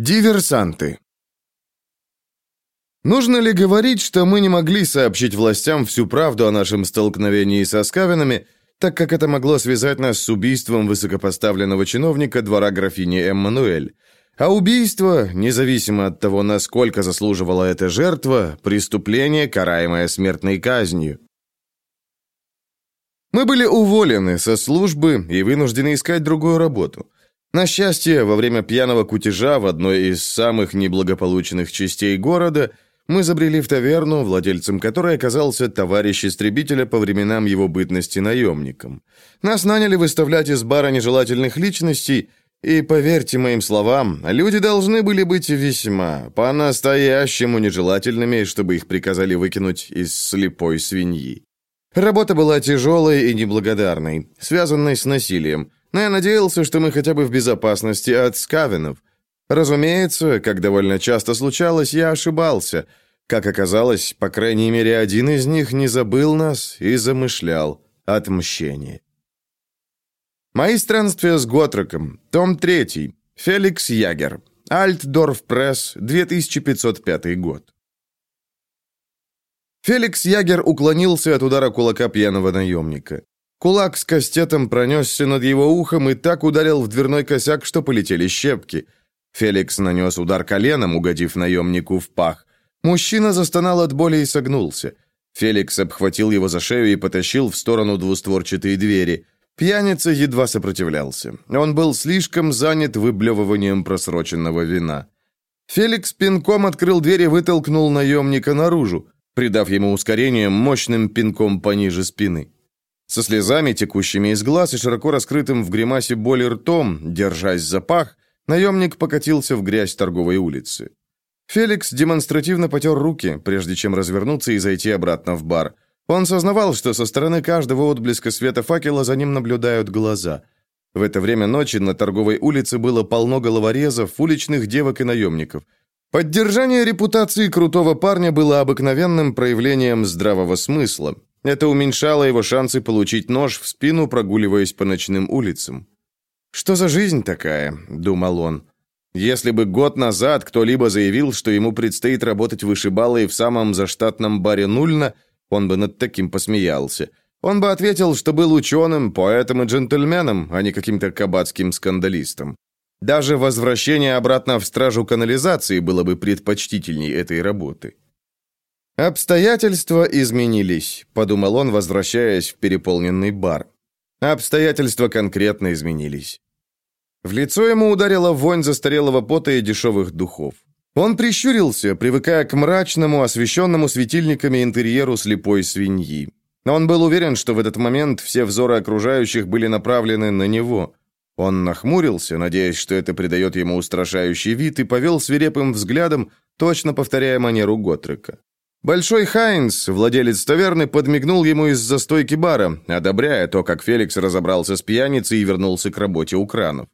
Диверсанты. Нужно ли говорить, что мы не могли сообщить властям всю правду о нашем столкновении со Скавинами, так как это могло связать нас с убийством высокопоставленного чиновника двора графини Эммануэль? А убийство, независимо от того, насколько заслуживала эта жертва, преступление, караемое смертной казнью. Мы были уволены со службы и вынуждены искать другую работу. На счастье, во время пьяного кутежа в одной из самых неблагополучных частей города мы забрели в таверну, владельцем которой оказался товарищ истребителя по временам его бытности наемником. Нас наняли выставлять из бара нежелательных личностей, и, поверьте моим словам, люди должны были быть весьма, по-настоящему нежелательными, чтобы их приказали выкинуть из слепой свиньи. Работа была тяжелой и неблагодарной, связанной с насилием – но я надеялся, что мы хотя бы в безопасности от скавинов. Разумеется, как довольно часто случалось, я ошибался. Как оказалось, по крайней мере, один из них не забыл нас и замышлял отмщение. Мои странствия с Готроком. Том 3. Феликс Ягер. Альтдорф Пресс, 2505 год. Феликс Ягер уклонился от удара кулака пьяного наемника. Кулак с кастетом пронесся над его ухом и так ударил в дверной косяк, что полетели щепки. Феликс нанес удар коленом, угодив наемнику в пах. Мужчина застонал от боли и согнулся. Феликс обхватил его за шею и потащил в сторону двустворчатой двери. Пьяница едва сопротивлялся. Он был слишком занят выблевыванием просроченного вина. Феликс пинком открыл дверь и вытолкнул наемника наружу, придав ему ускорение мощным пинком пониже спины. Со слезами, текущими из глаз и широко раскрытым в гримасе боли ртом, держась за пах, наемник покатился в грязь торговой улицы. Феликс демонстративно потер руки, прежде чем развернуться и зайти обратно в бар. Он сознавал, что со стороны каждого отблеска света факела за ним наблюдают глаза. В это время ночи на торговой улице было полно головорезов, уличных девок и наемников. Поддержание репутации крутого парня было обыкновенным проявлением здравого смысла, это уменьшало его шансы получить нож в спину, прогуливаясь по ночным улицам. «Что за жизнь такая?» – думал он. «Если бы год назад кто-либо заявил, что ему предстоит работать вышибалой в самом заштатном баре Нульна, он бы над таким посмеялся. Он бы ответил, что был ученым, поэтом и джентльменом, а не каким-то кабацким скандалистом. Даже возвращение обратно в стражу канализации было бы предпочтительней этой работы». «Обстоятельства изменились», — подумал он, возвращаясь в переполненный бар. Обстоятельства конкретно изменились. В лицо ему ударила вонь застарелого пота и дешевых духов. Он прищурился, привыкая к мрачному, освещенному светильниками интерьеру слепой свиньи. Он был уверен, что в этот момент все взоры окружающих были направлены на него. Он нахмурился, надеясь, что это придает ему устрашающий вид, и повел свирепым взглядом, точно повторяя манеру Готрека. Большой Хайнс, владелец таверны, подмигнул ему из-за стойки бара, одобряя то, как Феликс разобрался с пьяницей и вернулся к работе у кранов.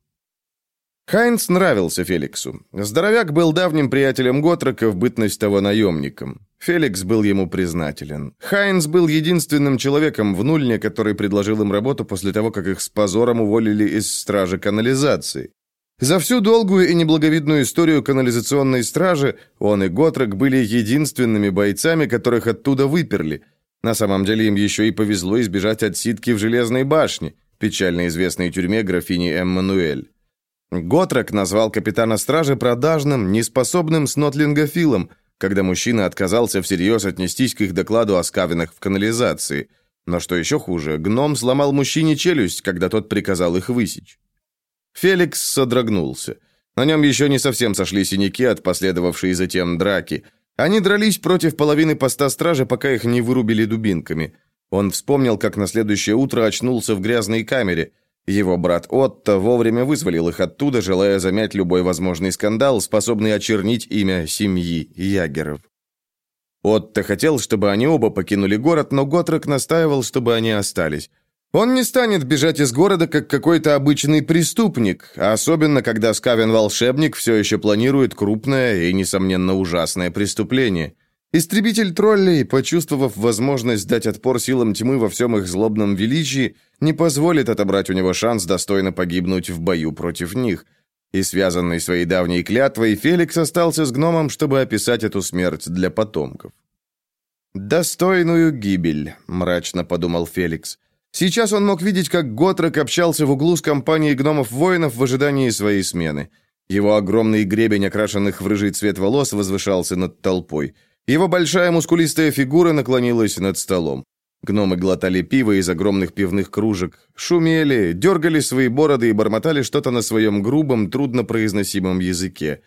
Хайнс нравился Феликсу. Здоровяк был давним приятелем Готрока в бытность того наемником. Феликс был ему признателен. Хайнс был единственным человеком в Нульне, который предложил им работу после того, как их с позором уволили из стражи канализации. За всю долгую и неблаговидную историю канализационной стражи он и Готрек были единственными бойцами, которых оттуда выперли. На самом деле им еще и повезло избежать отсидки в Железной башне, печально известной тюрьме графини Эммануэль. Готрек назвал капитана стражи продажным, неспособным снотлингофилом, когда мужчина отказался всерьез отнестись к их докладу о скавинах в канализации. Но что еще хуже, гном сломал мужчине челюсть, когда тот приказал их высечь. Феликс содрогнулся. На нем еще не совсем сошли синяки от последовавшей затем драки. Они дрались против половины поста стражи, пока их не вырубили дубинками. Он вспомнил, как на следующее утро очнулся в грязной камере. Его брат Отто вовремя вызволил их оттуда, желая замять любой возможный скандал, способный очернить имя семьи Ягеров. Отто хотел, чтобы они оба покинули город, но Готрек настаивал, чтобы они остались. Он не станет бежать из города, как какой-то обычный преступник, особенно когда Скавен-волшебник все еще планирует крупное и, несомненно, ужасное преступление. Истребитель троллей, почувствовав возможность дать отпор силам тьмы во всем их злобном величии, не позволит отобрать у него шанс достойно погибнуть в бою против них. И связанный своей давней клятвой, Феликс остался с гномом, чтобы описать эту смерть для потомков. «Достойную гибель», — мрачно подумал Феликс. Сейчас он мог видеть, как Готрек общался в углу с компанией гномов-воинов в ожидании своей смены. Его огромный гребень, окрашенных в рыжий цвет волос, возвышался над толпой. Его большая мускулистая фигура наклонилась над столом. Гномы глотали пиво из огромных пивных кружек, шумели, дергали свои бороды и бормотали что-то на своем грубом, труднопроизносимом языке.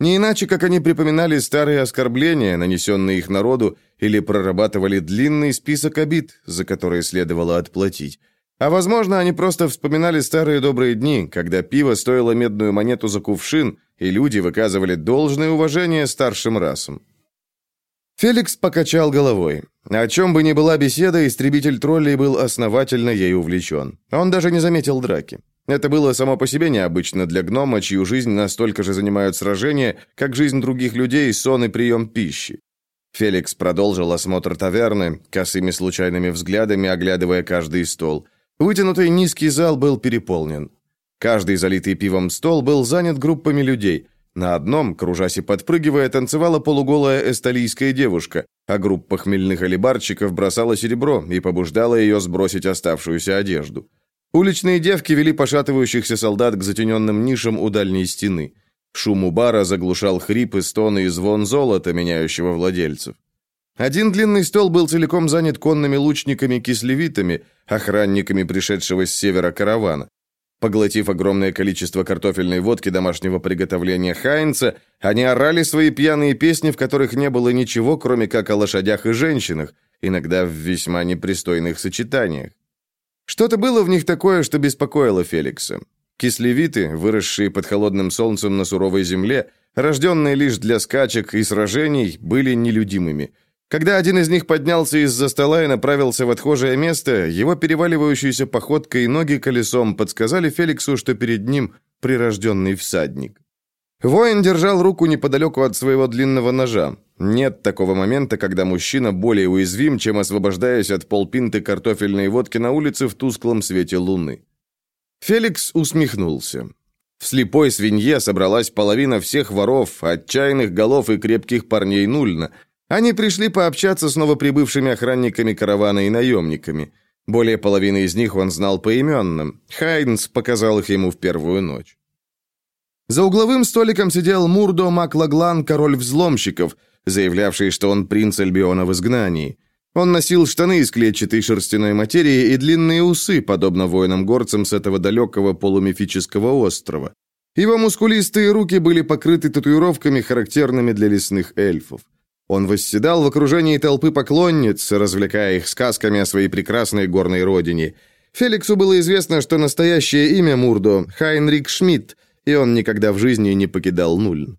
Не иначе, как они припоминали старые оскорбления, нанесенные их народу, или прорабатывали длинный список обид, за которые следовало отплатить. А возможно, они просто вспоминали старые добрые дни, когда пиво стоило медную монету за кувшин, и люди выказывали должное уважение старшим расам. Феликс покачал головой. О чем бы ни была беседа, истребитель троллей был основательно ей увлечен. Он даже не заметил драки. Это было само по себе необычно для гнома, чью жизнь настолько же занимают сражения, как жизнь других людей, сон и прием пищи. Феликс продолжил осмотр таверны, косыми случайными взглядами оглядывая каждый стол. Вытянутый низкий зал был переполнен. Каждый залитый пивом стол был занят группами людей. На одном, кружась и подпрыгивая, танцевала полуголая эсталийская девушка, а группа хмельных алибарщиков бросала серебро и побуждала ее сбросить оставшуюся одежду. Уличные девки вели пошатывающихся солдат к затененным нишам у дальней стены. Шум у бара заглушал хрипы, стоны и звон золота, меняющего владельцев. Один длинный стол был целиком занят конными лучниками-кислевитами, охранниками пришедшего с севера каравана. Поглотив огромное количество картофельной водки домашнего приготовления Хайнца, они орали свои пьяные песни, в которых не было ничего, кроме как о лошадях и женщинах, иногда в весьма непристойных сочетаниях. Что-то было в них такое, что беспокоило Феликса. Кислевиты, выросшие под холодным солнцем на суровой земле, рожденные лишь для скачек и сражений, были нелюдимыми. Когда один из них поднялся из-за стола и направился в отхожее место, его переваливающейся походкой и ноги колесом подсказали Феликсу, что перед ним прирожденный всадник. Воин держал руку неподалеку от своего длинного ножа. Нет такого момента, когда мужчина более уязвим, чем освобождаясь от полпинты картофельной водки на улице в тусклом свете луны. Феликс усмехнулся. В слепой свинье собралась половина всех воров, отчаянных голов и крепких парней Нульна. Они пришли пообщаться с новоприбывшими охранниками каравана и наемниками. Более половины из них он знал поименно. Хайнс показал их ему в первую ночь. За угловым столиком сидел Мурдо Маклаглан, король взломщиков – заявлявший, что он принц Альбиона в изгнании. Он носил штаны из клетчатой шерстяной материи и длинные усы, подобно воинам-горцам с этого далекого полумифического острова. Его мускулистые руки были покрыты татуировками, характерными для лесных эльфов. Он восседал в окружении толпы поклонниц, развлекая их сказками о своей прекрасной горной родине. Феликсу было известно, что настоящее имя Мурдо – Хайнрик Шмидт, и он никогда в жизни не покидал Нульн.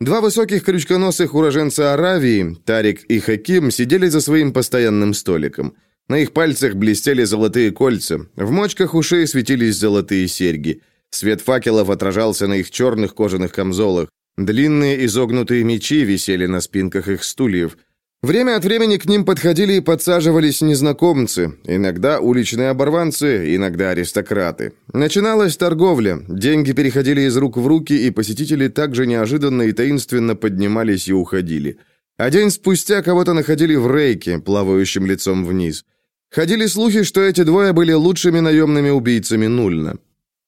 Два высоких крючконосых уроженца Аравии, Тарик и Хаким, сидели за своим постоянным столиком. На их пальцах блестели золотые кольца, в мочках ушей светились золотые серьги. Свет факелов отражался на их черных кожаных камзолах. Длинные изогнутые мечи висели на спинках их стульев – Время от времени к ним подходили и подсаживались незнакомцы, иногда уличные оборванцы, иногда аристократы. Начиналась торговля, деньги переходили из рук в руки, и посетители также неожиданно и таинственно поднимались и уходили. А день спустя кого-то находили в рейке, плавающим лицом вниз. Ходили слухи, что эти двое были лучшими наемными убийцами Нульна.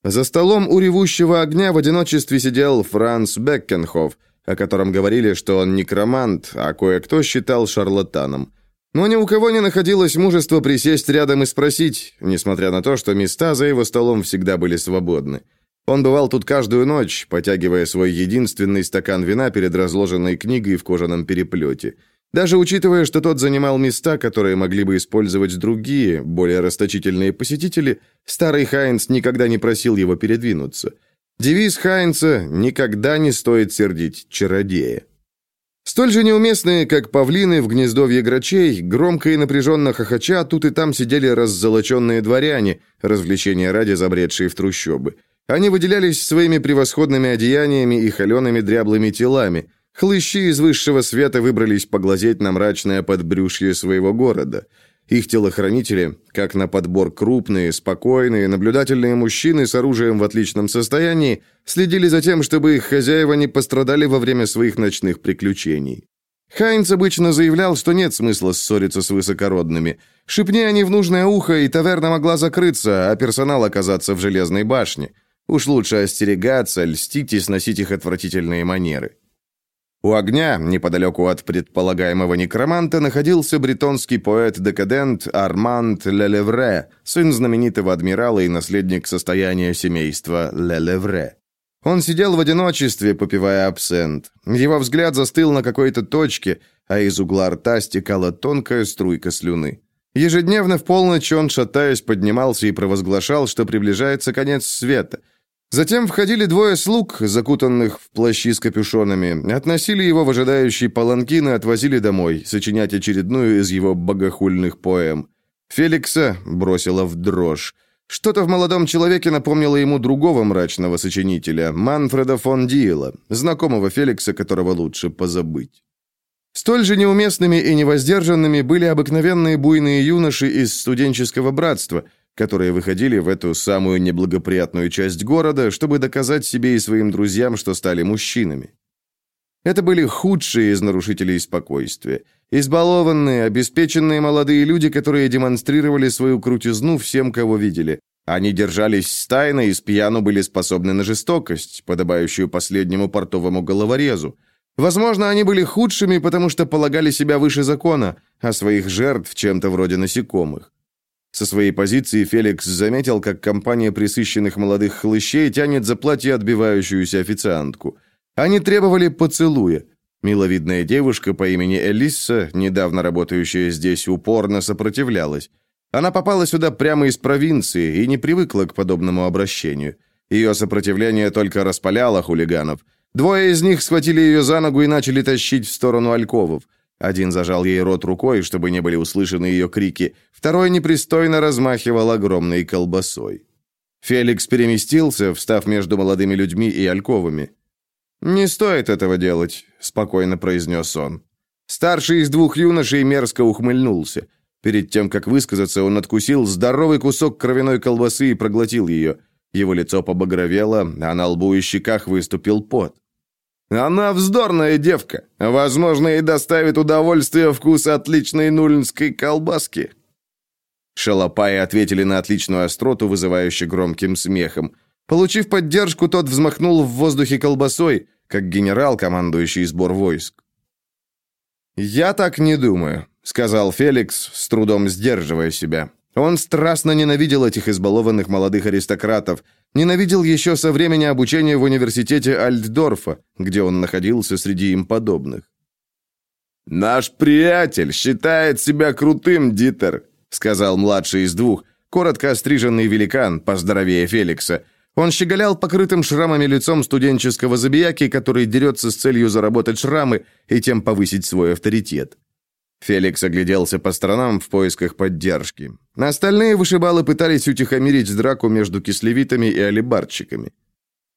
За столом у ревущего огня в одиночестве сидел Франц Беккенхоф – о котором говорили, что он некромант, а кое-кто считал шарлатаном. Но ни у кого не находилось мужества присесть рядом и спросить, несмотря на то, что места за его столом всегда были свободны. Он бывал тут каждую ночь, потягивая свой единственный стакан вина перед разложенной книгой в кожаном переплете. Даже учитывая, что тот занимал места, которые могли бы использовать другие, более расточительные посетители, старый Хайнс никогда не просил его передвинуться – Девиз Хайнца «Никогда не стоит сердить чародея». Столь же неуместные, как павлины в гнездовье грачей, громко и напряженно хохоча, тут и там сидели раззолоченные дворяне, развлечения ради забредшие в трущобы. Они выделялись своими превосходными одеяниями и холеными дряблыми телами. Хлыщи из высшего света выбрались поглазеть на мрачное подбрюшье своего города – Их телохранители, как на подбор крупные, спокойные, наблюдательные мужчины с оружием в отличном состоянии, следили за тем, чтобы их хозяева не пострадали во время своих ночных приключений. Хайнц обычно заявлял, что нет смысла ссориться с высокородными. Шипни они в нужное ухо, и таверна могла закрыться, а персонал оказаться в железной башне. Уж лучше остерегаться, льстить и сносить их отвратительные манеры. У огня, неподалеку от предполагаемого некроманта, находился бретонский поэт-декадент Арманд Лелевре, сын знаменитого адмирала и наследник состояния семейства Лелевре. Он сидел в одиночестве, попивая абсент. Его взгляд застыл на какой-то точке, а из угла рта стекала тонкая струйка слюны. Ежедневно в полночь он, шатаясь, поднимался и провозглашал, что приближается конец света – Затем входили двое слуг, закутанных в плащи с капюшонами, относили его в ожидающий паланкин и отвозили домой, сочинять очередную из его богохульных поэм. Феликса бросила в дрожь. Что-то в молодом человеке напомнило ему другого мрачного сочинителя, Манфреда фон Диела, знакомого Феликса, которого лучше позабыть. Столь же неуместными и невоздержанными были обыкновенные буйные юноши из студенческого братства – которые выходили в эту самую неблагоприятную часть города, чтобы доказать себе и своим друзьям, что стали мужчинами. Это были худшие из нарушителей спокойствия. Избалованные, обеспеченные молодые люди, которые демонстрировали свою крутизну всем, кого видели. Они держались стайно и с пьяну были способны на жестокость, подобающую последнему портовому головорезу. Возможно, они были худшими, потому что полагали себя выше закона, а своих жертв чем-то вроде насекомых. Со своей позиции Феликс заметил, как компания присыщенных молодых хлыщей тянет за платье отбивающуюся официантку. Они требовали поцелуя. Миловидная девушка по имени Элисса, недавно работающая здесь, упорно сопротивлялась. Она попала сюда прямо из провинции и не привыкла к подобному обращению. Ее сопротивление только распаляло хулиганов. Двое из них схватили ее за ногу и начали тащить в сторону альковов. Один зажал ей рот рукой, чтобы не были услышаны ее крики, второй непристойно размахивал огромной колбасой. Феликс переместился, встав между молодыми людьми и альковыми. «Не стоит этого делать», — спокойно произнес он. Старший из двух юношей мерзко ухмыльнулся. Перед тем, как высказаться, он откусил здоровый кусок кровяной колбасы и проглотил ее. Его лицо побагровело, а на лбу и щеках выступил пот. Она вздорная девка. Возможно, ей доставит удовольствие вкус отличной нульнской колбаски. Шалопаи ответили на отличную остроту, вызывающую громким смехом. Получив поддержку, тот взмахнул в воздухе колбасой, как генерал, командующий сбор войск. «Я так не думаю», — сказал Феликс, с трудом сдерживая себя. Он страстно ненавидел этих избалованных молодых аристократов, ненавидел еще со времени обучения в университете Альтдорфа, где он находился среди им подобных. «Наш приятель считает себя крутым, Дитер», сказал младший из двух, коротко остриженный великан, поздоровее Феликса. Он щеголял покрытым шрамами лицом студенческого забияки, который дерется с целью заработать шрамы и тем повысить свой авторитет. Феликс огляделся по сторонам в поисках поддержки. Остальные вышибалы пытались утихомирить драку между кислевитами и алибарчиками.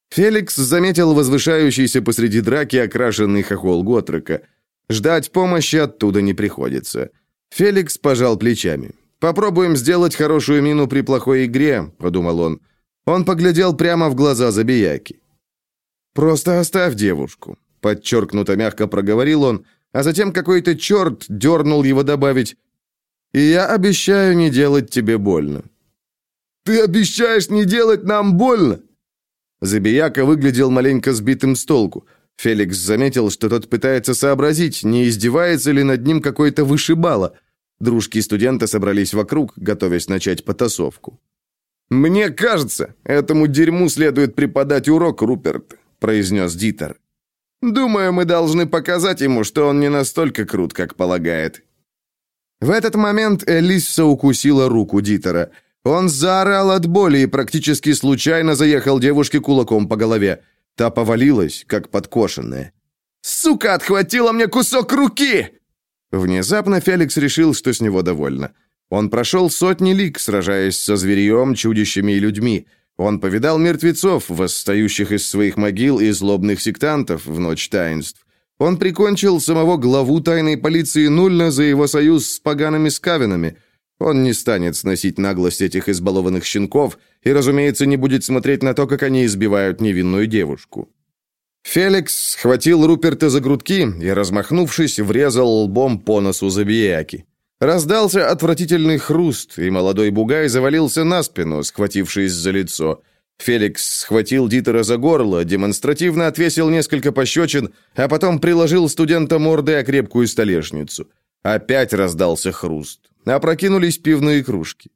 Феликс заметил возвышающийся посреди драки окрашенный хохол Готрека. Ждать помощи оттуда не приходится. Феликс пожал плечами. «Попробуем сделать хорошую мину при плохой игре», — подумал он. Он поглядел прямо в глаза забияки. «Просто оставь девушку», — подчеркнуто мягко проговорил он, а затем какой-то черт дернул его добавить «И я обещаю не делать тебе больно». «Ты обещаешь не делать нам больно?» Забияка выглядел маленько сбитым с толку. Феликс заметил, что тот пытается сообразить, не издевается ли над ним какой-то вышибала. Дружки студента собрались вокруг, готовясь начать потасовку. «Мне кажется, этому дерьму следует преподать урок, Руперт», — произнес Дитер. Думаю, мы должны показать ему, что он не настолько крут, как полагает». В этот момент Элисса укусила руку Дитера. Он заорал от боли и практически случайно заехал девушке кулаком по голове. Та повалилась, как подкошенная. «Сука, отхватила мне кусок руки!» Внезапно Феликс решил, что с него довольно. Он прошел сотни лиг, сражаясь со зверьем, чудищами и людьми. Он повидал мертвецов, восстающих из своих могил и злобных сектантов в ночь таинств. Он прикончил самого главу тайной полиции Нульна за его союз с погаными скавинами. Он не станет сносить наглость этих избалованных щенков и, разумеется, не будет смотреть на то, как они избивают невинную девушку. Феликс схватил Руперта за грудки и, размахнувшись, врезал лбом по носу Забияки. Раздался отвратительный хруст, и молодой бугай завалился на спину, схватившись за лицо. Феликс схватил Дитера за горло, демонстративно отвесил несколько пощечин, а потом приложил студента мордой о крепкую столешницу. Опять раздался хруст. Опрокинулись пивные кружки.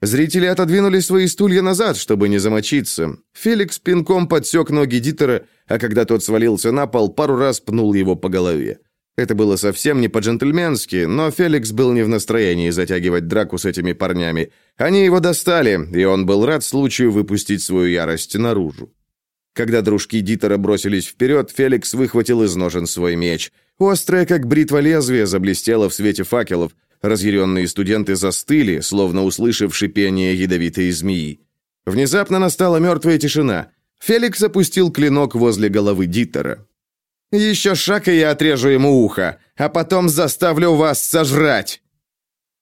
Зрители отодвинули свои стулья назад, чтобы не замочиться. Феликс пинком подсек ноги Дитера, а когда тот свалился на пол, пару раз пнул его по голове. Это было совсем не по-джентльменски, но Феликс был не в настроении затягивать драку с этими парнями. Они его достали, и он был рад случаю выпустить свою ярость наружу. Когда дружки Дитера бросились вперед, Феликс выхватил из ножен свой меч. Острое, как бритва лезвие, заблестело в свете факелов – Разъяренные студенты застыли, словно услышав шипение ядовитой змеи. Внезапно настала мертвая тишина. Феликс опустил клинок возле головы Дитера. «Еще шаг, и я отрежу ему ухо, а потом заставлю вас сожрать!»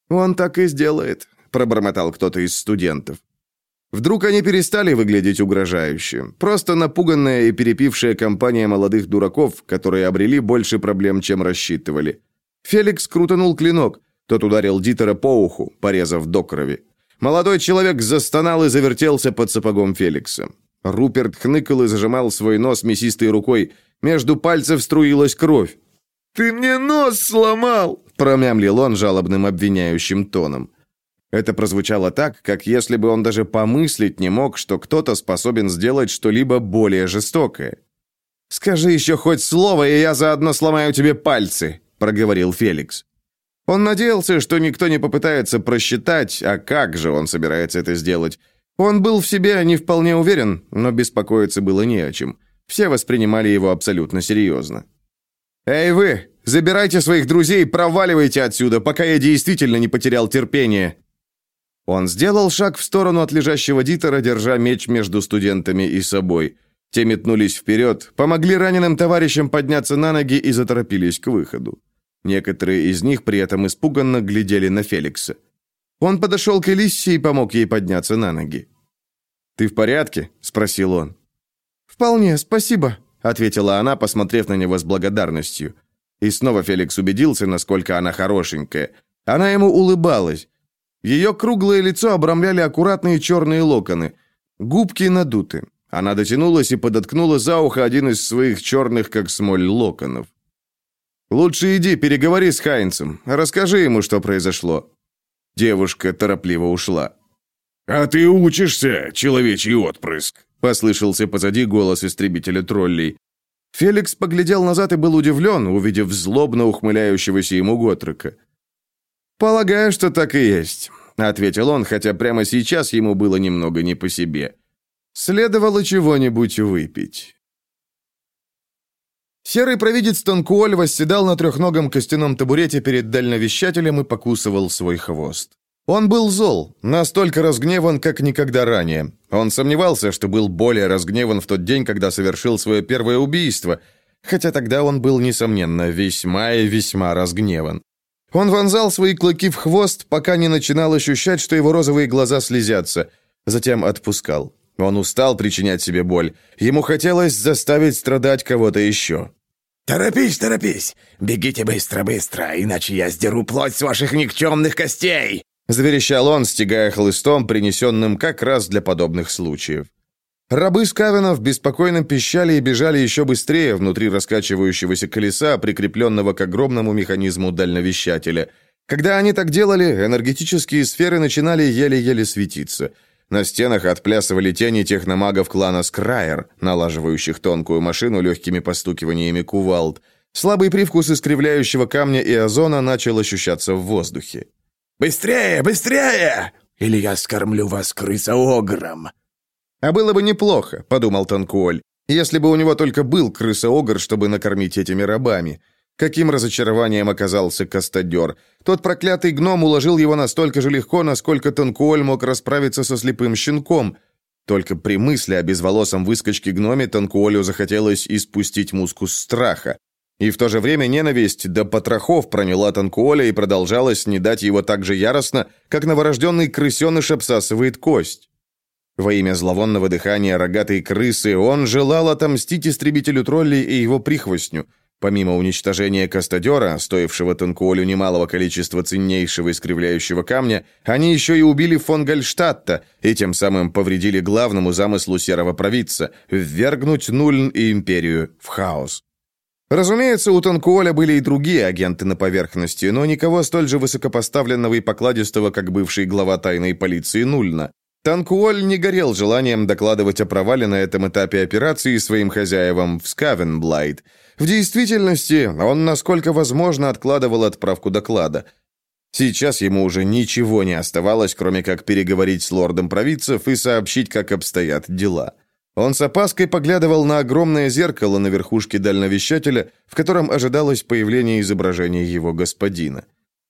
«Он так и сделает», — пробормотал кто-то из студентов. Вдруг они перестали выглядеть угрожающе. Просто напуганная и перепившая компания молодых дураков, которые обрели больше проблем, чем рассчитывали. Феликс крутанул клинок. Тот ударил Дитера по уху, порезав до крови. Молодой человек застонал и завертелся под сапогом Феликса. Руперт хныкал и зажимал свой нос мясистой рукой. Между пальцев струилась кровь. «Ты мне нос сломал!» – промямлил он жалобным обвиняющим тоном. Это прозвучало так, как если бы он даже помыслить не мог, что кто-то способен сделать что-либо более жестокое. «Скажи еще хоть слово, и я заодно сломаю тебе пальцы», – проговорил Феликс. Он надеялся, что никто не попытается просчитать, а как же он собирается это сделать. Он был в себе не вполне уверен, но беспокоиться было не о чем. Все воспринимали его абсолютно серьезно. «Эй вы, забирайте своих друзей проваливайте отсюда, пока я действительно не потерял терпение!» Он сделал шаг в сторону от лежащего Дитера, держа меч между студентами и собой. Те метнулись вперед, помогли раненым товарищам подняться на ноги и заторопились к выходу. Некоторые из них при этом испуганно глядели на Феликса. Он подошел к Элиссе и помог ей подняться на ноги. «Ты в порядке?» – спросил он. «Вполне, спасибо», – ответила она, посмотрев на него с благодарностью. И снова Феликс убедился, насколько она хорошенькая. Она ему улыбалась. Ее круглое лицо обрамляли аккуратные черные локоны. Губки надуты. Она дотянулась и подоткнула за ухо один из своих черных, как смоль, локонов. Лучше иди, переговори с Хайнцем. Расскажи ему, что произошло». Девушка торопливо ушла. «А ты учишься, человечий отпрыск», — послышался позади голос истребителя троллей. Феликс поглядел назад и был удивлен, увидев злобно ухмыляющегося ему Готрека. «Полагаю, что так и есть», — ответил он, хотя прямо сейчас ему было немного не по себе. «Следовало чего-нибудь выпить». Серый провидец Танкуоль восседал на трехногом костяном табурете перед дальновещателем и покусывал свой хвост. Он был зол, настолько разгневан, как никогда ранее. Он сомневался, что был более разгневан в тот день, когда совершил свое первое убийство, хотя тогда он был, несомненно, весьма и весьма разгневан. Он вонзал свои клыки в хвост, пока не начинал ощущать, что его розовые глаза слезятся, затем отпускал. Он устал причинять себе боль. Ему хотелось заставить страдать кого-то еще. «Торопись, торопись! Бегите быстро-быстро, иначе я сдеру плоть с ваших никчемных костей!» Заверещал он, стягая хлыстом, принесенным как раз для подобных случаев. Рабы Скавенов беспокойно пищали и бежали еще быстрее внутри раскачивающегося колеса, прикрепленного к огромному механизму дальновещателя. Когда они так делали, энергетические сферы начинали еле-еле светиться – на стенах отплясывали тени техномагов клана Скрайер, налаживающих тонкую машину легкими постукиваниями кувалд. Слабый привкус искривляющего камня и озона начал ощущаться в воздухе. «Быстрее, быстрее! Или я скормлю вас крысоогром!» «А было бы неплохо», — подумал Танкуоль, «если бы у него только был крысоогр, чтобы накормить этими рабами». Каким разочарованием оказался Кастадер. Тот проклятый гном уложил его настолько же легко, насколько Танкуоль мог расправиться со слепым щенком. Только при мысли о безволосом выскочке гноме Танкуолю захотелось испустить мускус страха. И в то же время ненависть до потрохов проняла Танкуоля и продолжалась не дать его так же яростно, как новорожденный крысеныш обсасывает кость. Во имя зловонного дыхания рогатой крысы он желал отомстить истребителю троллей и его прихвостню. Помимо уничтожения Кастадера, стоившего Танкуолю немалого количества ценнейшего искривляющего камня, они еще и убили фон Гальштадта и тем самым повредили главному замыслу серого провидца – ввергнуть Нульн и Империю в хаос. Разумеется, у Танкуоля были и другие агенты на поверхности, но никого столь же высокопоставленного и покладистого, как бывший глава тайной полиции Нульна. Танкуоль не горел желанием докладывать о провале на этом этапе операции своим хозяевам в Скавенблайт. В действительности, он, насколько возможно, откладывал отправку доклада. Сейчас ему уже ничего не оставалось, кроме как переговорить с лордом провидцев и сообщить, как обстоят дела. Он с опаской поглядывал на огромное зеркало на верхушке дальновещателя, в котором ожидалось появление изображения его господина.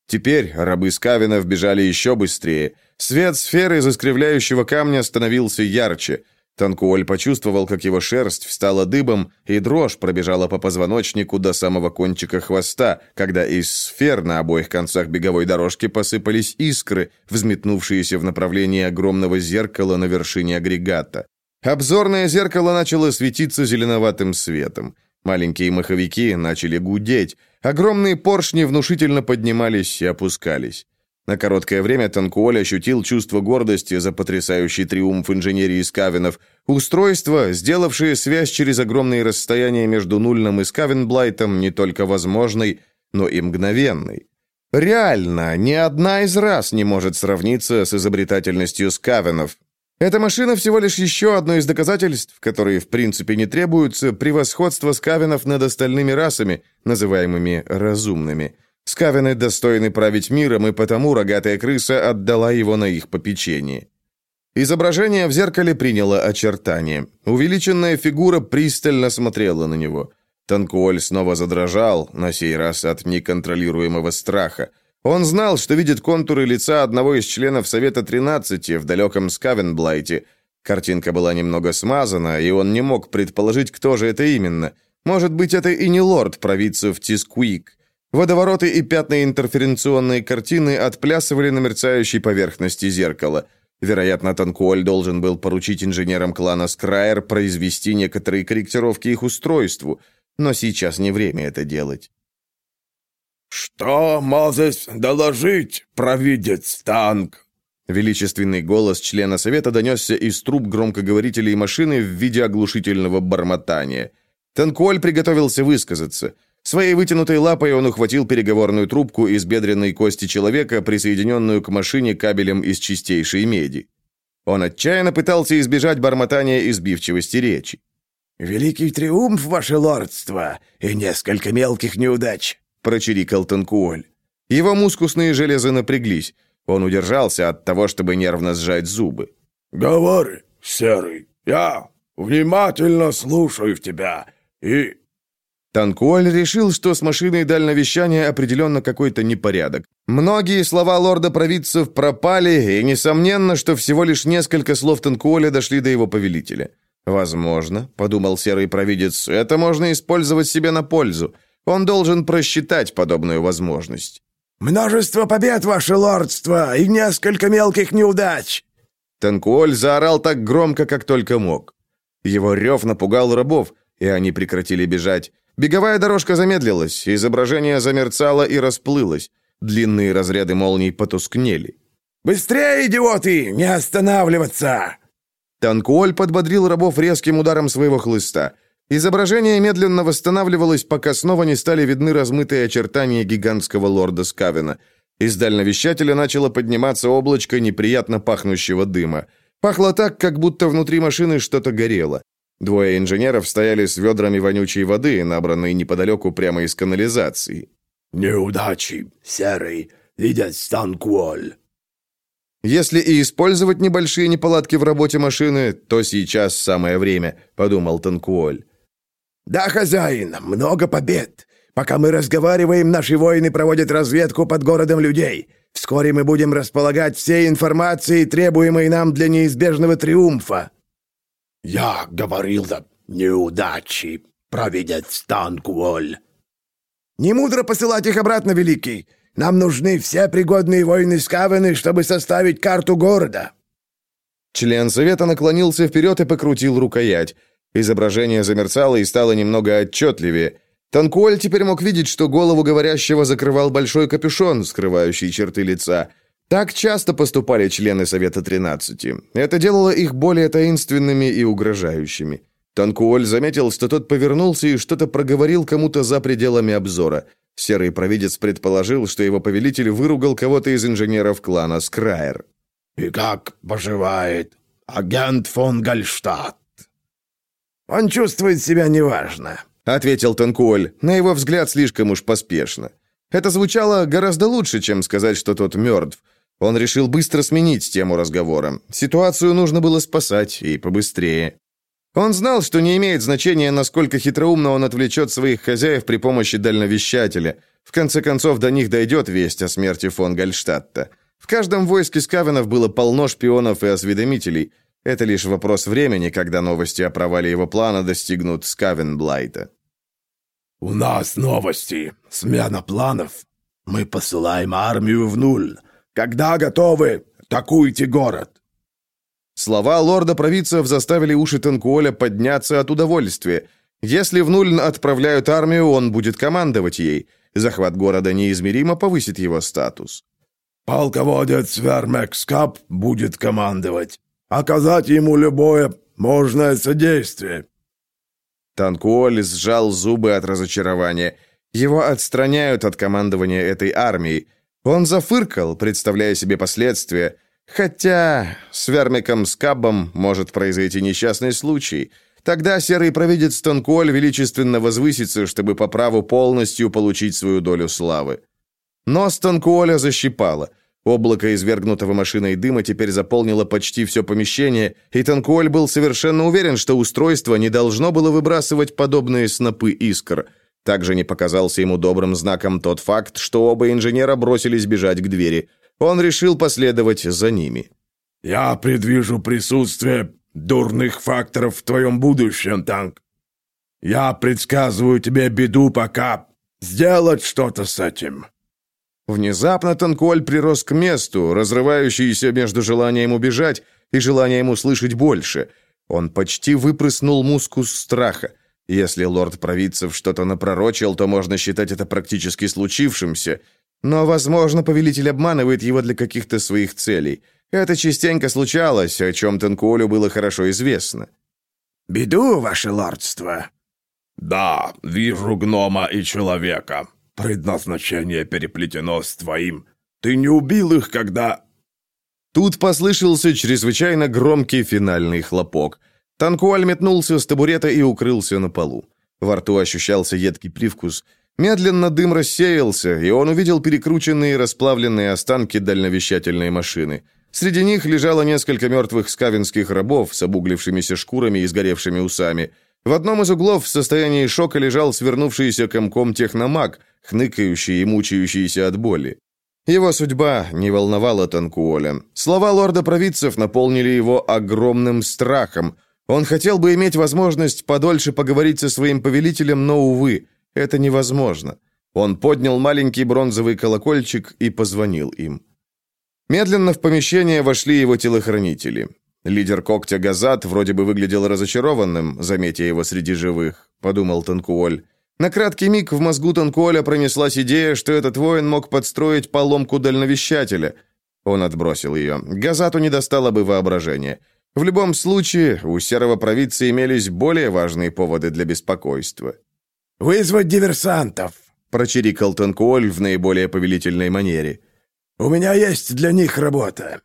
Теперь рабы Скавина вбежали еще быстрее. Свет сферы из искривляющего камня становился ярче. Танкуоль почувствовал, как его шерсть встала дыбом, и дрожь пробежала по позвоночнику до самого кончика хвоста, когда из сфер на обоих концах беговой дорожки посыпались искры, взметнувшиеся в направлении огромного зеркала на вершине агрегата. Обзорное зеркало начало светиться зеленоватым светом. Маленькие маховики начали гудеть. Огромные поршни внушительно поднимались и опускались. На короткое время Танкуоль ощутил чувство гордости за потрясающий триумф инженерии Скавинов. Устройство, сделавшее связь через огромные расстояния между Нульным и Скавенблайтом не только возможной, но и мгновенной. Реально, ни одна из раз не может сравниться с изобретательностью Скавенов, эта машина всего лишь еще одно из доказательств, которые в принципе не требуются, превосходства скавенов над остальными расами, называемыми разумными. Скавены достойны править миром, и потому рогатая крыса отдала его на их попечение. Изображение в зеркале приняло очертания. Увеличенная фигура пристально смотрела на него. Танкуоль снова задрожал, на сей раз от неконтролируемого страха. Он знал, что видит контуры лица одного из членов Совета 13 в далеком Скавенблайте. Картинка была немного смазана, и он не мог предположить, кто же это именно. Может быть, это и не лорд провидцев Тискуик. Водовороты и пятна интерференционной картины отплясывали на мерцающей поверхности зеркала. Вероятно, Танкуоль должен был поручить инженерам клана Скрайер произвести некоторые корректировки их устройству, но сейчас не время это делать. «Что можешь доложить, провидец танк?» Величественный голос члена совета донесся из труб громкоговорителей машины в виде оглушительного бормотания. Танкуоль приготовился высказаться. Своей вытянутой лапой он ухватил переговорную трубку из бедренной кости человека, присоединенную к машине кабелем из чистейшей меди. Он отчаянно пытался избежать бормотания и сбивчивости речи. «Великий триумф, ваше лордство, и несколько мелких неудач прочирикал Танкуоль. Его мускусные железы напряглись. Он удержался от того, чтобы нервно сжать зубы. «Говори, Серый, я внимательно слушаю тебя и...» Танкуоль решил, что с машиной дальновещания определенно какой-то непорядок. Многие слова лорда провидцев пропали, и несомненно, что всего лишь несколько слов Танкуоля дошли до его повелителя. «Возможно», — подумал серый провидец, — «это можно использовать себе на пользу. Он должен просчитать подобную возможность. «Множество побед, ваше лордство, и несколько мелких неудач!» Танкуоль заорал так громко, как только мог. Его рев напугал рабов, и они прекратили бежать. Беговая дорожка замедлилась, изображение замерцало и расплылось. Длинные разряды молний потускнели. «Быстрее, идиоты! Не останавливаться!» Танкуоль подбодрил рабов резким ударом своего хлыста – Изображение медленно восстанавливалось, пока снова не стали видны размытые очертания гигантского лорда Скавена. Из дальновещателя начало подниматься облачко неприятно пахнущего дыма. Пахло так, как будто внутри машины что-то горело. Двое инженеров стояли с ведрами вонючей воды, набранной неподалеку прямо из канализации. «Неудачи, серый, видят станкуоль». «Если и использовать небольшие неполадки в работе машины, то сейчас самое время», — подумал Танкуоль. «Да, хозяин, много побед. Пока мы разговариваем, наши воины проводят разведку под городом людей. Вскоре мы будем располагать всей информацией, требуемой нам для неизбежного триумфа». «Я говорил, да неудачи, провидец Танкуоль». Не мудро посылать их обратно, Великий. Нам нужны все пригодные воины Скавены, чтобы составить карту города». Член совета наклонился вперед и покрутил рукоять. Изображение замерцало и стало немного отчетливее. Танкуэль теперь мог видеть, что голову говорящего закрывал большой капюшон, скрывающий черты лица. Так часто поступали члены Совета 13. Это делало их более таинственными и угрожающими. Танкуоль заметил, что тот повернулся и что-то проговорил кому-то за пределами обзора. Серый провидец предположил, что его повелитель выругал кого-то из инженеров клана Скрайер. «И как поживает агент фон Гальштадт?» «Он чувствует себя неважно», — ответил Танкуоль, на его взгляд слишком уж поспешно. Это звучало гораздо лучше, чем сказать, что тот мертв. Он решил быстро сменить тему разговора. Ситуацию нужно было спасать, и побыстрее. Он знал, что не имеет значения, насколько хитроумно он отвлечет своих хозяев при помощи дальновещателя. В конце концов, до них дойдет весть о смерти фон Гальштадта. В каждом войске скавенов было полно шпионов и осведомителей. Это лишь вопрос времени, когда новости о провале его плана достигнут Скавенблайта. «У нас новости. Смена планов. Мы посылаем армию в нуль. Когда готовы, атакуйте город. Слова лорда-провидцев заставили уши Танкуоля подняться от удовольствия. Если в Нульн отправляют армию, он будет командовать ей. Захват города неизмеримо повысит его статус. «Полководец Вермекскап будет командовать. Оказать ему любое можное содействие». Танкуоль сжал зубы от разочарования. Его отстраняют от командования этой армией. Он зафыркал, представляя себе последствия – Хотя с Вермиком Скабом может произойти несчастный случай. Тогда серый провидец Тонкуоль величественно возвысится, чтобы по праву полностью получить свою долю славы. Нос Тонкуоля защипало. Облако извергнутого машиной дыма теперь заполнило почти все помещение, и Танкуоль был совершенно уверен, что устройство не должно было выбрасывать подобные снопы искр. Также не показался ему добрым знаком тот факт, что оба инженера бросились бежать к двери – он решил последовать за ними. «Я предвижу присутствие дурных факторов в твоем будущем, Танк. Я предсказываю тебе беду пока. Сделать что-то с этим». Внезапно Танкуоль прирос к месту, разрывающийся между желанием убежать и желанием услышать больше. Он почти выпрыснул мускус страха. Если лорд Провидцев что-то напророчил, то можно считать это практически случившимся – но, возможно, повелитель обманывает его для каких-то своих целей. Это частенько случалось, о чем Танкуолю было хорошо известно. «Беду, ваше лордство?» «Да, вижу гнома и человека. Предназначение переплетено с твоим. Ты не убил их, когда...» Тут послышался чрезвычайно громкий финальный хлопок. Танкуаль метнулся с табурета и укрылся на полу. Во рту ощущался едкий привкус – Медленно дым рассеялся, и он увидел перекрученные расплавленные останки дальновещательной машины. Среди них лежало несколько мертвых скавинских рабов с обуглившимися шкурами и сгоревшими усами. В одном из углов в состоянии шока лежал свернувшийся комком техномаг, хныкающий и мучающийся от боли. Его судьба не волновала Танкуоля. Слова лорда провидцев наполнили его огромным страхом. Он хотел бы иметь возможность подольше поговорить со своим повелителем, но, увы, это невозможно. Он поднял маленький бронзовый колокольчик и позвонил им. Медленно в помещение вошли его телохранители. Лидер когтя Газат вроде бы выглядел разочарованным, заметя его среди живых, подумал Танкуоль. На краткий миг в мозгу Танкуоля пронеслась идея, что этот воин мог подстроить поломку дальновещателя. Он отбросил ее. Газату не достало бы воображения. В любом случае, у серого провидца имелись более важные поводы для беспокойства. «Вызвать диверсантов!» — прочирикал Танкуоль в наиболее повелительной манере. «У меня есть для них работа!»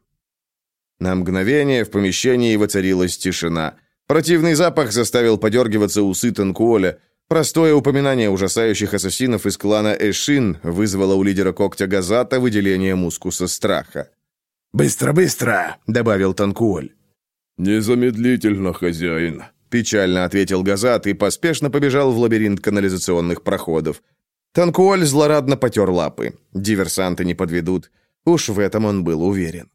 На мгновение в помещении воцарилась тишина. Противный запах заставил подергиваться усы Танкуоля. Простое упоминание ужасающих ассасинов из клана Эшин вызвало у лидера когтя Газата выделение мускуса страха. «Быстро, быстро!» — добавил Танкуоль. «Незамедлительно, хозяин», Печально ответил Газат и поспешно побежал в лабиринт канализационных проходов. Танкуоль злорадно потер лапы. Диверсанты не подведут. Уж в этом он был уверен.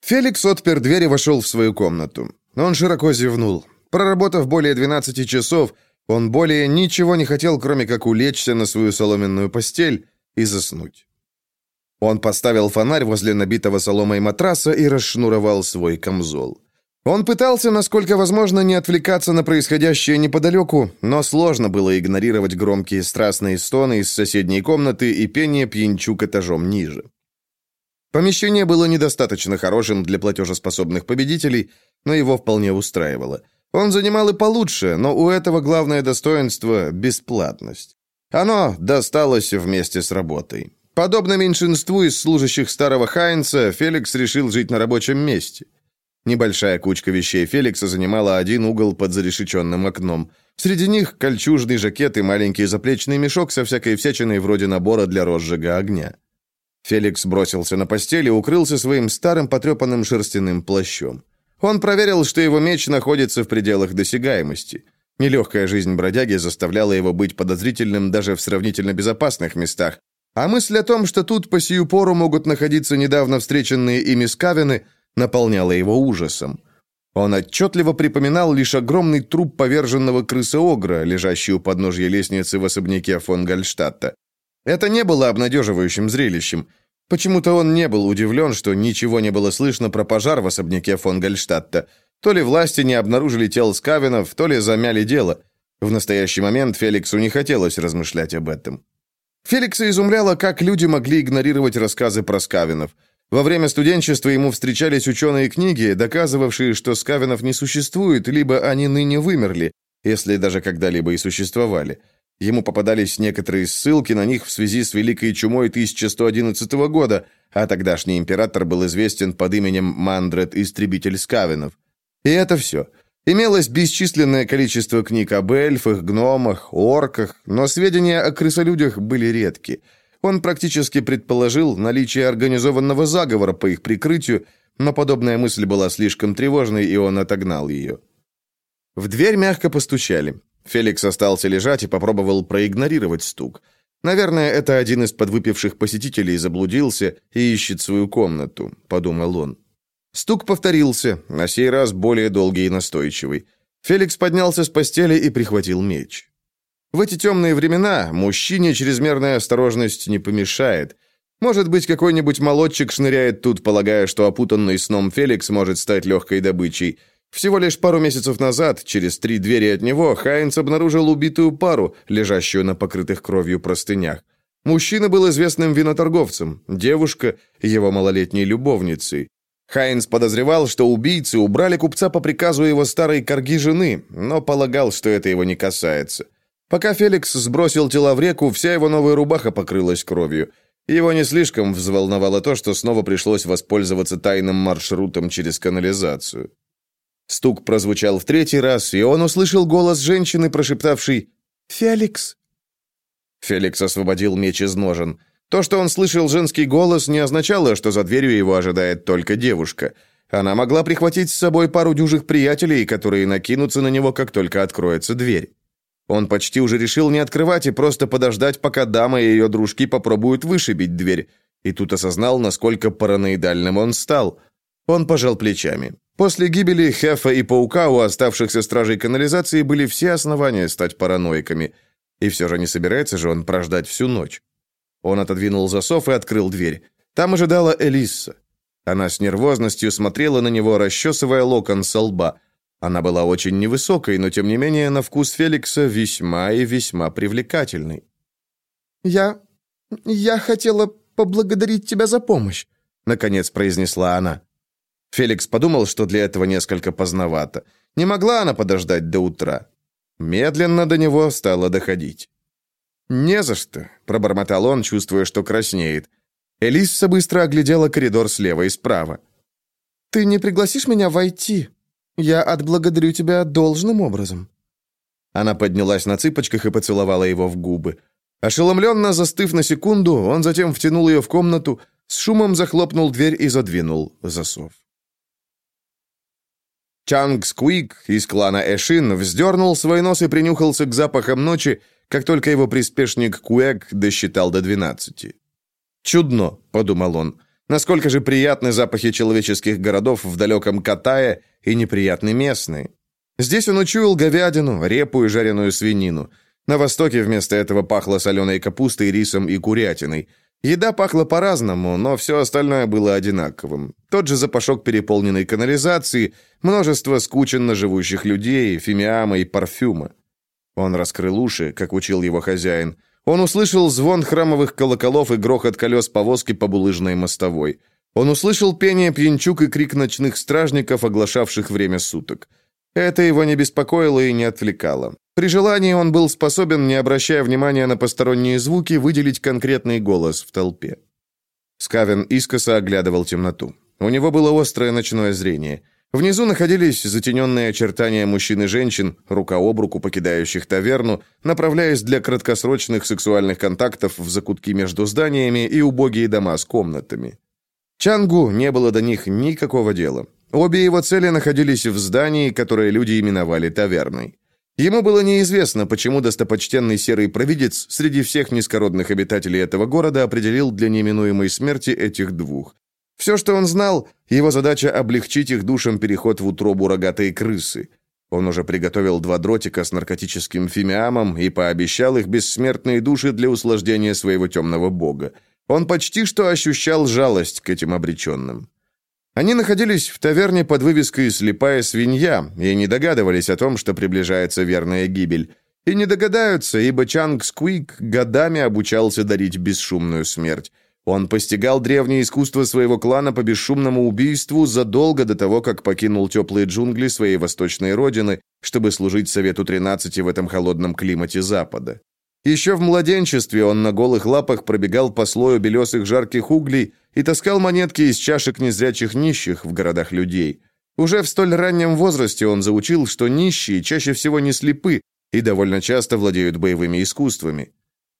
Феликс отпер дверь и вошел в свою комнату. Он широко зевнул. Проработав более 12 часов, Он более ничего не хотел, кроме как улечься на свою соломенную постель и заснуть. Он поставил фонарь возле набитого соломой матраса и расшнуровал свой камзол. Он пытался, насколько возможно, не отвлекаться на происходящее неподалеку, но сложно было игнорировать громкие страстные стоны из соседней комнаты и пение пьянчук этажом ниже. Помещение было недостаточно хорошим для платежеспособных победителей, но его вполне устраивало. Он занимал и получше, но у этого главное достоинство – бесплатность. Оно досталось вместе с работой. Подобно меньшинству из служащих старого Хайнца, Феликс решил жить на рабочем месте. Небольшая кучка вещей Феликса занимала один угол под зарешеченным окном. Среди них кольчужный жакет и маленький заплечный мешок со всякой всячиной вроде набора для розжига огня. Феликс бросился на постель и укрылся своим старым потрепанным шерстяным плащом. Он проверил, что его меч находится в пределах досягаемости. Нелегкая жизнь бродяги заставляла его быть подозрительным даже в сравнительно безопасных местах, а мысль о том, что тут по сию пору могут находиться недавно встреченные ими скавины, наполняла его ужасом. Он отчетливо припоминал лишь огромный труп поверженного крысоогра, лежащий у подножья лестницы в особняке фон Гальштадта. Это не было обнадеживающим зрелищем. Почему-то он не был удивлен, что ничего не было слышно про пожар в особняке фон Гальштадта. То ли власти не обнаружили тел скавинов, то ли замяли дело. В настоящий момент Феликсу не хотелось размышлять об этом. Феликса изумляло, как люди могли игнорировать рассказы про скавинов. Во время студенчества ему встречались ученые книги, доказывавшие, что скавинов не существует, либо они ныне вымерли, если даже когда-либо и существовали. Ему попадались некоторые ссылки на них в связи с Великой Чумой 1111 года, а тогдашний император был известен под именем Мандред Истребитель Скавинов. И это все. Имелось бесчисленное количество книг об эльфах, гномах, орках, но сведения о крысолюдях были редки. Он практически предположил наличие организованного заговора по их прикрытию, но подобная мысль была слишком тревожной, и он отогнал ее. В дверь мягко постучали. Феликс остался лежать и попробовал проигнорировать стук. «Наверное, это один из подвыпивших посетителей заблудился и ищет свою комнату», — подумал он. Стук повторился, на сей раз более долгий и настойчивый. Феликс поднялся с постели и прихватил меч. В эти темные времена мужчине чрезмерная осторожность не помешает. Может быть, какой-нибудь молодчик шныряет тут, полагая, что опутанный сном Феликс может стать легкой добычей. Всего лишь пару месяцев назад, через три двери от него, Хайнц обнаружил убитую пару, лежащую на покрытых кровью простынях. Мужчина был известным виноторговцем, девушка – его малолетней любовницей. Хайнс подозревал, что убийцы убрали купца по приказу его старой корги жены, но полагал, что это его не касается. Пока Феликс сбросил тела в реку, вся его новая рубаха покрылась кровью. Его не слишком взволновало то, что снова пришлось воспользоваться тайным маршрутом через канализацию. Стук прозвучал в третий раз, и он услышал голос женщины, прошептавшей «Феликс». Феликс освободил меч из ножен. То, что он слышал женский голос, не означало, что за дверью его ожидает только девушка. Она могла прихватить с собой пару дюжих приятелей, которые накинутся на него, как только откроется дверь. Он почти уже решил не открывать и просто подождать, пока дама и ее дружки попробуют вышибить дверь. И тут осознал, насколько параноидальным он стал. Он пожал плечами. После гибели Хефа и Паука у оставшихся стражей канализации были все основания стать параноиками. И все же не собирается же он прождать всю ночь. Он отодвинул засов и открыл дверь. Там ожидала Элисса. Она с нервозностью смотрела на него, расчесывая локон со лба. Она была очень невысокой, но, тем не менее, на вкус Феликса весьма и весьма привлекательной. «Я... я хотела поблагодарить тебя за помощь», — наконец произнесла она. Феликс подумал, что для этого несколько поздновато. Не могла она подождать до утра. Медленно до него стало доходить. «Не за что», — пробормотал он, чувствуя, что краснеет. Элисса быстро оглядела коридор слева и справа. «Ты не пригласишь меня войти? Я отблагодарю тебя должным образом». Она поднялась на цыпочках и поцеловала его в губы. Ошеломленно застыв на секунду, он затем втянул ее в комнату, с шумом захлопнул дверь и задвинул засов. Чанг Сквик из клана Эшин вздернул свой нос и принюхался к запахам ночи, как только его приспешник Куэг досчитал до двенадцати. «Чудно», — подумал он, — «насколько же приятны запахи человеческих городов в далеком Катае и неприятны местные». Здесь он учуял говядину, репу и жареную свинину. На востоке вместо этого пахло соленой капустой, рисом и курятиной. Еда пахла по-разному, но все остальное было одинаковым. Тот же запашок переполненной канализации, множество скученно живущих людей, фимиама и парфюма. Он раскрыл уши, как учил его хозяин. Он услышал звон храмовых колоколов и грохот колес повозки по булыжной мостовой. Он услышал пение пьянчук и крик ночных стражников, оглашавших время суток. Это его не беспокоило и не отвлекало. При желании он был способен, не обращая внимания на посторонние звуки, выделить конкретный голос в толпе. Скавен искоса оглядывал темноту. У него было острое ночное зрение. Внизу находились затененные очертания мужчин и женщин, рука об руку покидающих таверну, направляясь для краткосрочных сексуальных контактов в закутки между зданиями и убогие дома с комнатами. Чангу не было до них никакого дела. Обе его цели находились в здании, которое люди именовали таверной. Ему было неизвестно, почему достопочтенный серый провидец среди всех низкородных обитателей этого города определил для неминуемой смерти этих двух. Все, что он знал, его задача облегчить их душам переход в утробу рогатой крысы. Он уже приготовил два дротика с наркотическим фимиамом и пообещал их бессмертные души для услаждения своего темного бога. Он почти что ощущал жалость к этим обреченным. Они находились в таверне под вывеской «Слепая свинья» и не догадывались о том, что приближается верная гибель. И не догадаются, ибо Чанг Сквик годами обучался дарить бесшумную смерть. Он постигал древнее искусство своего клана по бесшумному убийству задолго до того, как покинул теплые джунгли своей восточной родины, чтобы служить Совету 13 в этом холодном климате Запада. Еще в младенчестве он на голых лапах пробегал по слою белесых жарких углей и таскал монетки из чашек незрячих нищих в городах людей. Уже в столь раннем возрасте он заучил, что нищие чаще всего не слепы и довольно часто владеют боевыми искусствами.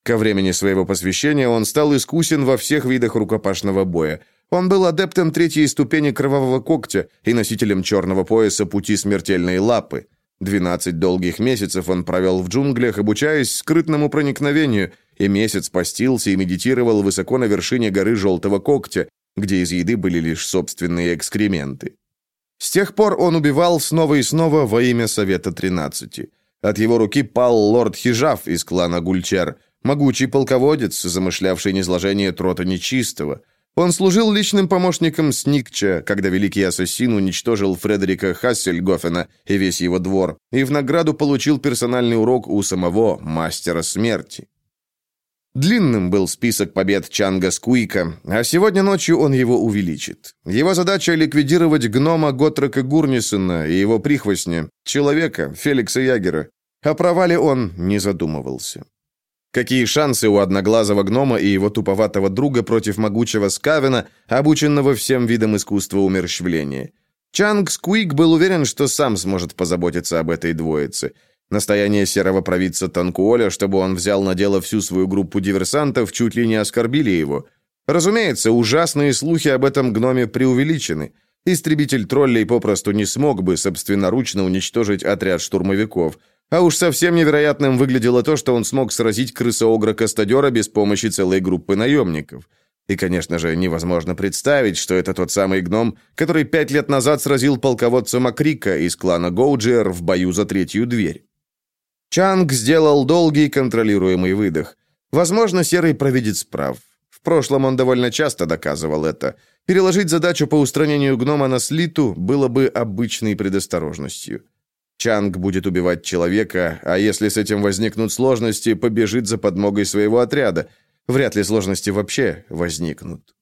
Ко времени своего посвящения он стал искусен во всех видах рукопашного боя. Он был адептом третьей ступени кровавого когтя и носителем черного пояса пути смертельной лапы. Двенадцать долгих месяцев он провел в джунглях, обучаясь скрытному проникновению, и месяц постился и медитировал высоко на вершине горы Желтого Когтя, где из еды были лишь собственные экскременты. С тех пор он убивал снова и снова во имя Совета Тринадцати. От его руки пал лорд Хижав из клана Гульчар, могучий полководец, замышлявший низложение трота нечистого – он служил личным помощником Сникча, когда великий ассасин уничтожил Фредерика Хассельгофена и весь его двор, и в награду получил персональный урок у самого мастера смерти. Длинным был список побед Чанга Скуика, а сегодня ночью он его увеличит. Его задача — ликвидировать гнома Готрека Гурнисона и его прихвостня, человека, Феликса Ягера. О провале он не задумывался. Какие шансы у одноглазого гнома и его туповатого друга против могучего Скавена, обученного всем видам искусства умерщвления? Чанг Скуик был уверен, что сам сможет позаботиться об этой двоице. Настояние серого провидца Танкуоля, чтобы он взял на дело всю свою группу диверсантов, чуть ли не оскорбили его. Разумеется, ужасные слухи об этом гноме преувеличены. Истребитель троллей попросту не смог бы собственноручно уничтожить отряд штурмовиков – а уж совсем невероятным выглядело то, что он смог сразить крысоогра-кастадера без помощи целой группы наемников. И, конечно же, невозможно представить, что это тот самый гном, который пять лет назад сразил полководца Макрика из клана Гоуджер в бою за третью дверь. Чанг сделал долгий контролируемый выдох. Возможно, Серый провидец прав. В прошлом он довольно часто доказывал это. Переложить задачу по устранению гнома на слиту было бы обычной предосторожностью. Чанг будет убивать человека, а если с этим возникнут сложности, побежит за подмогой своего отряда. Вряд ли сложности вообще возникнут.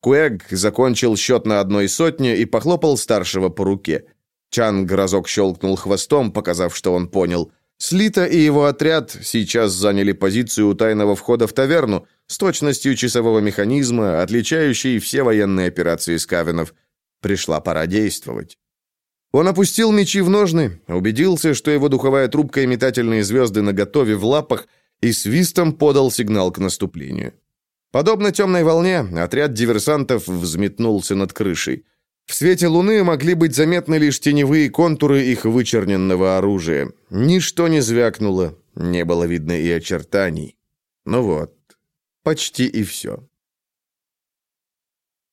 Куэг закончил счет на одной сотне и похлопал старшего по руке. Чанг разок щелкнул хвостом, показав, что он понял. Слита и его отряд сейчас заняли позицию у тайного входа в таверну с точностью часового механизма, отличающей все военные операции скавинов. Пришла пора действовать. Он опустил мечи в ножны, убедился, что его духовая трубка и метательные звезды наготове в лапах, и свистом подал сигнал к наступлению. Подобно темной волне, отряд диверсантов взметнулся над крышей. В свете луны могли быть заметны лишь теневые контуры их вычерненного оружия. Ничто не звякнуло, не было видно и очертаний. Ну вот, почти и все.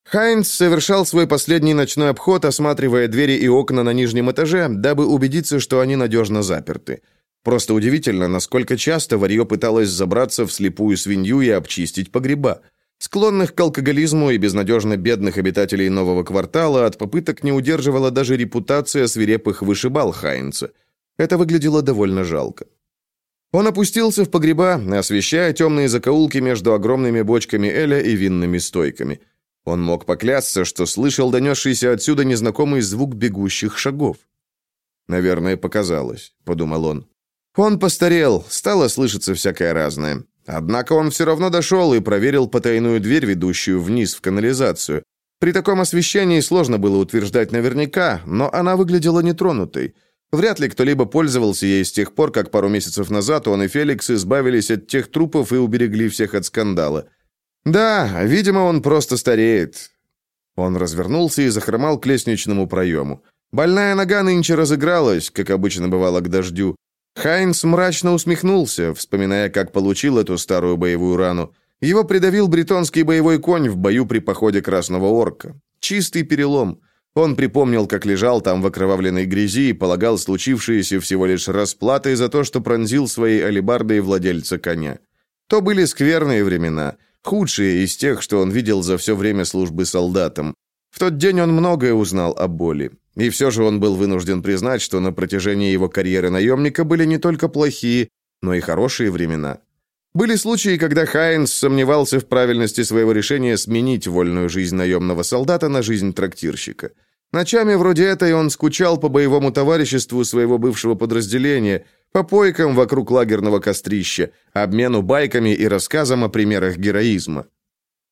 Хайнс совершал свой последний ночной обход, осматривая двери и окна на нижнем этаже, дабы убедиться, что они надежно заперты. Просто удивительно, насколько часто варье пыталось забраться в слепую свинью и обчистить погреба. Склонных к алкоголизму и безнадежно бедных обитателей нового квартала от попыток не удерживала даже репутация свирепых вышибал Хайнца. Это выглядело довольно жалко. Он опустился в погреба, освещая темные закоулки между огромными бочками Эля и винными стойками – он мог поклясться, что слышал донесшийся отсюда незнакомый звук бегущих шагов. «Наверное, показалось», — подумал он. Он постарел, стало слышаться всякое разное. Однако он все равно дошел и проверил потайную дверь, ведущую вниз в канализацию. При таком освещении сложно было утверждать наверняка, но она выглядела нетронутой. Вряд ли кто-либо пользовался ей с тех пор, как пару месяцев назад он и Феликс избавились от тех трупов и уберегли всех от скандала. «Да, видимо, он просто стареет». Он развернулся и захромал к лестничному проему. Больная нога нынче разыгралась, как обычно бывало к дождю. Хайнс мрачно усмехнулся, вспоминая, как получил эту старую боевую рану. Его придавил бретонский боевой конь в бою при походе Красного Орка. Чистый перелом. Он припомнил, как лежал там в окровавленной грязи и полагал случившееся всего лишь расплатой за то, что пронзил своей алебардой владельца коня. То были скверные времена – Худшие из тех, что он видел за все время службы солдатом. В тот день он многое узнал о боли. И все же он был вынужден признать, что на протяжении его карьеры наемника были не только плохие, но и хорошие времена. Были случаи, когда Хайнс сомневался в правильности своего решения сменить вольную жизнь наемного солдата на жизнь трактирщика. Ночами вроде этой он скучал по боевому товариществу своего бывшего подразделения – попойкам вокруг лагерного кострища, обмену байками и рассказам о примерах героизма.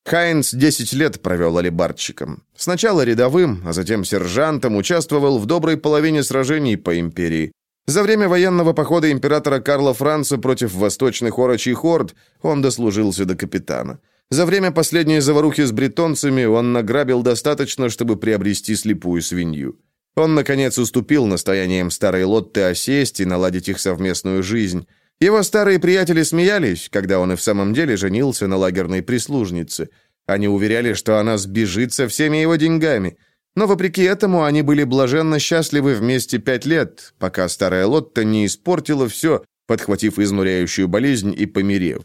Хайнс 10 лет провел алибардщиком. Сначала рядовым, а затем сержантом, участвовал в доброй половине сражений по империи. За время военного похода императора Карла Франца против восточных орочий хорд он дослужился до капитана. За время последней заварухи с бретонцами он награбил достаточно, чтобы приобрести слепую свинью. Он, наконец, уступил настояниям старой Лотты осесть и наладить их совместную жизнь. Его старые приятели смеялись, когда он и в самом деле женился на лагерной прислужнице. Они уверяли, что она сбежит со всеми его деньгами. Но, вопреки этому, они были блаженно счастливы вместе пять лет, пока старая Лотта не испортила все, подхватив изнуряющую болезнь и померев.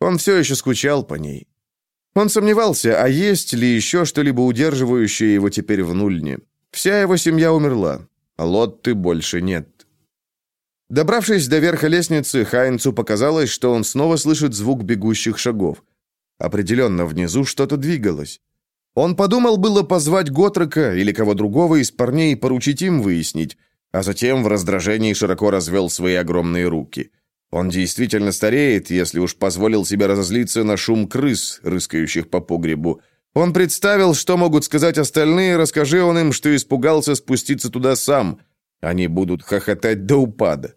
Он все еще скучал по ней. Он сомневался, а есть ли еще что-либо удерживающее его теперь в Нульне. Вся его семья умерла. а Лотты больше нет. Добравшись до верха лестницы, Хайнцу показалось, что он снова слышит звук бегущих шагов. Определенно, внизу что-то двигалось. Он подумал было позвать Готрека или кого другого из парней и поручить им выяснить, а затем в раздражении широко развел свои огромные руки. Он действительно стареет, если уж позволил себе разозлиться на шум крыс, рыскающих по погребу. Он представил, что могут сказать остальные, расскажи он им, что испугался спуститься туда сам. Они будут хохотать до упада.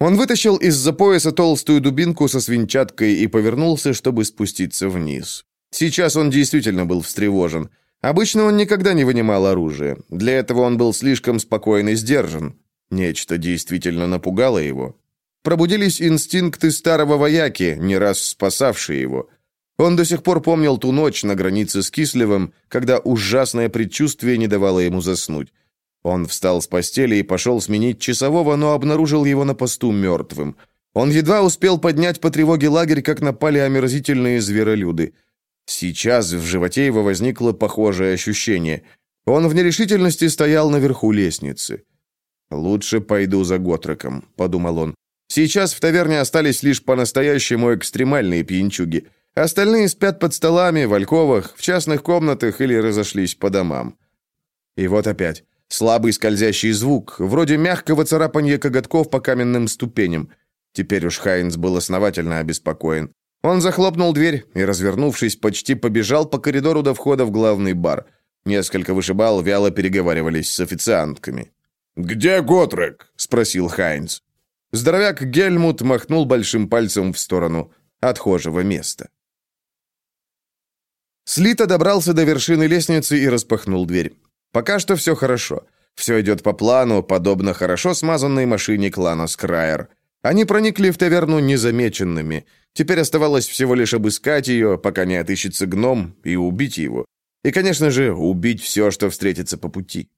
Он вытащил из-за пояса толстую дубинку со свинчаткой и повернулся, чтобы спуститься вниз. Сейчас он действительно был встревожен. Обычно он никогда не вынимал оружие. Для этого он был слишком спокоен и сдержан. Нечто действительно напугало его. Пробудились инстинкты старого вояки, не раз спасавшие его. Он до сих пор помнил ту ночь на границе с Кислевым, когда ужасное предчувствие не давало ему заснуть. Он встал с постели и пошел сменить часового, но обнаружил его на посту мертвым. Он едва успел поднять по тревоге лагерь, как напали омерзительные зверолюды. Сейчас в животе его возникло похожее ощущение. Он в нерешительности стоял наверху лестницы. «Лучше пойду за Готреком», — подумал он. «Сейчас в таверне остались лишь по-настоящему экстремальные пьянчуги». Остальные спят под столами, в альковах, в частных комнатах или разошлись по домам. И вот опять. Слабый скользящий звук, вроде мягкого царапанья коготков по каменным ступеням. Теперь уж Хайнс был основательно обеспокоен. Он захлопнул дверь и, развернувшись, почти побежал по коридору до входа в главный бар. Несколько вышибал вяло переговаривались с официантками. «Где Готрек?» — спросил Хайнс. Здоровяк Гельмут махнул большим пальцем в сторону отхожего места. Слита добрался до вершины лестницы и распахнул дверь. Пока что все хорошо. Все идет по плану, подобно хорошо смазанной машине клана Скрайер. Они проникли в таверну незамеченными. Теперь оставалось всего лишь обыскать ее, пока не отыщется гном, и убить его. И, конечно же, убить все, что встретится по пути.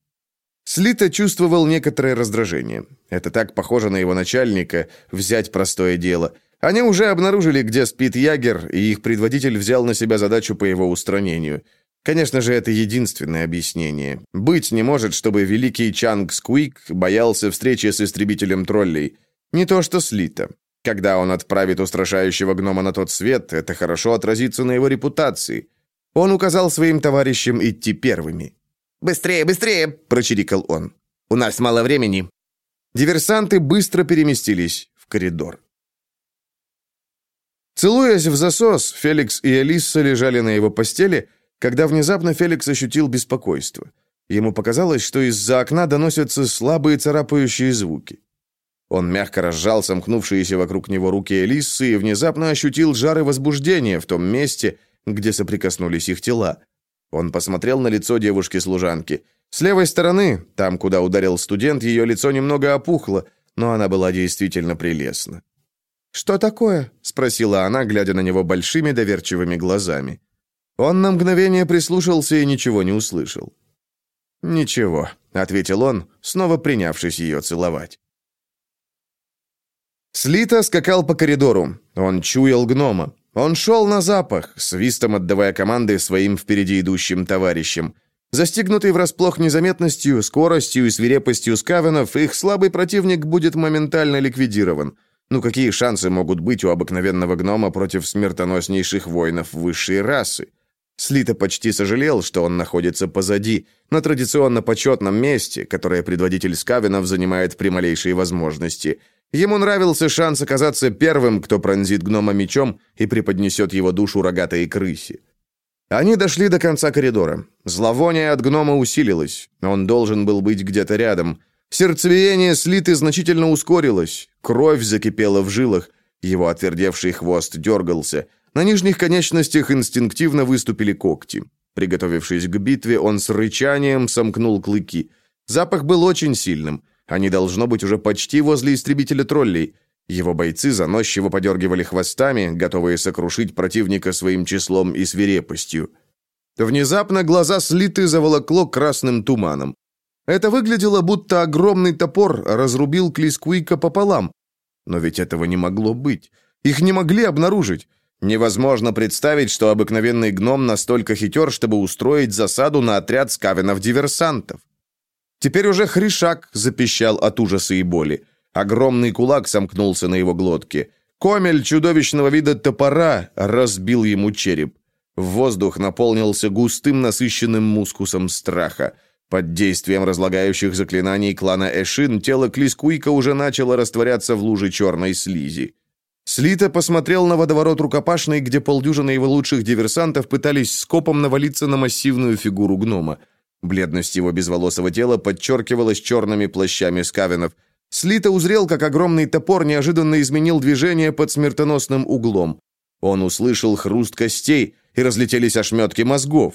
Слита чувствовал некоторое раздражение. Это так похоже на его начальника взять простое дело. Они уже обнаружили, где спит Ягер, и их предводитель взял на себя задачу по его устранению. Конечно же, это единственное объяснение. Быть не может, чтобы великий Чанг Скуик боялся встречи с истребителем троллей. Не то что Слита. Когда он отправит устрашающего гнома на тот свет, это хорошо отразится на его репутации. Он указал своим товарищам идти первыми. «Быстрее, быстрее!» – прочирикал он. «У нас мало времени». Диверсанты быстро переместились в коридор. Целуясь в засос, Феликс и Алиса лежали на его постели, когда внезапно Феликс ощутил беспокойство. Ему показалось, что из-за окна доносятся слабые царапающие звуки. Он мягко разжал сомкнувшиеся вокруг него руки Элиссы и внезапно ощутил жары возбуждения в том месте, где соприкоснулись их тела. Он посмотрел на лицо девушки-служанки. С левой стороны, там, куда ударил студент, ее лицо немного опухло, но она была действительно прелестна. «Что такое?» — спросила она, глядя на него большими доверчивыми глазами. Он на мгновение прислушался и ничего не услышал. «Ничего», — ответил он, снова принявшись ее целовать. Слита скакал по коридору. Он чуял гнома. Он шел на запах, свистом отдавая команды своим впереди идущим товарищам. Застигнутый врасплох незаметностью, скоростью и свирепостью скавенов, их слабый противник будет моментально ликвидирован. Ну какие шансы могут быть у обыкновенного гнома против смертоноснейших воинов высшей расы? Слита почти сожалел, что он находится позади, на традиционно почетном месте, которое предводитель скавенов занимает при малейшей возможности – Ему нравился шанс оказаться первым, кто пронзит гнома мечом и преподнесет его душу рогатой крысе. Они дошли до конца коридора. Зловоние от гнома усилилось. Он должен был быть где-то рядом. Сердцебиение слиты значительно ускорилось. Кровь закипела в жилах. Его отвердевший хвост дергался. На нижних конечностях инстинктивно выступили когти. Приготовившись к битве, он с рычанием сомкнул клыки. Запах был очень сильным. Они, должно быть, уже почти возле истребителя троллей. Его бойцы заносчиво подергивали хвостами, готовые сокрушить противника своим числом и свирепостью. Внезапно глаза слиты заволокло красным туманом. Это выглядело, будто огромный топор разрубил Клискуика пополам. Но ведь этого не могло быть. Их не могли обнаружить. Невозможно представить, что обыкновенный гном настолько хитер, чтобы устроить засаду на отряд скавенов-диверсантов. Теперь уже хришак запищал от ужаса и боли. Огромный кулак сомкнулся на его глотке. Комель чудовищного вида топора разбил ему череп. Воздух наполнился густым насыщенным мускусом страха. Под действием разлагающих заклинаний клана Эшин тело Клискуика уже начало растворяться в луже черной слизи. Слита посмотрел на водоворот рукопашный, где полдюжины его лучших диверсантов пытались скопом навалиться на массивную фигуру гнома. Бледность его безволосого тела подчеркивалась черными плащами скавенов. Слита узрел, как огромный топор неожиданно изменил движение под смертоносным углом. Он услышал хруст костей, и разлетелись ошметки мозгов.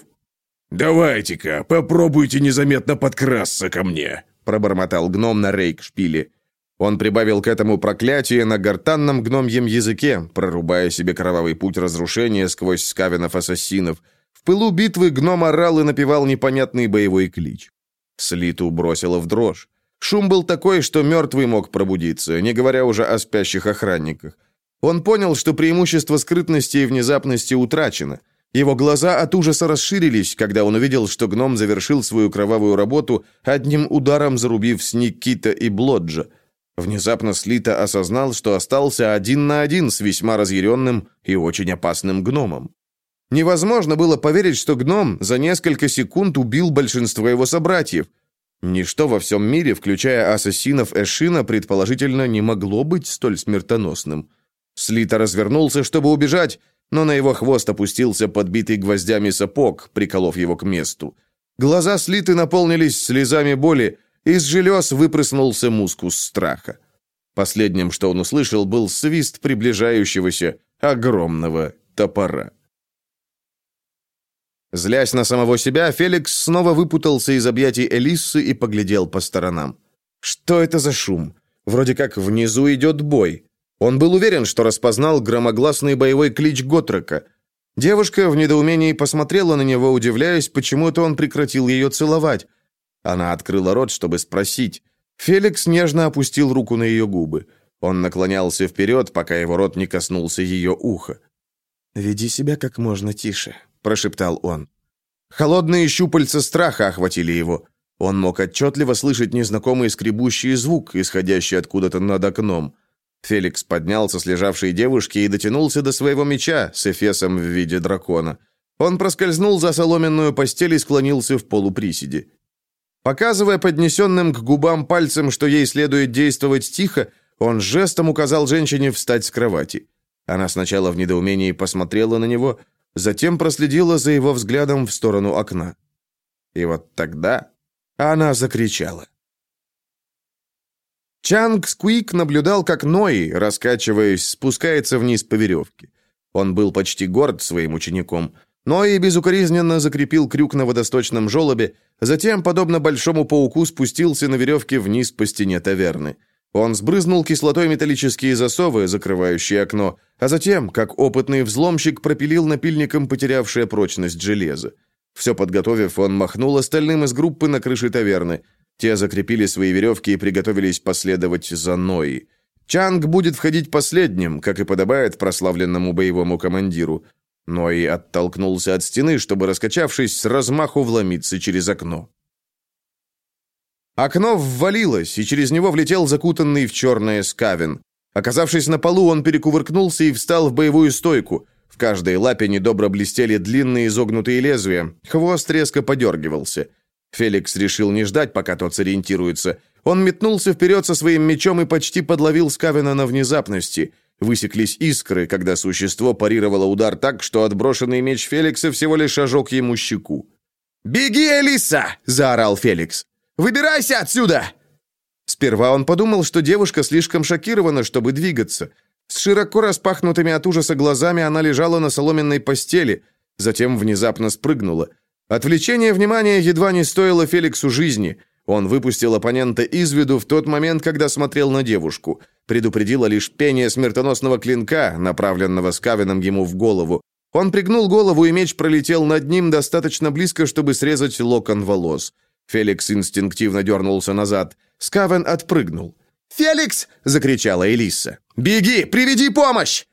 «Давайте-ка, попробуйте незаметно подкрасться ко мне», пробормотал гном на рейк-шпиле. Он прибавил к этому проклятие на гортанном гномьем языке, прорубая себе кровавый путь разрушения сквозь скавенов-ассасинов – пылу битвы гном орал и напевал непонятный боевой клич. Слиту бросило в дрожь. Шум был такой, что мертвый мог пробудиться, не говоря уже о спящих охранниках. Он понял, что преимущество скрытности и внезапности утрачено. Его глаза от ужаса расширились, когда он увидел, что гном завершил свою кровавую работу, одним ударом зарубив Сникита и Блоджа. Внезапно Слита осознал, что остался один на один с весьма разъяренным и очень опасным гномом. Невозможно было поверить, что гном за несколько секунд убил большинство его собратьев. Ничто во всем мире, включая ассасинов Эшина, предположительно не могло быть столь смертоносным. Слита развернулся, чтобы убежать, но на его хвост опустился подбитый гвоздями сапог, приколов его к месту. Глаза Слиты наполнились слезами боли, из желез выпрыснулся мускус страха. Последним, что он услышал, был свист приближающегося огромного топора. Злясь на самого себя, Феликс снова выпутался из объятий Элиссы и поглядел по сторонам. Что это за шум? Вроде как внизу идет бой. Он был уверен, что распознал громогласный боевой клич Готрека. Девушка в недоумении посмотрела на него, удивляясь, почему это он прекратил ее целовать. Она открыла рот, чтобы спросить. Феликс нежно опустил руку на ее губы. Он наклонялся вперед, пока его рот не коснулся ее уха. «Веди себя как можно тише», — прошептал он. Холодные щупальца страха охватили его. Он мог отчетливо слышать незнакомый скребущий звук, исходящий откуда-то над окном. Феликс поднялся с лежавшей девушки и дотянулся до своего меча с эфесом в виде дракона. Он проскользнул за соломенную постель и склонился в полуприседе. Показывая поднесенным к губам пальцем, что ей следует действовать тихо, он жестом указал женщине встать с кровати. Она сначала в недоумении посмотрела на него, затем проследила за его взглядом в сторону окна. И вот тогда она закричала. Чанг Сквик наблюдал, как Ной, раскачиваясь, спускается вниз по веревке. Он был почти горд своим учеником. Ной безукоризненно закрепил крюк на водосточном желобе, затем, подобно большому пауку, спустился на веревке вниз по стене таверны. Он сбрызнул кислотой металлические засовы, закрывающие окно, а затем, как опытный взломщик, пропилил напильником потерявшее прочность железо. Все подготовив, он махнул остальным из группы на крыше таверны. Те закрепили свои веревки и приготовились последовать за Нои. Чанг будет входить последним, как и подобает прославленному боевому командиру. Нои оттолкнулся от стены, чтобы, раскачавшись, с размаху вломиться через окно. Окно ввалилось, и через него влетел закутанный в черное скавин. Оказавшись на полу, он перекувыркнулся и встал в боевую стойку. В каждой лапе недобро блестели длинные изогнутые лезвия. Хвост резко подергивался. Феликс решил не ждать, пока тот сориентируется. Он метнулся вперед со своим мечом и почти подловил Скавина на внезапности. Высеклись искры, когда существо парировало удар так, что отброшенный меч Феликса всего лишь ожег ему щеку. «Беги, Элиса!» – заорал Феликс. «Выбирайся отсюда!» Сперва он подумал, что девушка слишком шокирована, чтобы двигаться. С широко распахнутыми от ужаса глазами она лежала на соломенной постели, затем внезапно спрыгнула – Отвлечение внимания едва не стоило Феликсу жизни. Он выпустил оппонента из виду в тот момент, когда смотрел на девушку. Предупредило лишь пение смертоносного клинка, направленного Скавином ему в голову. Он пригнул голову, и меч пролетел над ним достаточно близко, чтобы срезать локон волос. Феликс инстинктивно дернулся назад. Скавен отпрыгнул. «Феликс!» — закричала Элиса. «Беги! Приведи помощь!»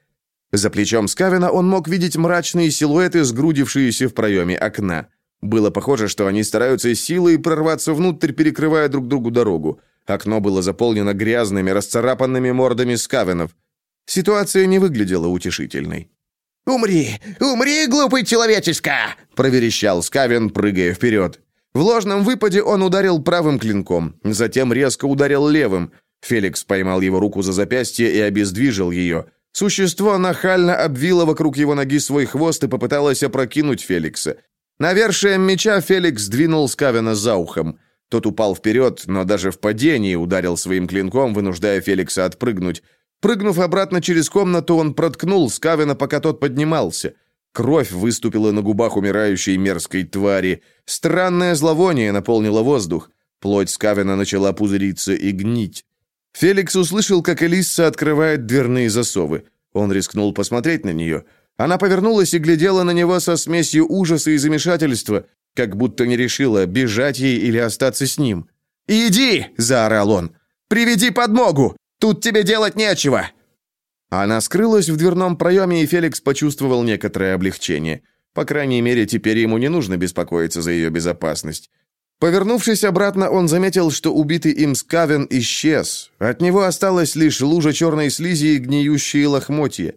За плечом Скавена он мог видеть мрачные силуэты, сгрудившиеся в проеме окна. Было похоже, что они стараются силой прорваться внутрь, перекрывая друг другу дорогу. Окно было заполнено грязными, расцарапанными мордами скавенов. Ситуация не выглядела утешительной. «Умри! Умри, глупый человечишка!» — проверещал Скавен, прыгая вперед. В ложном выпаде он ударил правым клинком, затем резко ударил левым. Феликс поймал его руку за запястье и обездвижил ее. Существо нахально обвило вокруг его ноги свой хвост и попыталось опрокинуть Феликса. Навершием меча Феликс двинул Скавена за ухом. Тот упал вперед, но даже в падении ударил своим клинком, вынуждая Феликса отпрыгнуть. Прыгнув обратно через комнату, он проткнул Скавена, пока тот поднимался. Кровь выступила на губах умирающей мерзкой твари. Странное зловоние наполнило воздух. Плоть Скавена начала пузыриться и гнить. Феликс услышал, как Элисса открывает дверные засовы. Он рискнул посмотреть на нее – она повернулась и глядела на него со смесью ужаса и замешательства, как будто не решила, бежать ей или остаться с ним. «Иди!» – заорал он. «Приведи подмогу! Тут тебе делать нечего!» Она скрылась в дверном проеме, и Феликс почувствовал некоторое облегчение. По крайней мере, теперь ему не нужно беспокоиться за ее безопасность. Повернувшись обратно, он заметил, что убитый им Скавен исчез. От него осталась лишь лужа черной слизи и гниющие лохмотья.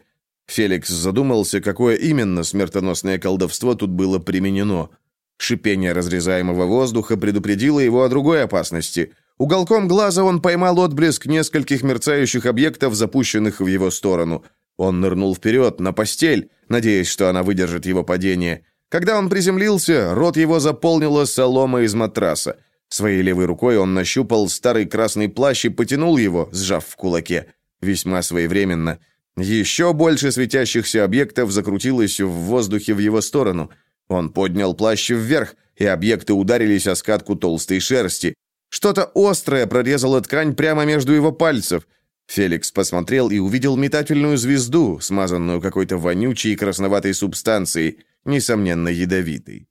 Феликс задумался, какое именно смертоносное колдовство тут было применено. Шипение разрезаемого воздуха предупредило его о другой опасности. Уголком глаза он поймал отблеск нескольких мерцающих объектов, запущенных в его сторону. Он нырнул вперед, на постель, надеясь, что она выдержит его падение. Когда он приземлился, рот его заполнила солома из матраса. Своей левой рукой он нащупал старый красный плащ и потянул его, сжав в кулаке. Весьма своевременно – еще больше светящихся объектов закрутилось в воздухе в его сторону. Он поднял плащ вверх, и объекты ударились о скатку толстой шерсти. Что-то острое прорезало ткань прямо между его пальцев. Феликс посмотрел и увидел метательную звезду, смазанную какой-то вонючей красноватой субстанцией, несомненно, ядовитой.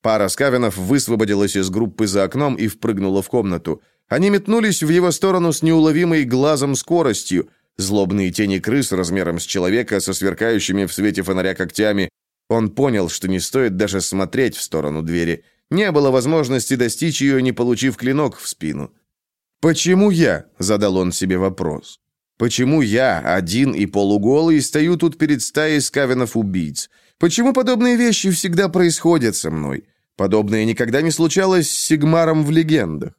Пара скавенов высвободилась из группы за окном и впрыгнула в комнату. Они метнулись в его сторону с неуловимой глазом скоростью. Злобные тени крыс размером с человека со сверкающими в свете фонаря когтями. Он понял, что не стоит даже смотреть в сторону двери. Не было возможности достичь ее, не получив клинок в спину. «Почему я?» – задал он себе вопрос. «Почему я, один и полуголый, стою тут перед стаей скавенов-убийц? Почему подобные вещи всегда происходят со мной? Подобное никогда не случалось с Сигмаром в легендах».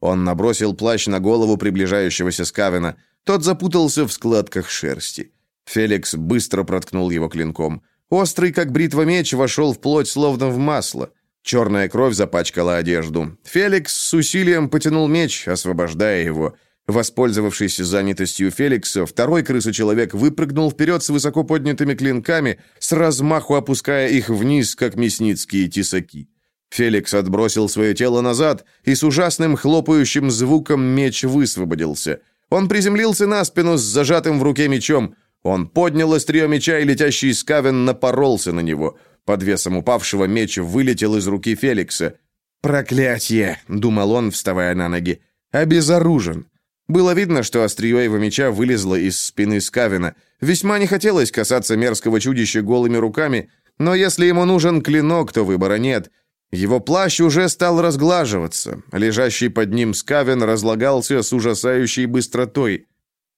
Он набросил плащ на голову приближающегося скавена. Тот запутался в складках шерсти. Феликс быстро проткнул его клинком. Острый, как бритва меч, вошел в плоть словно в масло. Черная кровь запачкала одежду. Феликс с усилием потянул меч, освобождая его. Воспользовавшись занятостью Феликса, второй крысочеловек выпрыгнул вперед с высоко поднятыми клинками, с размаху опуская их вниз, как мясницкие тесаки. Феликс отбросил свое тело назад, и с ужасным хлопающим звуком меч высвободился. Он приземлился на спину с зажатым в руке мечом. Он поднял острие меча, и летящий скавен напоролся на него – под весом упавшего меч вылетел из руки Феликса. «Проклятье!» — думал он, вставая на ноги. «Обезоружен!» Было видно, что острие его меча вылезло из спины Скавина. Весьма не хотелось касаться мерзкого чудища голыми руками, но если ему нужен клинок, то выбора нет. Его плащ уже стал разглаживаться. Лежащий под ним Скавин разлагался с ужасающей быстротой.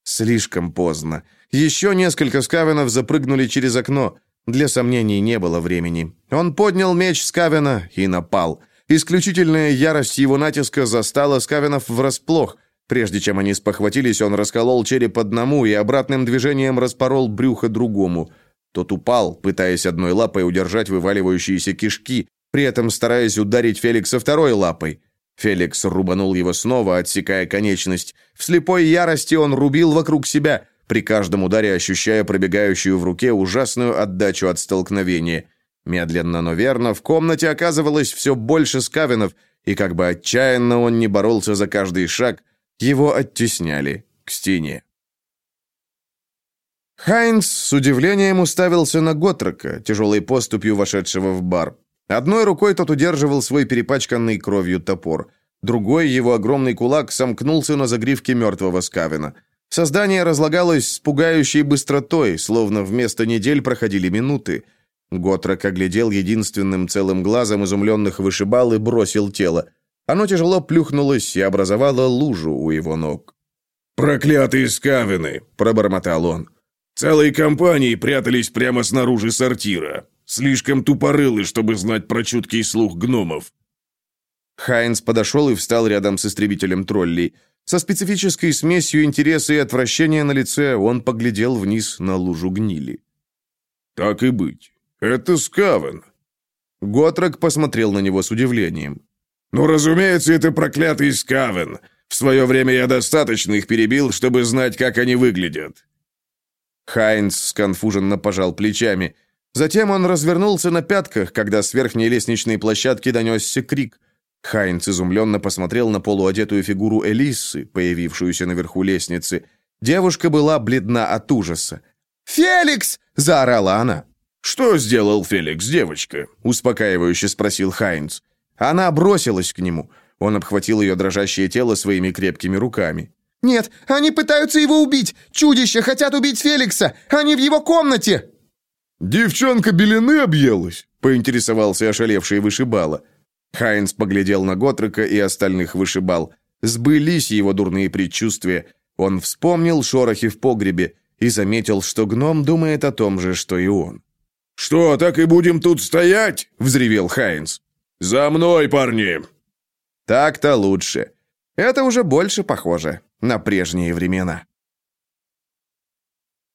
Слишком поздно. Еще несколько Скавинов запрыгнули через окно. Для сомнений не было времени. Он поднял меч Скавена и напал. Исключительная ярость его натиска застала Скавенов врасплох. Прежде чем они спохватились, он расколол череп одному и обратным движением распорол брюхо другому. Тот упал, пытаясь одной лапой удержать вываливающиеся кишки, при этом стараясь ударить Феликса второй лапой. Феликс рубанул его снова, отсекая конечность. В слепой ярости он рубил вокруг себя – при каждом ударе ощущая пробегающую в руке ужасную отдачу от столкновения. Медленно, но верно, в комнате оказывалось все больше скавинов, и как бы отчаянно он не боролся за каждый шаг, его оттесняли к стене. Хайнс с удивлением уставился на Готрока, тяжелой поступью вошедшего в бар. Одной рукой тот удерживал свой перепачканный кровью топор. Другой, его огромный кулак, сомкнулся на загривке мертвого скавина. Создание разлагалось с пугающей быстротой, словно вместо недель проходили минуты. Готрок оглядел единственным целым глазом изумленных вышибал и бросил тело. Оно тяжело плюхнулось и образовало лужу у его ног. «Проклятые скавины!» – пробормотал он. «Целые компании прятались прямо снаружи сортира. Слишком тупорылы, чтобы знать про чуткий слух гномов». Хайнс подошел и встал рядом с истребителем троллей – со специфической смесью интереса и отвращения на лице он поглядел вниз на лужу гнили. «Так и быть. Это Скавен». Готрок посмотрел на него с удивлением. «Ну, разумеется, это проклятый Скавен. В свое время я достаточно их перебил, чтобы знать, как они выглядят». Хайнц сконфуженно пожал плечами. Затем он развернулся на пятках, когда с верхней лестничной площадки донесся крик. Хайнц изумленно посмотрел на полуодетую фигуру Элиссы, появившуюся наверху лестницы. Девушка была бледна от ужаса. «Феликс!» – заорала она. «Что сделал Феликс, девочка?» – успокаивающе спросил Хайнц. Она бросилась к нему. Он обхватил ее дрожащее тело своими крепкими руками. «Нет, они пытаются его убить! Чудища хотят убить Феликса! Они в его комнате!» «Девчонка белины объелась?» – поинтересовался ошалевший вышибала. Хайнс поглядел на Готрека и остальных вышибал. Сбылись его дурные предчувствия. Он вспомнил шорохи в погребе и заметил, что гном думает о том же, что и он. «Что, так и будем тут стоять?» — взревел Хайнс. «За мной, парни!» «Так-то лучше. Это уже больше похоже на прежние времена».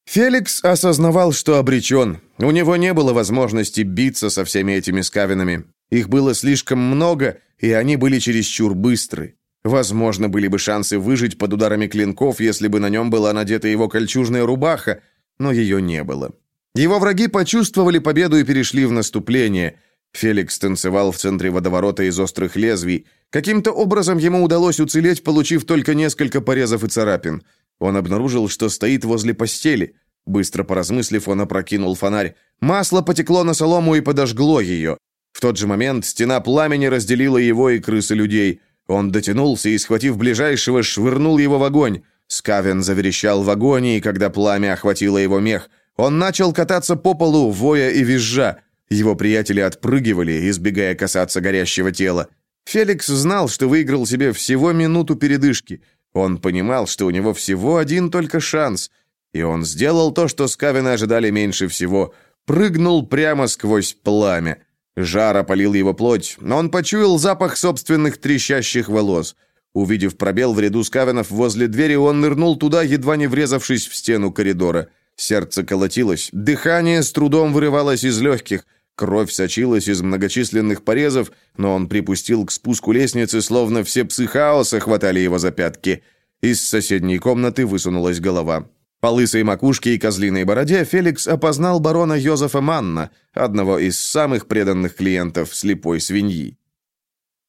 Феликс осознавал, что обречен. У него не было возможности биться со всеми этими скавинами. Их было слишком много, и они были чересчур быстры. Возможно, были бы шансы выжить под ударами клинков, если бы на нем была надета его кольчужная рубаха, но ее не было. Его враги почувствовали победу и перешли в наступление. Феликс танцевал в центре водоворота из острых лезвий. Каким-то образом ему удалось уцелеть, получив только несколько порезов и царапин. Он обнаружил, что стоит возле постели. Быстро поразмыслив, он опрокинул фонарь. Масло потекло на солому и подожгло ее. В тот же момент стена пламени разделила его и крысы людей. Он дотянулся и, схватив ближайшего, швырнул его в огонь. Скавен заверещал в агонии, когда пламя охватило его мех. Он начал кататься по полу, воя и визжа. Его приятели отпрыгивали, избегая касаться горящего тела. Феликс знал, что выиграл себе всего минуту передышки. Он понимал, что у него всего один только шанс. И он сделал то, что Скавина ожидали меньше всего. Прыгнул прямо сквозь пламя. Жар опалил его плоть, но он почуял запах собственных трещащих волос. Увидев пробел в ряду скавенов возле двери, он нырнул туда, едва не врезавшись в стену коридора. Сердце колотилось, дыхание с трудом вырывалось из легких, кровь сочилась из многочисленных порезов, но он припустил к спуску лестницы, словно все псы хаоса хватали его за пятки. Из соседней комнаты высунулась голова. По лысой макушке и козлиной бороде Феликс опознал барона Йозефа Манна, одного из самых преданных клиентов слепой свиньи.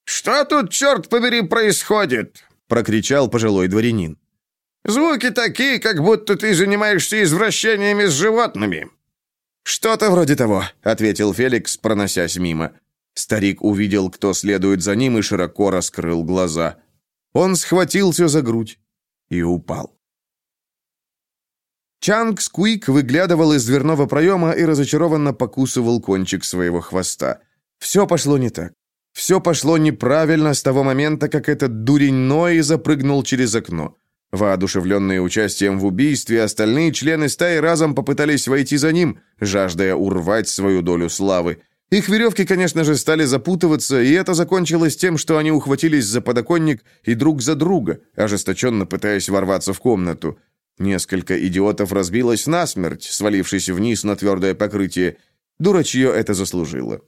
«Что тут, черт побери, происходит?» — прокричал пожилой дворянин. «Звуки такие, как будто ты занимаешься извращениями с животными». «Что-то вроде того», — ответил Феликс, проносясь мимо. Старик увидел, кто следует за ним, и широко раскрыл глаза. Он схватился за грудь и упал. Чанг Скуик выглядывал из дверного проема и разочарованно покусывал кончик своего хвоста. Все пошло не так. Все пошло неправильно с того момента, как этот дурень Ной запрыгнул через окно. Воодушевленные участием в убийстве, остальные члены стаи разом попытались войти за ним, жаждая урвать свою долю славы. Их веревки, конечно же, стали запутываться, и это закончилось тем, что они ухватились за подоконник и друг за друга, ожесточенно пытаясь ворваться в комнату. Несколько идиотов разбилось насмерть, свалившись вниз на твердое покрытие. Дурачье это заслужило.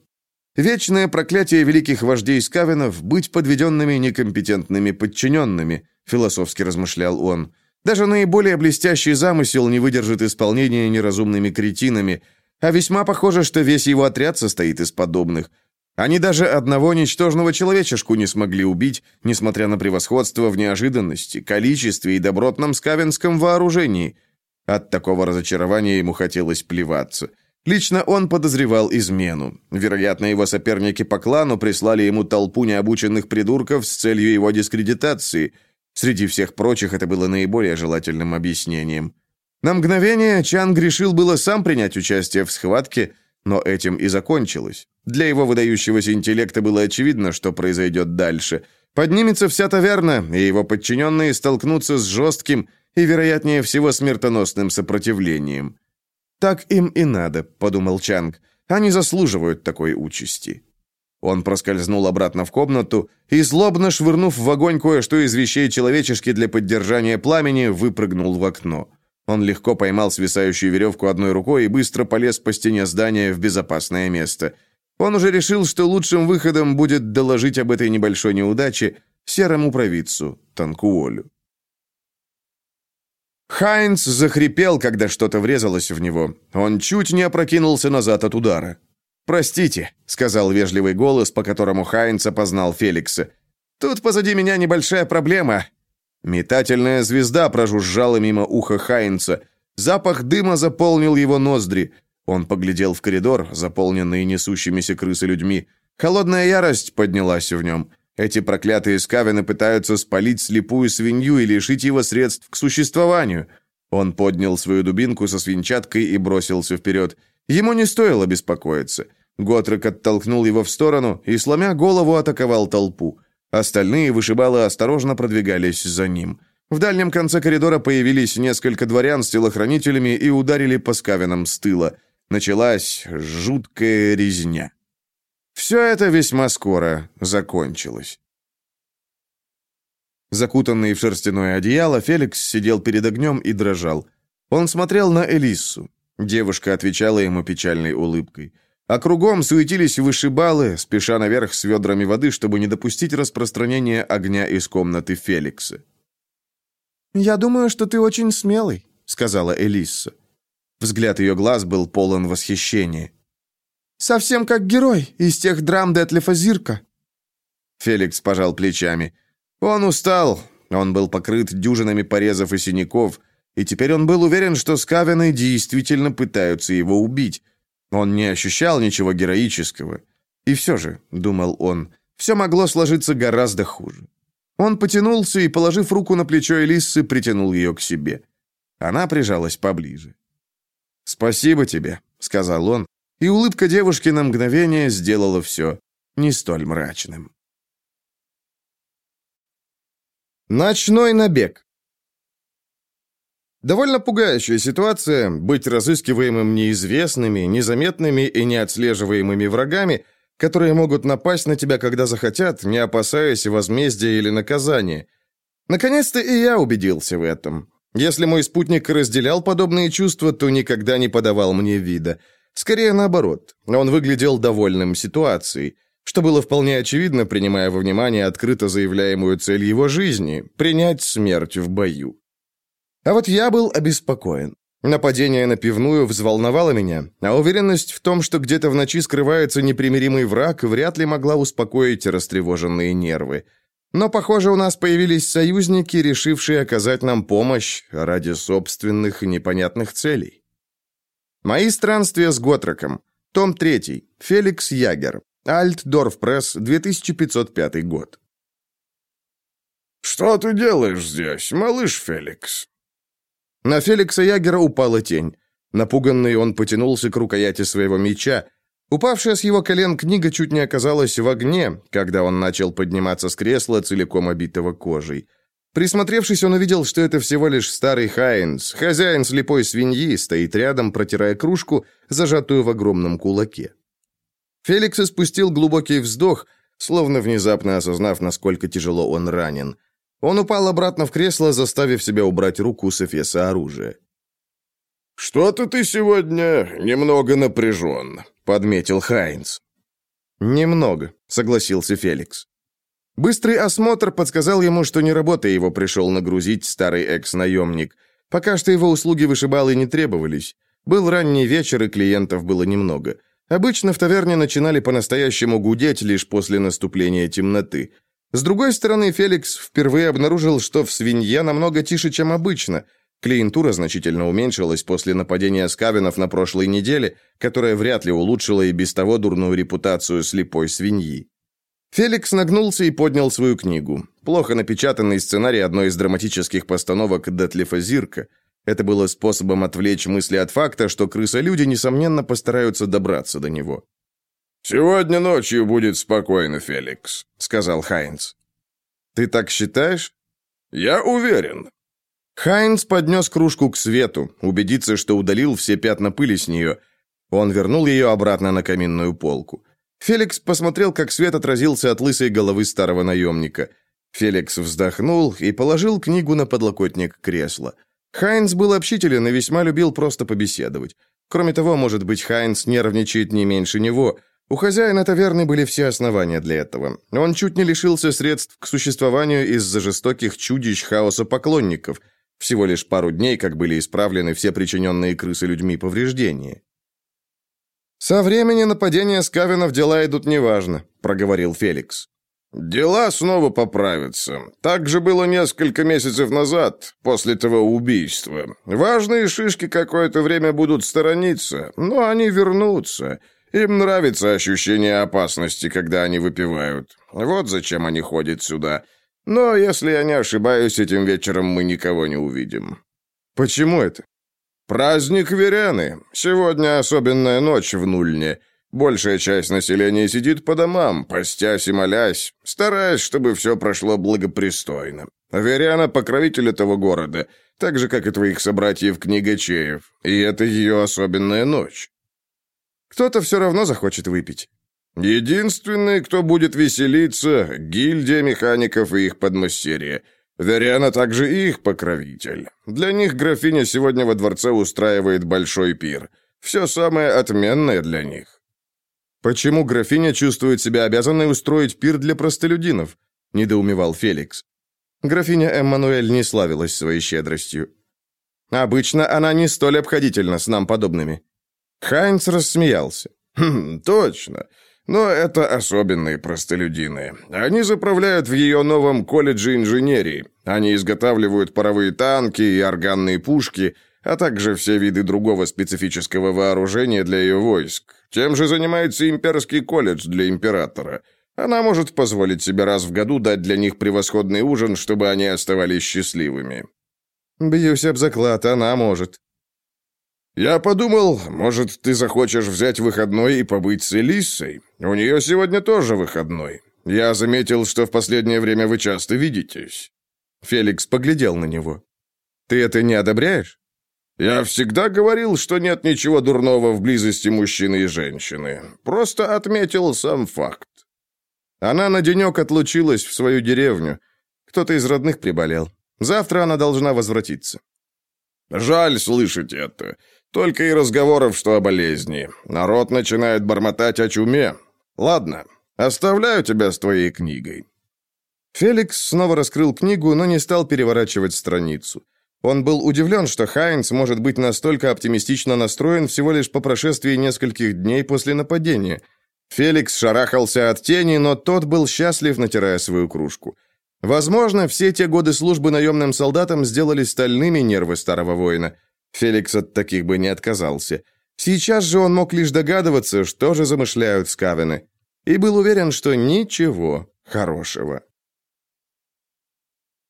Вечное проклятие великих вождей Скавенов — быть подведенными некомпетентными подчиненными, философски размышлял он. Даже наиболее блестящий замысел не выдержит исполнения неразумными кретинами, а весьма похоже, что весь его отряд состоит из подобных — они даже одного ничтожного человечешку не смогли убить, несмотря на превосходство в неожиданности, количестве и добротном скавенском вооружении. От такого разочарования ему хотелось плеваться. Лично он подозревал измену. Вероятно, его соперники по клану прислали ему толпу необученных придурков с целью его дискредитации. Среди всех прочих это было наиболее желательным объяснением. На мгновение Чан грешил было сам принять участие в схватке, но этим и закончилось. Для его выдающегося интеллекта было очевидно, что произойдет дальше. Поднимется вся таверна, и его подчиненные столкнутся с жестким и, вероятнее всего, смертоносным сопротивлением. «Так им и надо», — подумал Чанг. «Они заслуживают такой участи». Он проскользнул обратно в комнату и, злобно швырнув в огонь кое-что из вещей человечески для поддержания пламени, выпрыгнул в окно. Он легко поймал свисающую веревку одной рукой и быстро полез по стене здания в безопасное место — он уже решил, что лучшим выходом будет доложить об этой небольшой неудаче серому провидцу Танкуолю. Хайнц захрипел, когда что-то врезалось в него. Он чуть не опрокинулся назад от удара. «Простите», — сказал вежливый голос, по которому Хайнц опознал Феликса. «Тут позади меня небольшая проблема». Метательная звезда прожужжала мимо уха Хайнца. Запах дыма заполнил его ноздри. Он поглядел в коридор, заполненный несущимися крысы людьми. Холодная ярость поднялась в нем. Эти проклятые скавины пытаются спалить слепую свинью и лишить его средств к существованию. Он поднял свою дубинку со свинчаткой и бросился вперед. Ему не стоило беспокоиться. Готрек оттолкнул его в сторону и, сломя голову, атаковал толпу. Остальные вышибалы осторожно продвигались за ним. В дальнем конце коридора появились несколько дворян с телохранителями и ударили по скавинам с тыла. Началась жуткая резня. Все это весьма скоро закончилось. Закутанный в шерстяное одеяло, Феликс сидел перед огнем и дрожал. Он смотрел на Элиссу. Девушка отвечала ему печальной улыбкой. А кругом суетились вышибалы, спеша наверх с ведрами воды, чтобы не допустить распространения огня из комнаты Феликса. «Я думаю, что ты очень смелый», — сказала Элисса. Взгляд ее глаз был полон восхищения. «Совсем как герой из тех драм Детлифа Зирка». Феликс пожал плечами. Он устал, Он был покрыт дюжинами порезов и синяков, и теперь он был уверен, что скавены действительно пытаются его убить. Он не ощущал ничего героического. И все же, думал он, все могло сложиться гораздо хуже. Он потянулся и, положив руку на плечо Элиссы, притянул ее к себе. Она прижалась поближе. «Спасибо тебе», — сказал он, и улыбка девушки на мгновение сделала все не столь мрачным. Ночной набег. Довольно пугающая ситуация — быть разыскиваемым неизвестными, незаметными и неотслеживаемыми врагами, которые могут напасть на тебя, когда захотят, не опасаясь возмездия или наказания. Наконец-то и я убедился в этом. Если мой спутник разделял подобные чувства, то никогда не подавал мне вида. Скорее наоборот, он выглядел довольным ситуацией, что было вполне очевидно, принимая во внимание открыто заявляемую цель его жизни – принять смерть в бою. А вот я был обеспокоен. Нападение на пивную взволновало меня, а уверенность в том, что где-то в ночи скрывается непримиримый враг, вряд ли могла успокоить растревоженные нервы. Но, похоже, у нас появились союзники, решившие оказать нам помощь ради собственных непонятных целей. Мои странствия с Готроком. Том 3. Феликс Ягер. Альтдорф Пресс, 2505 год. «Что ты делаешь здесь, малыш Феликс?» На Феликса Ягера упала тень. Напуганный он потянулся к рукояти своего меча. Упавшая с его колен книга чуть не оказалась в огне, когда он начал подниматься с кресла, целиком обитого кожей. Присмотревшись, он увидел, что это всего лишь старый Хайнс, хозяин слепой свиньи, стоит рядом, протирая кружку, зажатую в огромном кулаке. Феликс испустил глубокий вздох, словно внезапно осознав, насколько тяжело он ранен. Он упал обратно в кресло, заставив себя убрать руку с эфеса оружия. «Что-то ты сегодня немного напряжен», — подметил Хайнц. «Немного», — согласился Феликс. Быстрый осмотр подсказал ему, что не работая его пришел нагрузить старый экс-наемник. Пока что его услуги вышибалы не требовались. Был ранний вечер, и клиентов было немного. Обычно в таверне начинали по-настоящему гудеть лишь после наступления темноты. С другой стороны, Феликс впервые обнаружил, что в свинье намного тише, чем обычно. Клиентура значительно уменьшилась после нападения скавинов на прошлой неделе, которое вряд ли улучшило и без того дурную репутацию слепой свиньи. Феликс нагнулся и поднял свою книгу. Плохо напечатанный сценарий одной из драматических постановок Детлифа Зирка. Это было способом отвлечь мысли от факта, что крыса-люди, несомненно, постараются добраться до него. «Сегодня ночью будет спокойно, Феликс», — сказал Хайнц. «Ты так считаешь?» «Я уверен». Хайнц поднес кружку к свету, убедиться, что удалил все пятна пыли с нее. Он вернул ее обратно на каминную полку. Феликс посмотрел, как свет отразился от лысой головы старого наемника. Феликс вздохнул и положил книгу на подлокотник кресла. Хайнц был общителен и весьма любил просто побеседовать. Кроме того, может быть, Хайнц нервничает не меньше него – у хозяина таверны были все основания для этого. Он чуть не лишился средств к существованию из-за жестоких чудищ хаоса поклонников. Всего лишь пару дней, как были исправлены все причиненные крысы людьми повреждения. «Со времени нападения Скавинов дела идут неважно», — проговорил Феликс. «Дела снова поправятся. Так же было несколько месяцев назад, после того убийства. Важные шишки какое-то время будут сторониться, но они вернутся. Им нравится ощущение опасности, когда они выпивают. Вот зачем они ходят сюда. Но, если я не ошибаюсь, этим вечером мы никого не увидим». «Почему это?» «Праздник Веряны. Сегодня особенная ночь в Нульне. Большая часть населения сидит по домам, постясь и молясь, стараясь, чтобы все прошло благопристойно. Веряна — покровитель этого города, так же, как и твоих собратьев-книгачеев, и это ее особенная ночь. Кто-то все равно захочет выпить. Единственный, кто будет веселиться, гильдия механиков и их подмастерье. Веряна также их покровитель. Для них графиня сегодня во дворце устраивает большой пир. Все самое отменное для них. Почему графиня чувствует себя обязанной устроить пир для простолюдинов? Недоумевал Феликс. Графиня Эммануэль не славилась своей щедростью. Обычно она не столь обходительна с нам подобными. Хайнц рассмеялся. «Хм, точно. но это особенные простолюдины. Они заправляют в ее новом колледже инженерии. Они изготавливают паровые танки и органные пушки, а также все виды другого специфического вооружения для ее войск. Тем же занимается имперский колледж для императора. Она может позволить себе раз в году дать для них превосходный ужин, чтобы они оставались счастливыми. Бьюсь об заклад, она может. «Я подумал, может, ты захочешь взять выходной и побыть с Элиссой? У нее сегодня тоже выходной. Я заметил, что в последнее время вы часто видитесь». Феликс поглядел на него. «Ты это не одобряешь?» «Я всегда говорил, что нет ничего дурного в близости мужчины и женщины. Просто отметил сам факт». Она на денек отлучилась в свою деревню. Кто-то из родных приболел. Завтра она должна возвратиться. «Жаль слышать это. Только и разговоров, что о болезни. Народ начинает бормотать о чуме. Ладно, оставляю тебя с твоей книгой». Феликс снова раскрыл книгу, но не стал переворачивать страницу. Он был удивлен, что Хайнц может быть настолько оптимистично настроен всего лишь по прошествии нескольких дней после нападения. Феликс шарахался от тени, но тот был счастлив, натирая свою кружку. Возможно, все те годы службы наемным солдатам сделали стальными нервы старого воина. Феликс от таких бы не отказался. Сейчас же он мог лишь догадываться, что же замышляют скавены. И был уверен, что ничего хорошего.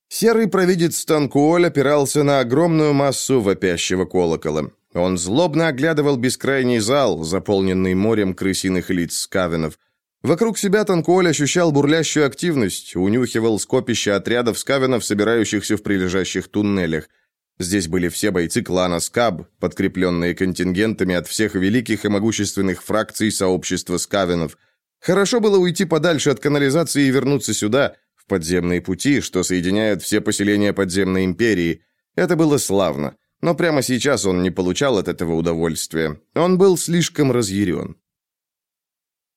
Серый провидец Танкуоль опирался на огромную массу вопящего колокола. Он злобно оглядывал бескрайний зал, заполненный морем крысиных лиц скавенов. Вокруг себя Танкуоль ощущал бурлящую активность, унюхивал скопище отрядов скавенов, собирающихся в прилежащих туннелях. Здесь были все бойцы клана Скаб, подкрепленные контингентами от всех великих и могущественных фракций сообщества скавенов. Хорошо было уйти подальше от канализации и вернуться сюда, в подземные пути, что соединяют все поселения подземной империи. Это было славно, но прямо сейчас он не получал от этого удовольствия. Он был слишком разъярен.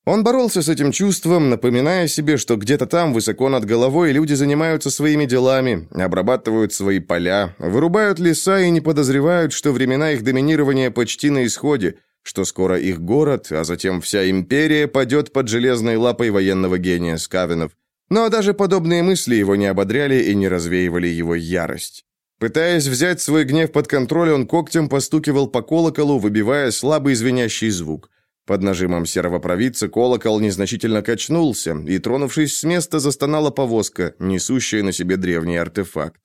Он боролся с этим чувством, напоминая себе, что где-то там, высоко над головой, люди занимаются своими делами, обрабатывают свои поля, вырубают леса и не подозревают, что времена их доминирования почти на исходе, что скоро их город, а затем вся империя падет под железной лапой военного гения Скавинов. Но даже подобные мысли его не ободряли и не развеивали его ярость. Пытаясь взять свой гнев под контроль, он когтем постукивал по колоколу, выбивая слабый звенящий звук – под нажимом серого провидца колокол незначительно качнулся, и, тронувшись с места, застонала повозка, несущая на себе древний артефакт.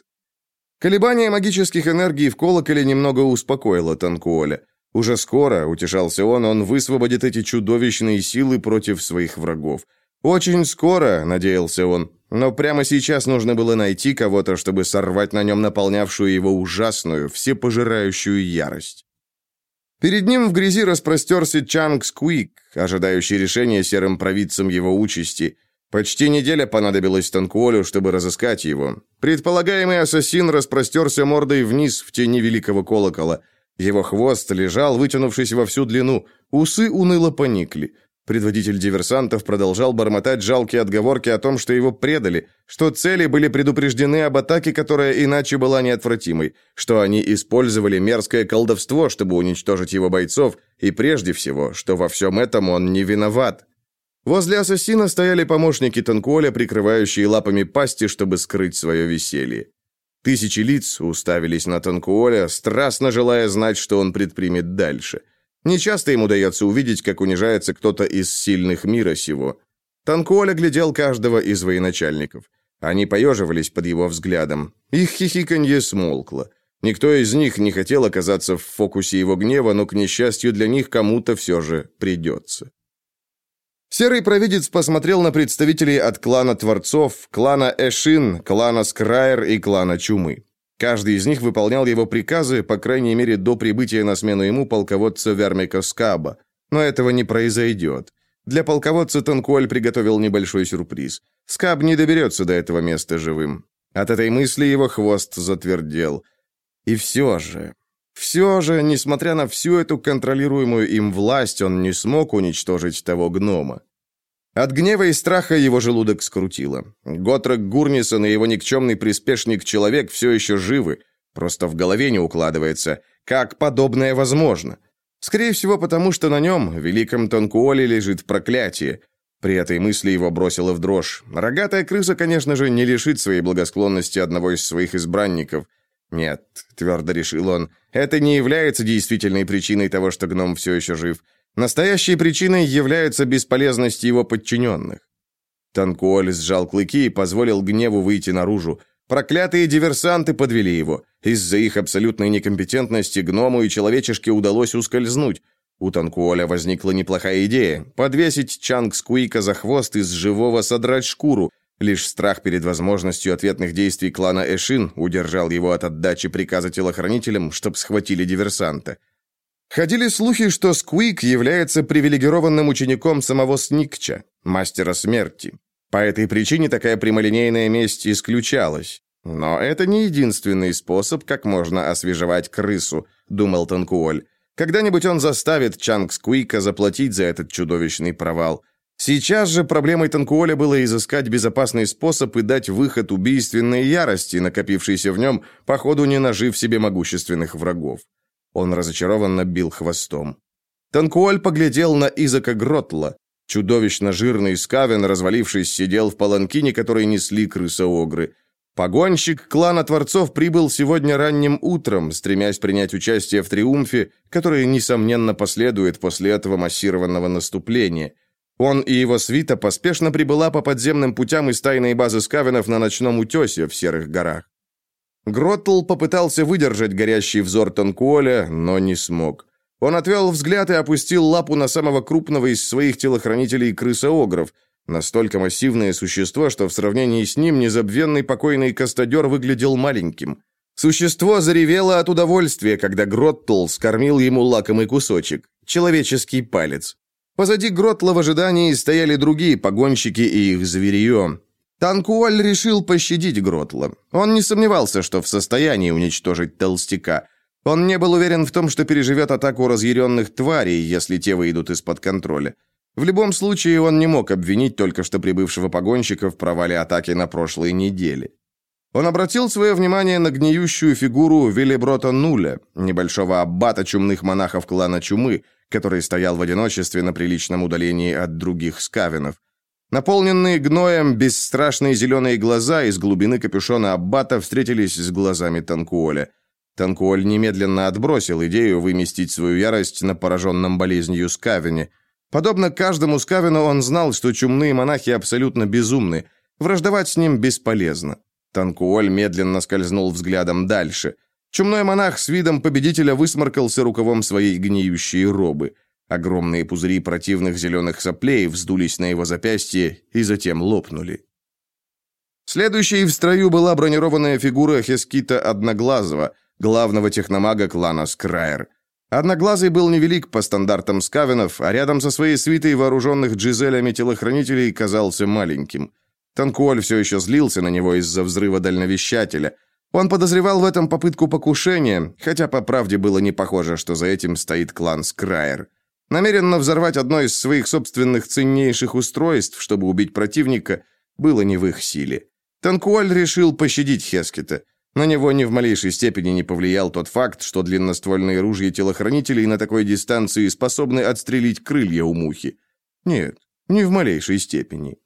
Колебание магических энергий в колоколе немного успокоило Танкуоля. Уже скоро, утешался он, он высвободит эти чудовищные силы против своих врагов. Очень скоро, надеялся он, но прямо сейчас нужно было найти кого-то, чтобы сорвать на нем наполнявшую его ужасную, всепожирающую ярость. Перед ним в грязи распростерся Чанг Скуик, ожидающий решения серым провидцем его участи. Почти неделя понадобилась Танкуолю, чтобы разыскать его. Предполагаемый ассасин распростерся мордой вниз в тени великого колокола. Его хвост лежал, вытянувшись во всю длину, усы уныло поникли. Предводитель диверсантов продолжал бормотать жалкие отговорки о том, что его предали, что цели были предупреждены об атаке, которая иначе была неотвратимой, что они использовали мерзкое колдовство, чтобы уничтожить его бойцов, и прежде всего, что во всем этом он не виноват. Возле ассасина стояли помощники Танкуоля, прикрывающие лапами пасти, чтобы скрыть свое веселье. Тысячи лиц уставились на Танкуоля, страстно желая знать, что он предпримет дальше – Нечасто им удается увидеть, как унижается кто-то из сильных мира сего. Танкуоль глядел каждого из военачальников. Они поеживались под его взглядом. Их хихиканье смолкло. Никто из них не хотел оказаться в фокусе его гнева, но, к несчастью для них, кому-то все же придется. Серый провидец посмотрел на представителей от клана Творцов, клана Эшин, клана Скрайер и клана Чумы. Каждый из них выполнял его приказы, по крайней мере, до прибытия на смену ему полководца Вермика Скаба. Но этого не произойдет. Для полководца Танкуэль приготовил небольшой сюрприз. Скаб не доберется до этого места живым. От этой мысли его хвост затвердел. И все же... Все же, несмотря на всю эту контролируемую им власть, он не смог уничтожить того гнома. От гнева и страха его желудок скрутило. Готрек Гурнисон и его никчемный приспешник-человек все еще живы, просто в голове не укладывается. Как подобное возможно? Скорее всего, потому что на нем, великом Танкуоле, лежит проклятие. При этой мысли его бросило в дрожь. Рогатая крыса, конечно же, не лишит своей благосклонности одного из своих избранников. Нет, твердо решил он, это не является действительной причиной того, что гном все еще жив. Настоящей причиной является бесполезность его подчиненных. Танкуоль сжал клыки и позволил гневу выйти наружу. Проклятые диверсанты подвели его. Из-за их абсолютной некомпетентности гному и человечешке удалось ускользнуть. У Танкуоля возникла неплохая идея – подвесить Чанг Скуика за хвост и с живого содрать шкуру. Лишь страх перед возможностью ответных действий клана Эшин удержал его от отдачи приказа телохранителям, чтоб схватили диверсанта. Ходили слухи, что Скуик является привилегированным учеником самого Сникча, мастера смерти. По этой причине такая прямолинейная месть исключалась. Но это не единственный способ, как можно освежевать крысу, думал Танкуоль. Когда-нибудь он заставит Чанг Скуика заплатить за этот чудовищный провал. Сейчас же проблемой Танкуоля было изыскать безопасный способ и дать выход убийственной ярости, накопившейся в нем, походу не нажив себе могущественных врагов. Он разочарованно бил хвостом. Танкуоль поглядел на Изака Гротла. Чудовищно жирный скавен, развалившись, сидел в паланкине, который несли крысоогры. Погонщик клана Творцов прибыл сегодня ранним утром, стремясь принять участие в триумфе, который, несомненно, последует после этого массированного наступления. Он и его свита поспешно прибыла по подземным путям из тайной базы скавенов на ночном утесе в Серых горах. Гроттл попытался выдержать горящий взор Танкуоля, но не смог. Он отвел взгляд и опустил лапу на самого крупного из своих телохранителей крысоогров, настолько массивное существо, что в сравнении с ним незабвенный покойный кастадер выглядел маленьким. Существо заревело от удовольствия, когда Гроттл скормил ему лакомый кусочек – человеческий палец. Позади Гротла в ожидании стояли другие погонщики и их зверье. Танкуоль решил пощадить Гротла. Он не сомневался, что в состоянии уничтожить толстяка. Он не был уверен в том, что переживет атаку разъяренных тварей, если те выйдут из-под контроля. В любом случае, он не мог обвинить только что прибывшего погонщика в провале атаки на прошлой неделе. Он обратил свое внимание на гниющую фигуру Велиброта Нуля, небольшого аббата чумных монахов клана Чумы, который стоял в одиночестве на приличном удалении от других скавинов. Наполненные гноем бесстрашные зеленые глаза из глубины капюшона Аббата встретились с глазами Танкуоля. Танкуоль немедленно отбросил идею выместить свою ярость на пораженном болезнью Скавине. Подобно каждому Скавину, он знал, что чумные монахи абсолютно безумны. Враждовать с ним бесполезно. Танкуоль медленно скользнул взглядом дальше. Чумной монах с видом победителя высморкался рукавом своей гниющей робы. Огромные пузыри противных зеленых соплей вздулись на его запястье и затем лопнули. Следующей в строю была бронированная фигура Хескита Одноглазого, главного техномага клана Скрайер. Одноглазый был невелик по стандартам скавенов, а рядом со своей свитой вооруженных джизелями телохранителей казался маленьким. Танкуоль все еще злился на него из-за взрыва дальновещателя. Он подозревал в этом попытку покушения, хотя по правде было не похоже, что за этим стоит клан Скрайер. Намеренно взорвать одно из своих собственных ценнейших устройств, чтобы убить противника, было не в их силе. Танкуаль решил пощадить Хескета. На него ни в малейшей степени не повлиял тот факт, что длинноствольные ружья телохранителей на такой дистанции способны отстрелить крылья у мухи. Нет, ни в малейшей степени.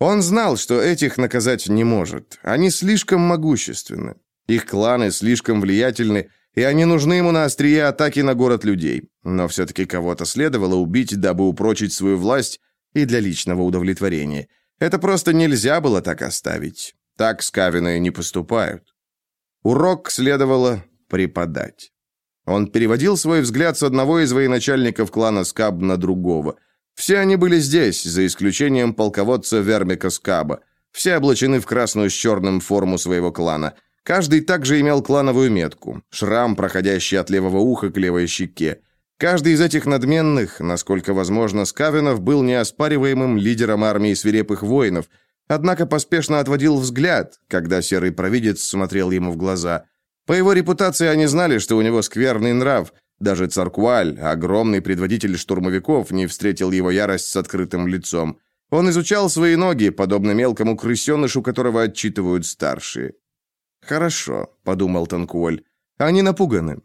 Он знал, что этих наказать не может. Они слишком могущественны. Их кланы слишком влиятельны, и они нужны ему на острие атаки на город людей. Но все-таки кого-то следовало убить, дабы упрочить свою власть и для личного удовлетворения. Это просто нельзя было так оставить. Так скавины не поступают. Урок следовало преподать. Он переводил свой взгляд с одного из военачальников клана Скаб на другого. Все они были здесь, за исключением полководца Вермика Скаба. Все облачены в красную с черным форму своего клана – Каждый также имел клановую метку, шрам, проходящий от левого уха к левой щеке. Каждый из этих надменных, насколько возможно, скавинов, был неоспариваемым лидером армии свирепых воинов, однако поспешно отводил взгляд, когда серый провидец смотрел ему в глаза. По его репутации они знали, что у него скверный нрав. Даже Царкуаль, огромный предводитель штурмовиков, не встретил его ярость с открытым лицом. Он изучал свои ноги, подобно мелкому крысенышу, которого отчитывают старшие. «Хорошо», — подумал Танкуоль. «Они напуганы».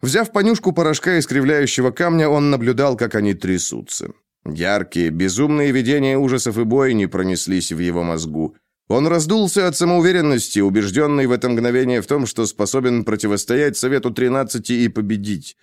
Взяв понюшку порошка искривляющего камня, он наблюдал, как они трясутся. Яркие, безумные видения ужасов и бойни пронеслись в его мозгу. Он раздулся от самоуверенности, убежденный в это мгновение в том, что способен противостоять Совету 13 и победить.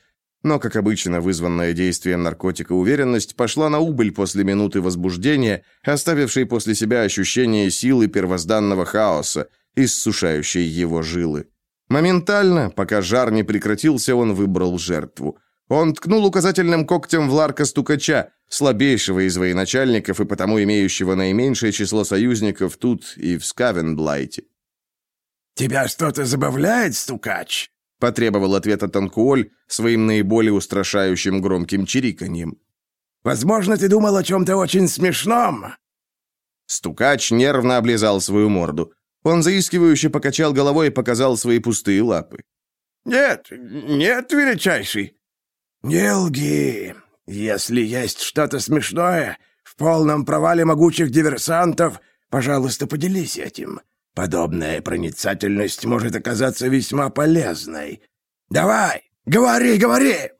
Но, как обычно, вызванная действием наркотика уверенность пошла на убыль после минуты возбуждения, оставившей после себя ощущение силы первозданного хаоса, иссушающей его жилы. Моментально, пока жар не прекратился, он выбрал жертву. Он ткнул указательным когтем в Ларка Стукача, слабейшего из военачальников и потому имеющего наименьшее число союзников тут и в Скавенблайте. «Тебя что-то забавляет, Стукач?» потребовал ответа Танкуоль своим наиболее устрашающим громким чириканьем. «Возможно, ты думал о чем-то очень смешном?» Стукач нервно облизал свою морду. Он заискивающе покачал головой и показал свои пустые лапы. «Нет, нет, величайший». «Не лги. Если есть что-то смешное в полном провале могучих диверсантов, пожалуйста, поделись этим. Подобная проницательность может оказаться весьма полезной. Давай, говори, говори!»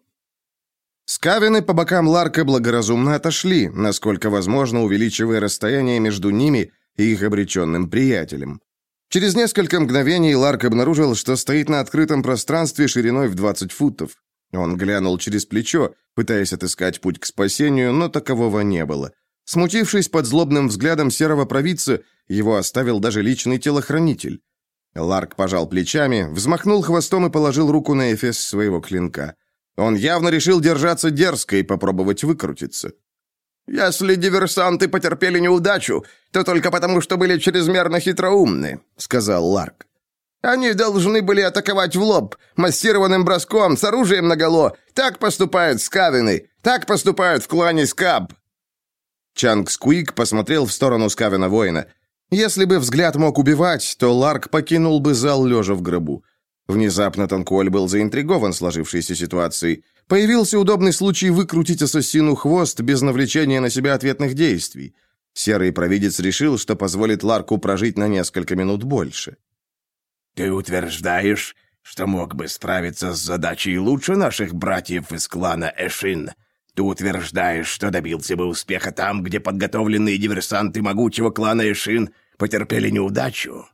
Скавины по бокам Ларка благоразумно отошли, насколько возможно, увеличивая расстояние между ними и их обреченным приятелем. Через несколько мгновений Ларк обнаружил, что стоит на открытом пространстве шириной в 20 футов. Он глянул через плечо, пытаясь отыскать путь к спасению, но такового не было. Смутившись под злобным взглядом серого провидца, его оставил даже личный телохранитель. Ларк пожал плечами, взмахнул хвостом и положил руку на эфес своего клинка. Он явно решил держаться дерзко и попробовать выкрутиться. «Если диверсанты потерпели неудачу, то только потому, что были чрезмерно хитроумны», — сказал Ларк. «Они должны были атаковать в лоб, массированным броском, с оружием наголо. Так поступают скавины, так поступают в клане Скаб». Чанг Скуик посмотрел в сторону Скавина воина. Если бы взгляд мог убивать, то Ларк покинул бы зал лежа в гробу. Внезапно Танкуоль был заинтригован сложившейся ситуацией. Появился удобный случай выкрутить ассасину хвост без навлечения на себя ответных действий. Серый провидец решил, что позволит Ларку прожить на несколько минут больше. «Ты утверждаешь, что мог бы справиться с задачей лучше наших братьев из клана Эшин?» Ты утверждаешь, что добился бы успеха там, где подготовленные диверсанты могучего клана Эшин потерпели неудачу?»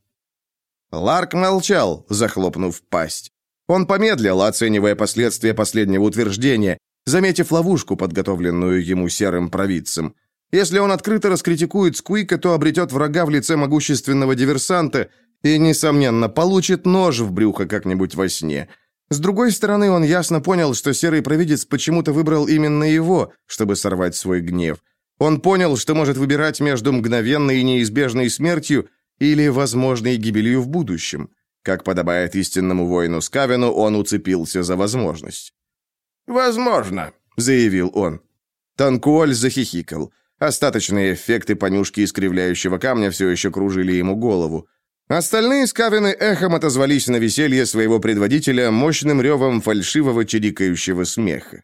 Ларк молчал, захлопнув пасть. Он помедлил, оценивая последствия последнего утверждения, заметив ловушку, подготовленную ему серым провидцем. Если он открыто раскритикует Скуика, то обретет врага в лице могущественного диверсанта и, несомненно, получит нож в брюхо как-нибудь во сне – с другой стороны, он ясно понял, что серый провидец почему-то выбрал именно его, чтобы сорвать свой гнев. Он понял, что может выбирать между мгновенной и неизбежной смертью или возможной гибелью в будущем. Как подобает истинному воину Скавину, он уцепился за возможность. «Возможно», — заявил он. Танкуоль захихикал. Остаточные эффекты понюшки искривляющего камня все еще кружили ему голову. Остальные скавины эхом отозвались на веселье своего предводителя мощным ревом фальшивого чирикающего смеха.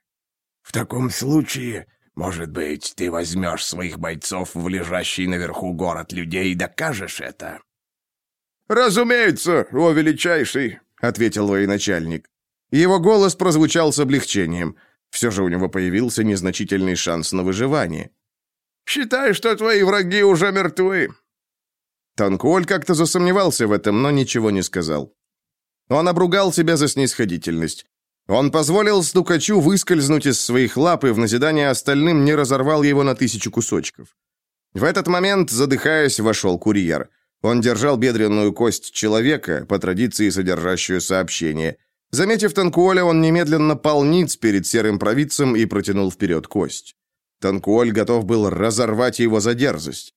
«В таком случае, может быть, ты возьмешь своих бойцов в лежащий наверху город людей и докажешь это?» «Разумеется, о величайший!» — ответил военачальник. Его голос прозвучал с облегчением. Все же у него появился незначительный шанс на выживание. «Считай, что твои враги уже мертвы. Танкуоль как-то засомневался в этом, но ничего не сказал. Он обругал себя за снисходительность. Он позволил стукачу выскользнуть из своих лап и в назидание остальным не разорвал его на тысячу кусочков. В этот момент, задыхаясь, вошел курьер. Он держал бедренную кость человека, по традиции содержащую сообщение. Заметив Танкуоля, он немедленно пал ниц перед серым провидцем и протянул вперед кость. Танкуоль готов был разорвать его за дерзость.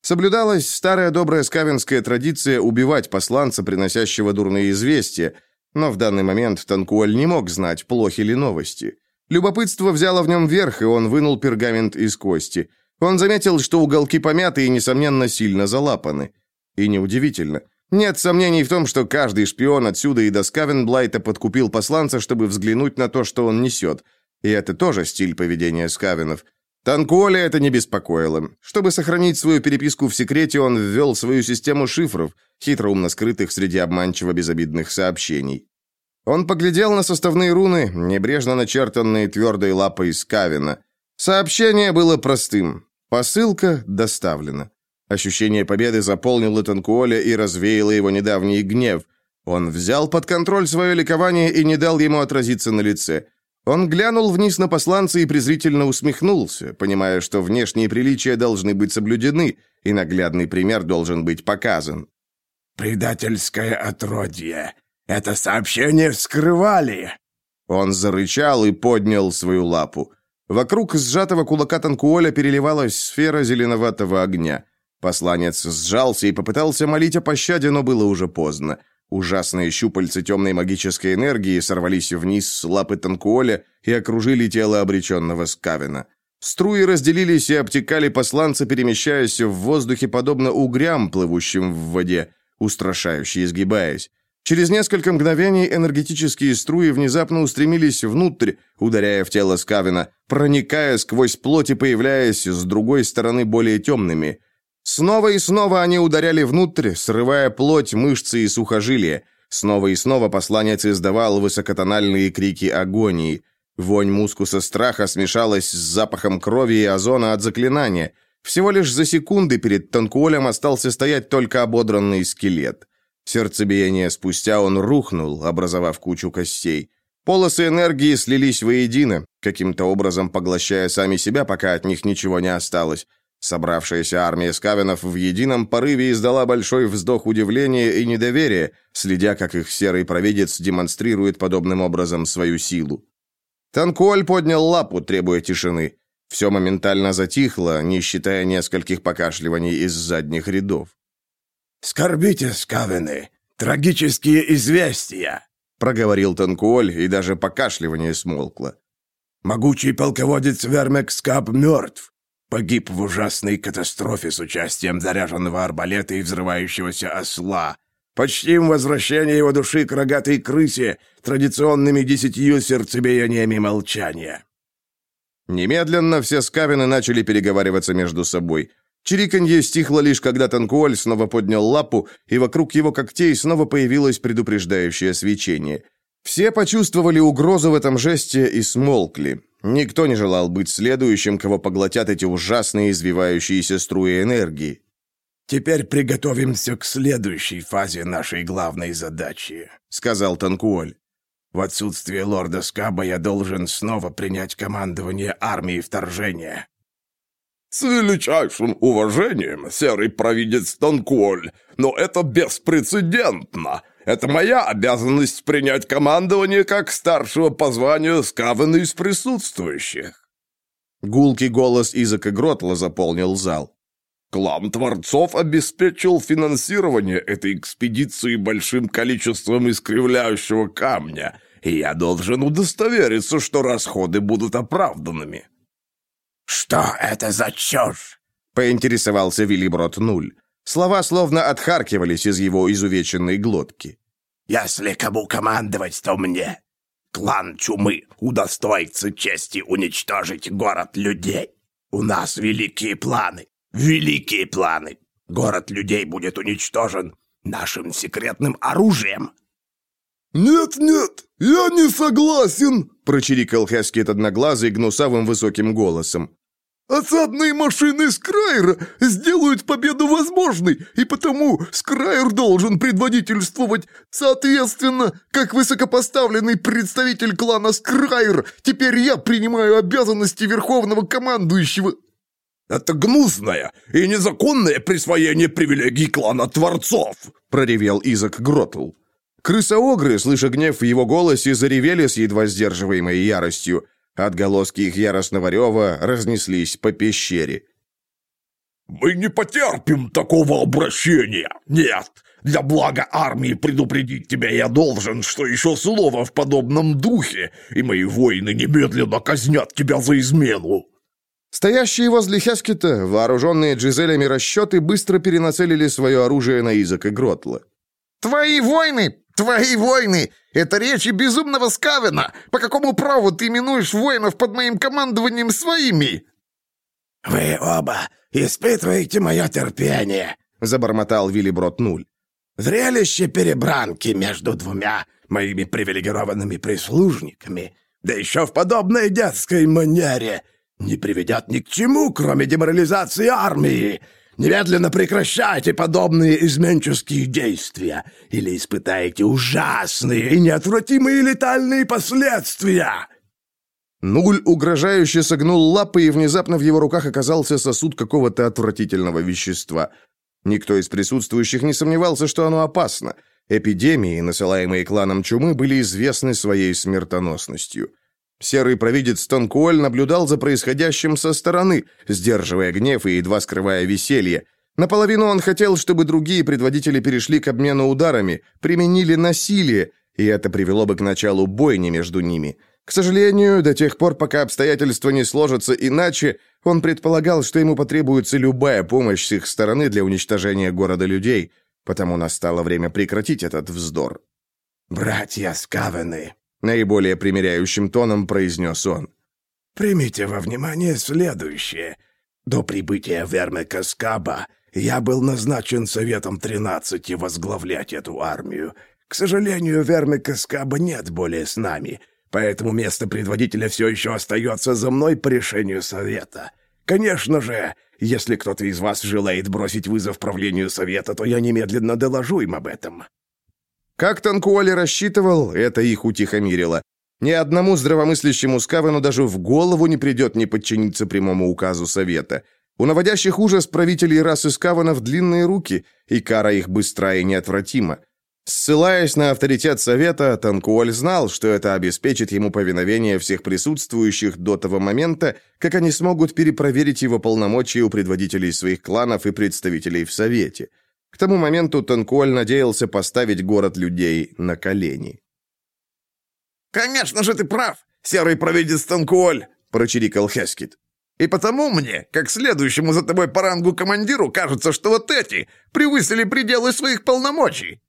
Соблюдалась старая добрая скавинская традиция убивать посланца, приносящего дурные известия, но в данный момент Танкуэль не мог знать, плохи ли новости. Любопытство взяло в нем верх, и он вынул пергамент из кости. Он заметил, что уголки помяты и, несомненно, сильно залапаны. И неудивительно. Нет сомнений в том, что каждый шпион отсюда и до Скавенблайта подкупил посланца, чтобы взглянуть на то, что он несет. И это тоже стиль поведения скавинов – Танкуоля это не беспокоило. Чтобы сохранить свою переписку в секрете, он ввел свою систему шифров, хитроумно скрытых среди обманчиво безобидных сообщений. Он поглядел на составные руны, небрежно начертанные твердой лапой Скавина. Сообщение было простым. Посылка доставлена. Ощущение победы заполнило Танкуоля и развеяло его недавний гнев. Он взял под контроль свое ликование и не дал ему отразиться на лице. Он глянул вниз на посланца и презрительно усмехнулся, понимая, что внешние приличия должны быть соблюдены, и наглядный пример должен быть показан. «Предательское отродье! Это сообщение вскрывали!» Он зарычал и поднял свою лапу. Вокруг сжатого кулака Танкуоля переливалась сфера зеленоватого огня. Посланец сжался и попытался молить о пощаде, но было уже поздно. Ужасные щупальца темной магической энергии сорвались вниз с лапы Танкуоля и окружили тело обреченного Скавина. Струи разделились и обтекали посланца, перемещаясь в воздухе, подобно угрям, плывущим в воде, устрашающе изгибаясь. Через несколько мгновений энергетические струи внезапно устремились внутрь, ударяя в тело Скавина, проникая сквозь плоть и появляясь с другой стороны более темными – Снова и снова они ударяли внутрь, срывая плоть, мышцы и сухожилия. Снова и снова посланец издавал высокотональные крики агонии. Вонь мускуса страха смешалась с запахом крови и озона от заклинания. Всего лишь за секунды перед Танкуолем остался стоять только ободранный скелет. Сердцебиение спустя он рухнул, образовав кучу костей. Полосы энергии слились воедино, каким-то образом поглощая сами себя, пока от них ничего не осталось. Собравшаяся армия скавенов в едином порыве издала большой вздох удивления и недоверия, следя, как их серый провидец демонстрирует подобным образом свою силу. Танкуоль поднял лапу, требуя тишины. Все моментально затихло, не считая нескольких покашливаний из задних рядов. «Скорбите, скавены! Трагические известия!» проговорил Танкуоль, и даже покашливание смолкло. «Могучий полководец Вермек Скаб мертв. Погиб в ужасной катастрофе с участием заряженного арбалета и взрывающегося осла. Почтим возвращение его души к рогатой крысе традиционными десятью сердцебиениями молчания». Немедленно все скавины начали переговариваться между собой. Чириканье стихло лишь, когда Танкуоль снова поднял лапу, и вокруг его когтей снова появилось предупреждающее свечение. Все почувствовали угрозу в этом жесте и смолкли. Никто не желал быть следующим, кого поглотят эти ужасные извивающиеся струи энергии. «Теперь приготовимся к следующей фазе нашей главной задачи», — сказал Танкуоль. «В отсутствие лорда Скаба я должен снова принять командование армии вторжения». «С величайшим уважением, серый провидец Танкуоль, но это беспрецедентно. Это моя обязанность принять командование как старшего по званию Скавена из присутствующих». Гулкий голос Изака Гротла заполнил зал. Клан Творцов обеспечил финансирование этой экспедиции большим количеством искривляющего камня, и я должен удостовериться, что расходы будут оправданными». «Что это за чушь?» — поинтересовался Виллиброд Нуль. Слова словно отхаркивались из его изувеченной глотки. «Если кому командовать, то мне. Клан Чумы удостоится чести уничтожить город людей. У нас великие планы, великие планы. Город людей будет уничтожен нашим секретным оружием». «Нет-нет, я не согласен!» — прочирикал Хескет одноглазый гнусавым высоким голосом. Осадные машины Скрайра сделают победу возможной, и потому Скрайр должен предводительствовать. Соответственно, как высокопоставленный представитель клана Скрайр, теперь я принимаю обязанности верховного командующего». «Это гнусное и незаконное присвоение привилегий клана Творцов», проревел Изак Гротл. Крысоогры, слыша гнев в его голосе, заревели с едва сдерживаемой яростью. Отголоски их яростного рева разнеслись по пещере. «Мы не потерпим такого обращения! Нет! Для блага армии предупредить тебя я должен, что еще слово в подобном духе, и мои воины немедленно казнят тебя за измену!» Стоящие возле Хескета, вооруженные Джизелями расчеты, быстро перенацелили свое оружие на Изака Гротла. «Твои войны «Твои войны! Это речи безумного Скавена! По какому праву ты именуешь воинов под моим командованием своими?» «Вы оба испытываете мое терпение», — забормотал Виллиброд Нуль. Зрелище перебранки между двумя моими привилегированными прислужниками, да еще в подобной детской манере, не приведет ни к чему, кроме деморализации армии. Немедленно прекращайте подобные изменческие действия, или испытаете ужасные и неотвратимые летальные последствия!» Нуль угрожающе согнул лапы, и внезапно в его руках оказался сосуд какого-то отвратительного вещества. Никто из присутствующих не сомневался, что оно опасно. Эпидемии, насылаемые кланом чумы, были известны своей смертоносностью. Серый провидец Тонкуоль наблюдал за происходящим со стороны, сдерживая гнев и едва скрывая веселье. Наполовину он хотел, чтобы другие предводители перешли к обмену ударами, применили насилие, и это привело бы к началу бойни между ними. К сожалению, до тех пор, пока обстоятельства не сложатся иначе, он предполагал, что ему потребуется любая помощь с их стороны для уничтожения города людей, потому настало время прекратить этот вздор. «Братья Скавены», Наиболее примиряющим тоном произнес он. «Примите во внимание следующее. До прибытия Верме Каскаба я был назначен Советом Тринадцати возглавлять эту армию. К сожалению, Верме Каскаба нет более с нами, поэтому место предводителя все еще остается за мной по решению Совета. Конечно же, если кто-то из вас желает бросить вызов правлению Совета, то я немедленно доложу им об этом». Как Танкуоли рассчитывал, это их утихомирило. Ни одному здравомыслящему Скавану даже в голову не придет не подчиниться прямому указу Совета. У наводящих ужас правителей расы Скаванов длинные руки, и кара их быстра и неотвратима. Ссылаясь на авторитет Совета, Танкуоль знал, что это обеспечит ему повиновение всех присутствующих до того момента, как они смогут перепроверить его полномочия у предводителей своих кланов и представителей в Совете – к тому моменту Танкуоль надеялся поставить город людей на колени. «Конечно же ты прав, серый провидец Танкуоль!» — прочирикал Хескит. «И потому мне, как следующему за тобой по рангу командиру, кажется, что вот эти превысили пределы своих полномочий».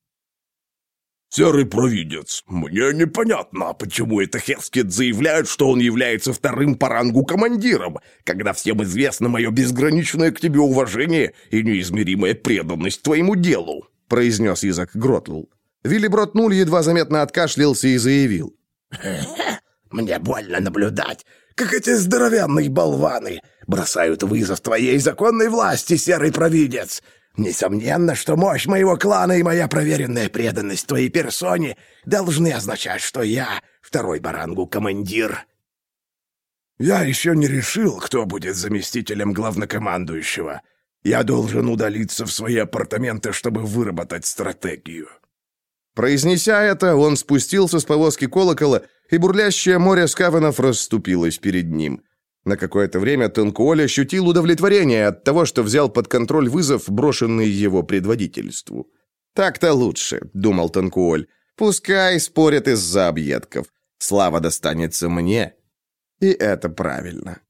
«Серый провидец, мне непонятно, почему это Хескет заявляет, что он является вторым по рангу командиром, когда всем известно мое безграничное к тебе уважение и неизмеримая преданность твоему делу», — произнес язык Гротлул. Виллиброд Нуль едва заметно откашлялся и заявил. «Мне больно наблюдать, как эти здоровенные болваны бросают вызов твоей законной власти, серый провидец. Несомненно, что мощь моего клана и моя проверенная преданность твоей персоне должны означать, что я второй барангу командир. Я еще не решил, кто будет заместителем главнокомандующего. Я должен удалиться в свои апартаменты, чтобы выработать стратегию. Произнеся это, он спустился с повозки колокола, и бурлящее море скаванов расступилось перед ним. На какое-то время Тонкуоль ощутил удовлетворение от того, что взял под контроль вызов, брошенный его предводительству. «Так-то лучше», — думал Тонкуоль. «Пускай спорят из-за объедков. Слава достанется мне». И это правильно.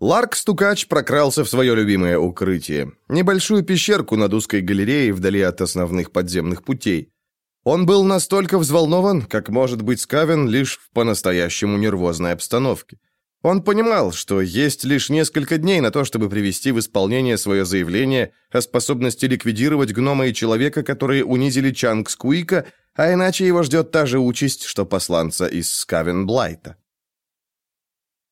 Ларк-стукач прокрался в свое любимое укрытие. Небольшую пещерку над узкой галереей вдали от основных подземных путей. Он был настолько взволнован, как может быть Скавен лишь в по-настоящему нервозной обстановке. Он понимал, что есть лишь несколько дней на то, чтобы привести в исполнение свое заявление о способности ликвидировать гнома и человека, которые унизили Чанг Скуика, а иначе его ждет та же участь, что посланца из Скавен Блайта.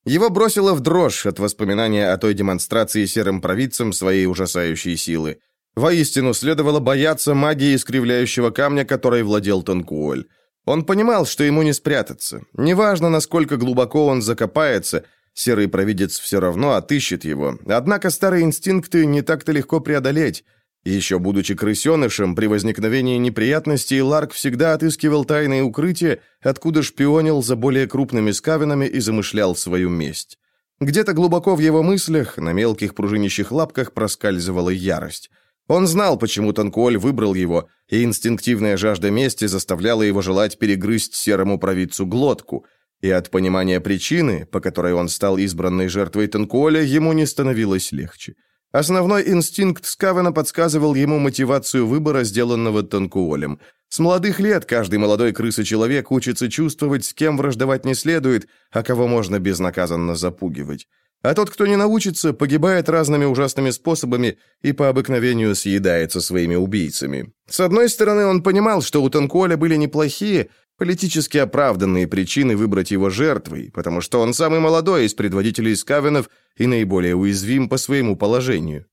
Его бросило в дрожь от воспоминания о той демонстрации серым провидцам своей ужасающей силы. Воистину, следовало бояться магии искривляющего камня, которой владел Танкуоль. Он понимал, что ему не спрятаться. Неважно, насколько глубоко он закопается, серый провидец все равно отыщет его. Однако старые инстинкты не так-то легко преодолеть. Еще будучи крысенышем, при возникновении неприятностей Ларк всегда отыскивал тайные укрытия, откуда шпионил за более крупными скавинами и замышлял свою месть. Где-то глубоко в его мыслях, на мелких пружинищих лапках проскальзывала ярость. Он знал, почему Танкуоль выбрал его, и инстинктивная жажда мести заставляла его желать перегрызть серому провидцу глотку, и от понимания причины, по которой он стал избранной жертвой Танкуоля, ему не становилось легче. Основной инстинкт Скавена подсказывал ему мотивацию выбора, сделанного Танкуолем. С молодых лет каждый молодой крыса-человек учится чувствовать, с кем враждовать не следует, а кого можно безнаказанно запугивать. А тот, кто не научится, погибает разными ужасными способами и по обыкновению съедается своими убийцами. С одной стороны, он понимал, что у Танкуоля были неплохие, политически оправданные причины выбрать его жертвой, потому что он самый молодой из предводителей скавенов и наиболее уязвим по своему положению.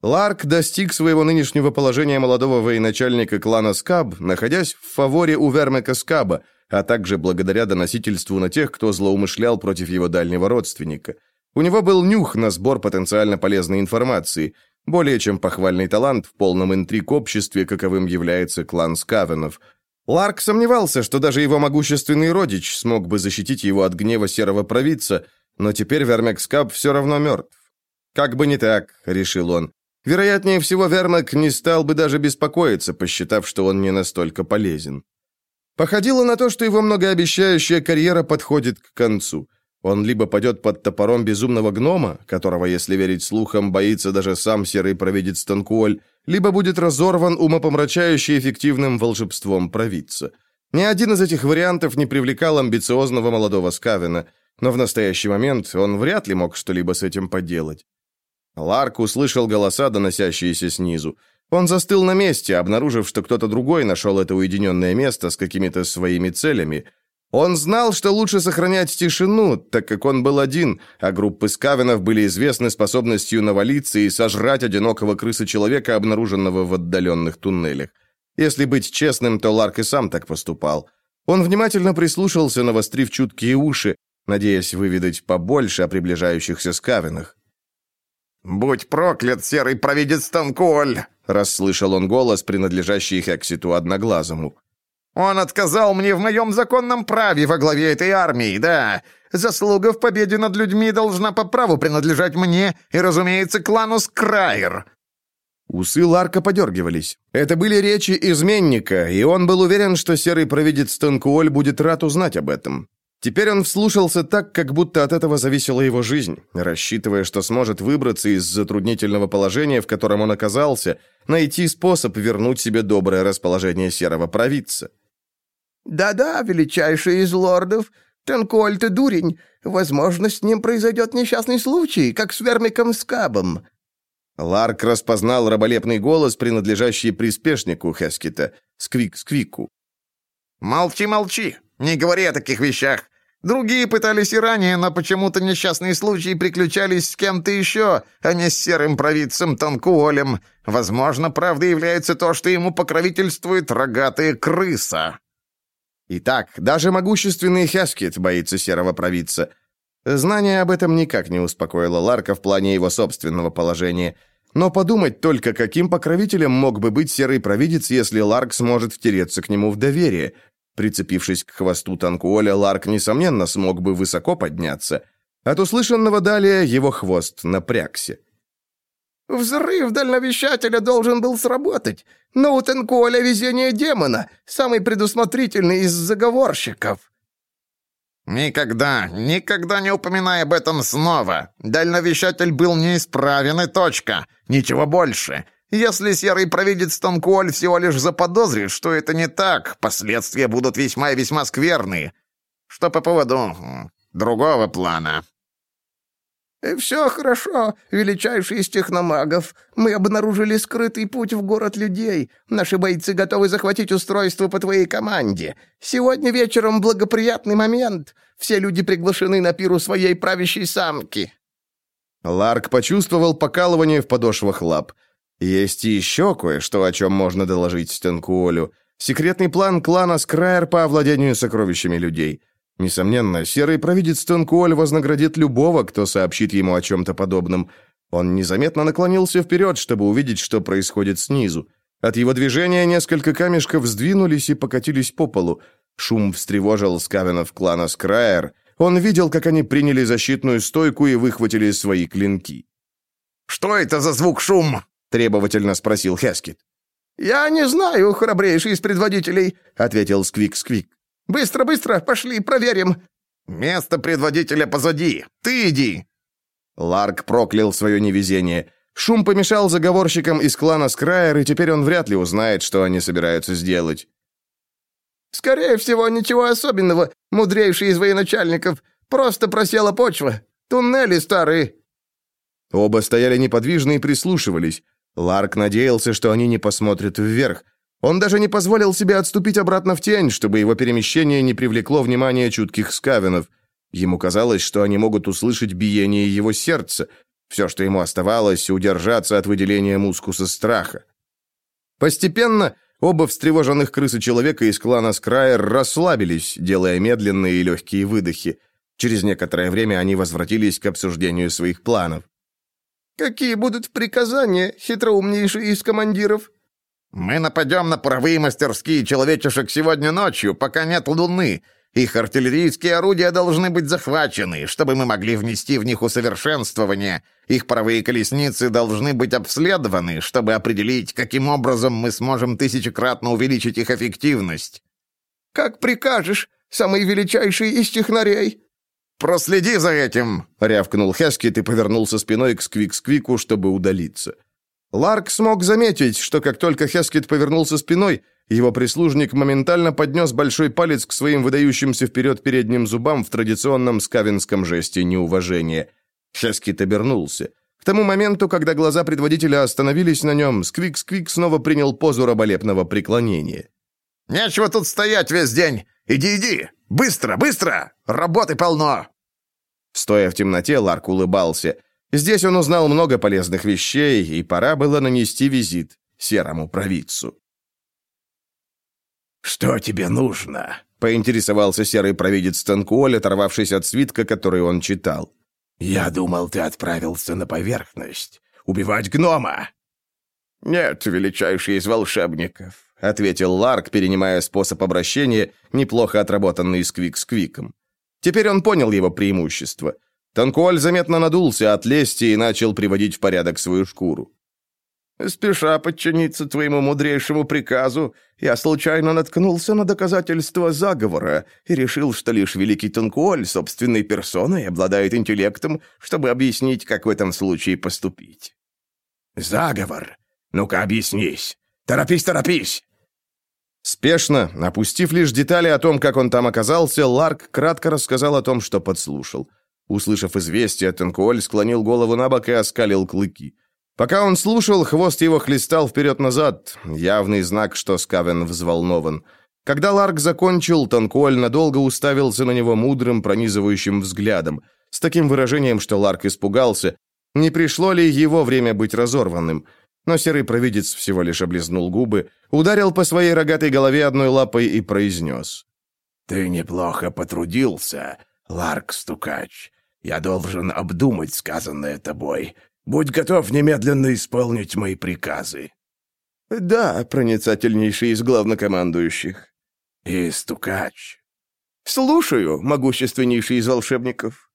Ларк достиг своего нынешнего положения молодого военачальника клана Скаб, находясь в фаворе у Вермека Скаба, а также благодаря доносительству на тех, кто злоумышлял против его дальнего родственника. У него был нюх на сбор потенциально полезной информации, более чем похвальный талант в полном интриг обществе, каковым является клан Скавенов. Ларк сомневался, что даже его могущественный родич смог бы защитить его от гнева серого провидца, но теперь Вермек Скаб все равно мертв. «Как бы не так», — решил он. Вероятнее всего, Вермак не стал бы даже беспокоиться, посчитав, что он не настолько полезен. Походило на то, что его многообещающая карьера подходит к концу. Он либо падет под топором безумного гнома, которого, если верить слухам, боится даже сам серый провидец Танкуоль, либо будет разорван умопомрачающе эффективным волшебством провидца. Ни один из этих вариантов не привлекал амбициозного молодого Скавина, но в настоящий момент он вряд ли мог что-либо с этим поделать. Ларк услышал голоса, доносящиеся снизу. Он застыл на месте, обнаружив, что кто-то другой нашел это уединенное место с какими-то своими целями. Он знал, что лучше сохранять тишину, так как он был один, а группы скавенов были известны способностью навалиться и сожрать одинокого крыса-человека, обнаруженного в отдаленных туннелях. Если быть честным, то Ларк и сам так поступал. Он внимательно прислушался, навострив чуткие уши, надеясь выведать побольше о приближающихся скавенах. «Будь проклят, серый провидец Танкуоль!» — расслышал он голос, принадлежащий Хекситу Одноглазому. «Он отказал мне в моем законном праве во главе этой армии, да. Заслуга в победе над людьми должна по праву принадлежать мне и, разумеется, клану Скрайер». Усы Ларка подергивались. Это были речи изменника, и он был уверен, что серый провидец Танкуоль будет рад узнать об этом. Теперь он вслушался так, как будто от этого зависела его жизнь, рассчитывая, что сможет выбраться из затруднительного положения, в котором он оказался, найти способ вернуть себе доброе расположение серого провидца. «Да-да, величайший из лордов, Тенкуоль ты дурень. Возможно, с ним произойдет несчастный случай, как с Вермиком Скабом». Ларк распознал раболепный голос, принадлежащий приспешнику Хескита, Сквик-Сквику. «Молчи, молчи! Не говори о таких вещах! Другие пытались и ранее, но почему-то несчастные случаи приключались с кем-то еще, а не с серым провидцем Танкуолем. Возможно, правдой является то, что ему покровительствует рогатая крыса. Итак, даже могущественный Хескет боится серого провидца. Знание об этом никак не успокоило Ларка в плане его собственного положения. Но подумать только, каким покровителем мог бы быть серый провидец, если Ларк сможет втереться к нему в доверие – Прицепившись к хвосту Танкуоля, Ларк, несомненно, смог бы высоко подняться. От услышанного далее его хвост напрягся. «Взрыв дальновещателя должен был сработать, но у Танкуоля везение демона, самый предусмотрительный из заговорщиков». «Никогда, никогда не упоминай об этом снова. Дальновещатель был неисправен и точка. Ничего больше. Если серый провидец Тонкуоль всего лишь заподозрит, что это не так, последствия будут весьма и весьма скверные. Что по поводу другого плана?» «Все хорошо, величайший из техномагов. Мы обнаружили скрытый путь в город людей. Наши бойцы готовы захватить устройство по твоей команде. Сегодня вечером благоприятный момент. Все люди приглашены на пиру своей правящей самки». Ларк почувствовал покалывание в подошвах лап. Есть еще кое-что, о чем можно доложить Стенкуолю. Секретный план клана Скрайер по овладению сокровищами людей. Несомненно, серый провидец Стенкуоль вознаградит любого, кто сообщит ему о чем-то подобном. Он незаметно наклонился вперед, чтобы увидеть, что происходит снизу. От его движения несколько камешков сдвинулись и покатились по полу. Шум встревожил скавенов клана Скрайер. Он видел, как они приняли защитную стойку и выхватили свои клинки. «Что это за звук-шум?» требовательно спросил Хескит. «Я не знаю, храбрейший из предводителей», — ответил Сквик-Сквик. «Быстро, быстро, пошли, проверим». «Место предводителя позади. Ты иди». Ларк проклял свое невезение. Шум помешал заговорщикам из клана Скрайер, и теперь он вряд ли узнает, что они собираются сделать. «Скорее всего, ничего особенного, мудрейший из военачальников. Просто просела почва. Туннели старые!» Оба стояли неподвижно и прислушивались. Ларк надеялся, что они не посмотрят вверх. Он даже не позволил себе отступить обратно в тень, чтобы его перемещение не привлекло внимание чутких скавенов. Ему казалось, что они могут услышать биение его сердца. Все, что ему оставалось, удержаться от выделения мускуса страха. Постепенно оба встревоженных крысы человека из клана Скрайер расслабились, делая медленные и легкие выдохи. Через некоторое время они возвратились к обсуждению своих планов. «Какие будут приказания, хитроумнейший из командиров?» «Мы нападем на паровые мастерские человечешек сегодня ночью, пока нет луны. Их артиллерийские орудия должны быть захвачены, чтобы мы могли внести в них усовершенствование. Их паровые колесницы должны быть обследованы, чтобы определить, каким образом мы сможем тысячекратно увеличить их эффективность». «Как прикажешь, самый величайший из технарей!» «Проследи за этим!» — рявкнул Хескит и повернулся спиной к Сквик-Сквику, чтобы удалиться. Ларк смог заметить, что как только Хескит повернулся спиной, его прислужник моментально поднес большой палец к своим выдающимся вперед передним зубам в традиционном скавинском жесте неуважения. Хескит обернулся. К тому моменту, когда глаза предводителя остановились на нем, Сквик-Сквик снова принял позу раболепного преклонения. «Нечего тут стоять весь день! Иди, иди! Быстро, быстро! Работы полно!» Стоя в темноте, Ларк улыбался. Здесь он узнал много полезных вещей, и пора было нанести визит серому провидцу. «Что тебе нужно?» — поинтересовался серый провидец Танкуоль, оторвавшись от свитка, который он читал. «Я думал, ты отправился на поверхность. Убивать гнома!» «Нет, величайший из волшебников», — ответил Ларк, перенимая способ обращения, неплохо отработанный Сквик-Сквиком. Теперь он понял его преимущество. Танкуоль заметно надулся от лести и начал приводить в порядок свою шкуру. Спеша подчиниться твоему мудрейшему приказу, я случайно наткнулся на доказательства заговора и решил, что лишь великий Тункуоль собственной персоной обладает интеллектом, чтобы объяснить, как в этом случае поступить. «Заговор? Ну-ка, объяснись! Торопись, торопись!» Спешно, опустив лишь детали о том, как он там оказался, Ларк кратко рассказал о том, что подслушал. Услышав известие, Тенкуоль склонил голову на бок и оскалил клыки. Пока он слушал, хвост его хлестал вперед-назад, явный знак, что Скавен взволнован. Когда Ларк закончил, Танкуоль надолго уставился на него мудрым, пронизывающим взглядом, с таким выражением, что Ларк испугался, не пришло ли его время быть разорванным. Но серый провидец всего лишь облизнул губы, ударил по своей рогатой голове одной лапой и произнес. «Ты неплохо потрудился, Ларк-стукач. Я должен обдумать сказанное тобой. Будь готов немедленно исполнить мои приказы». «Да, проницательнейший из главнокомандующих». «И стукач». «Слушаю, могущественнейший из волшебников».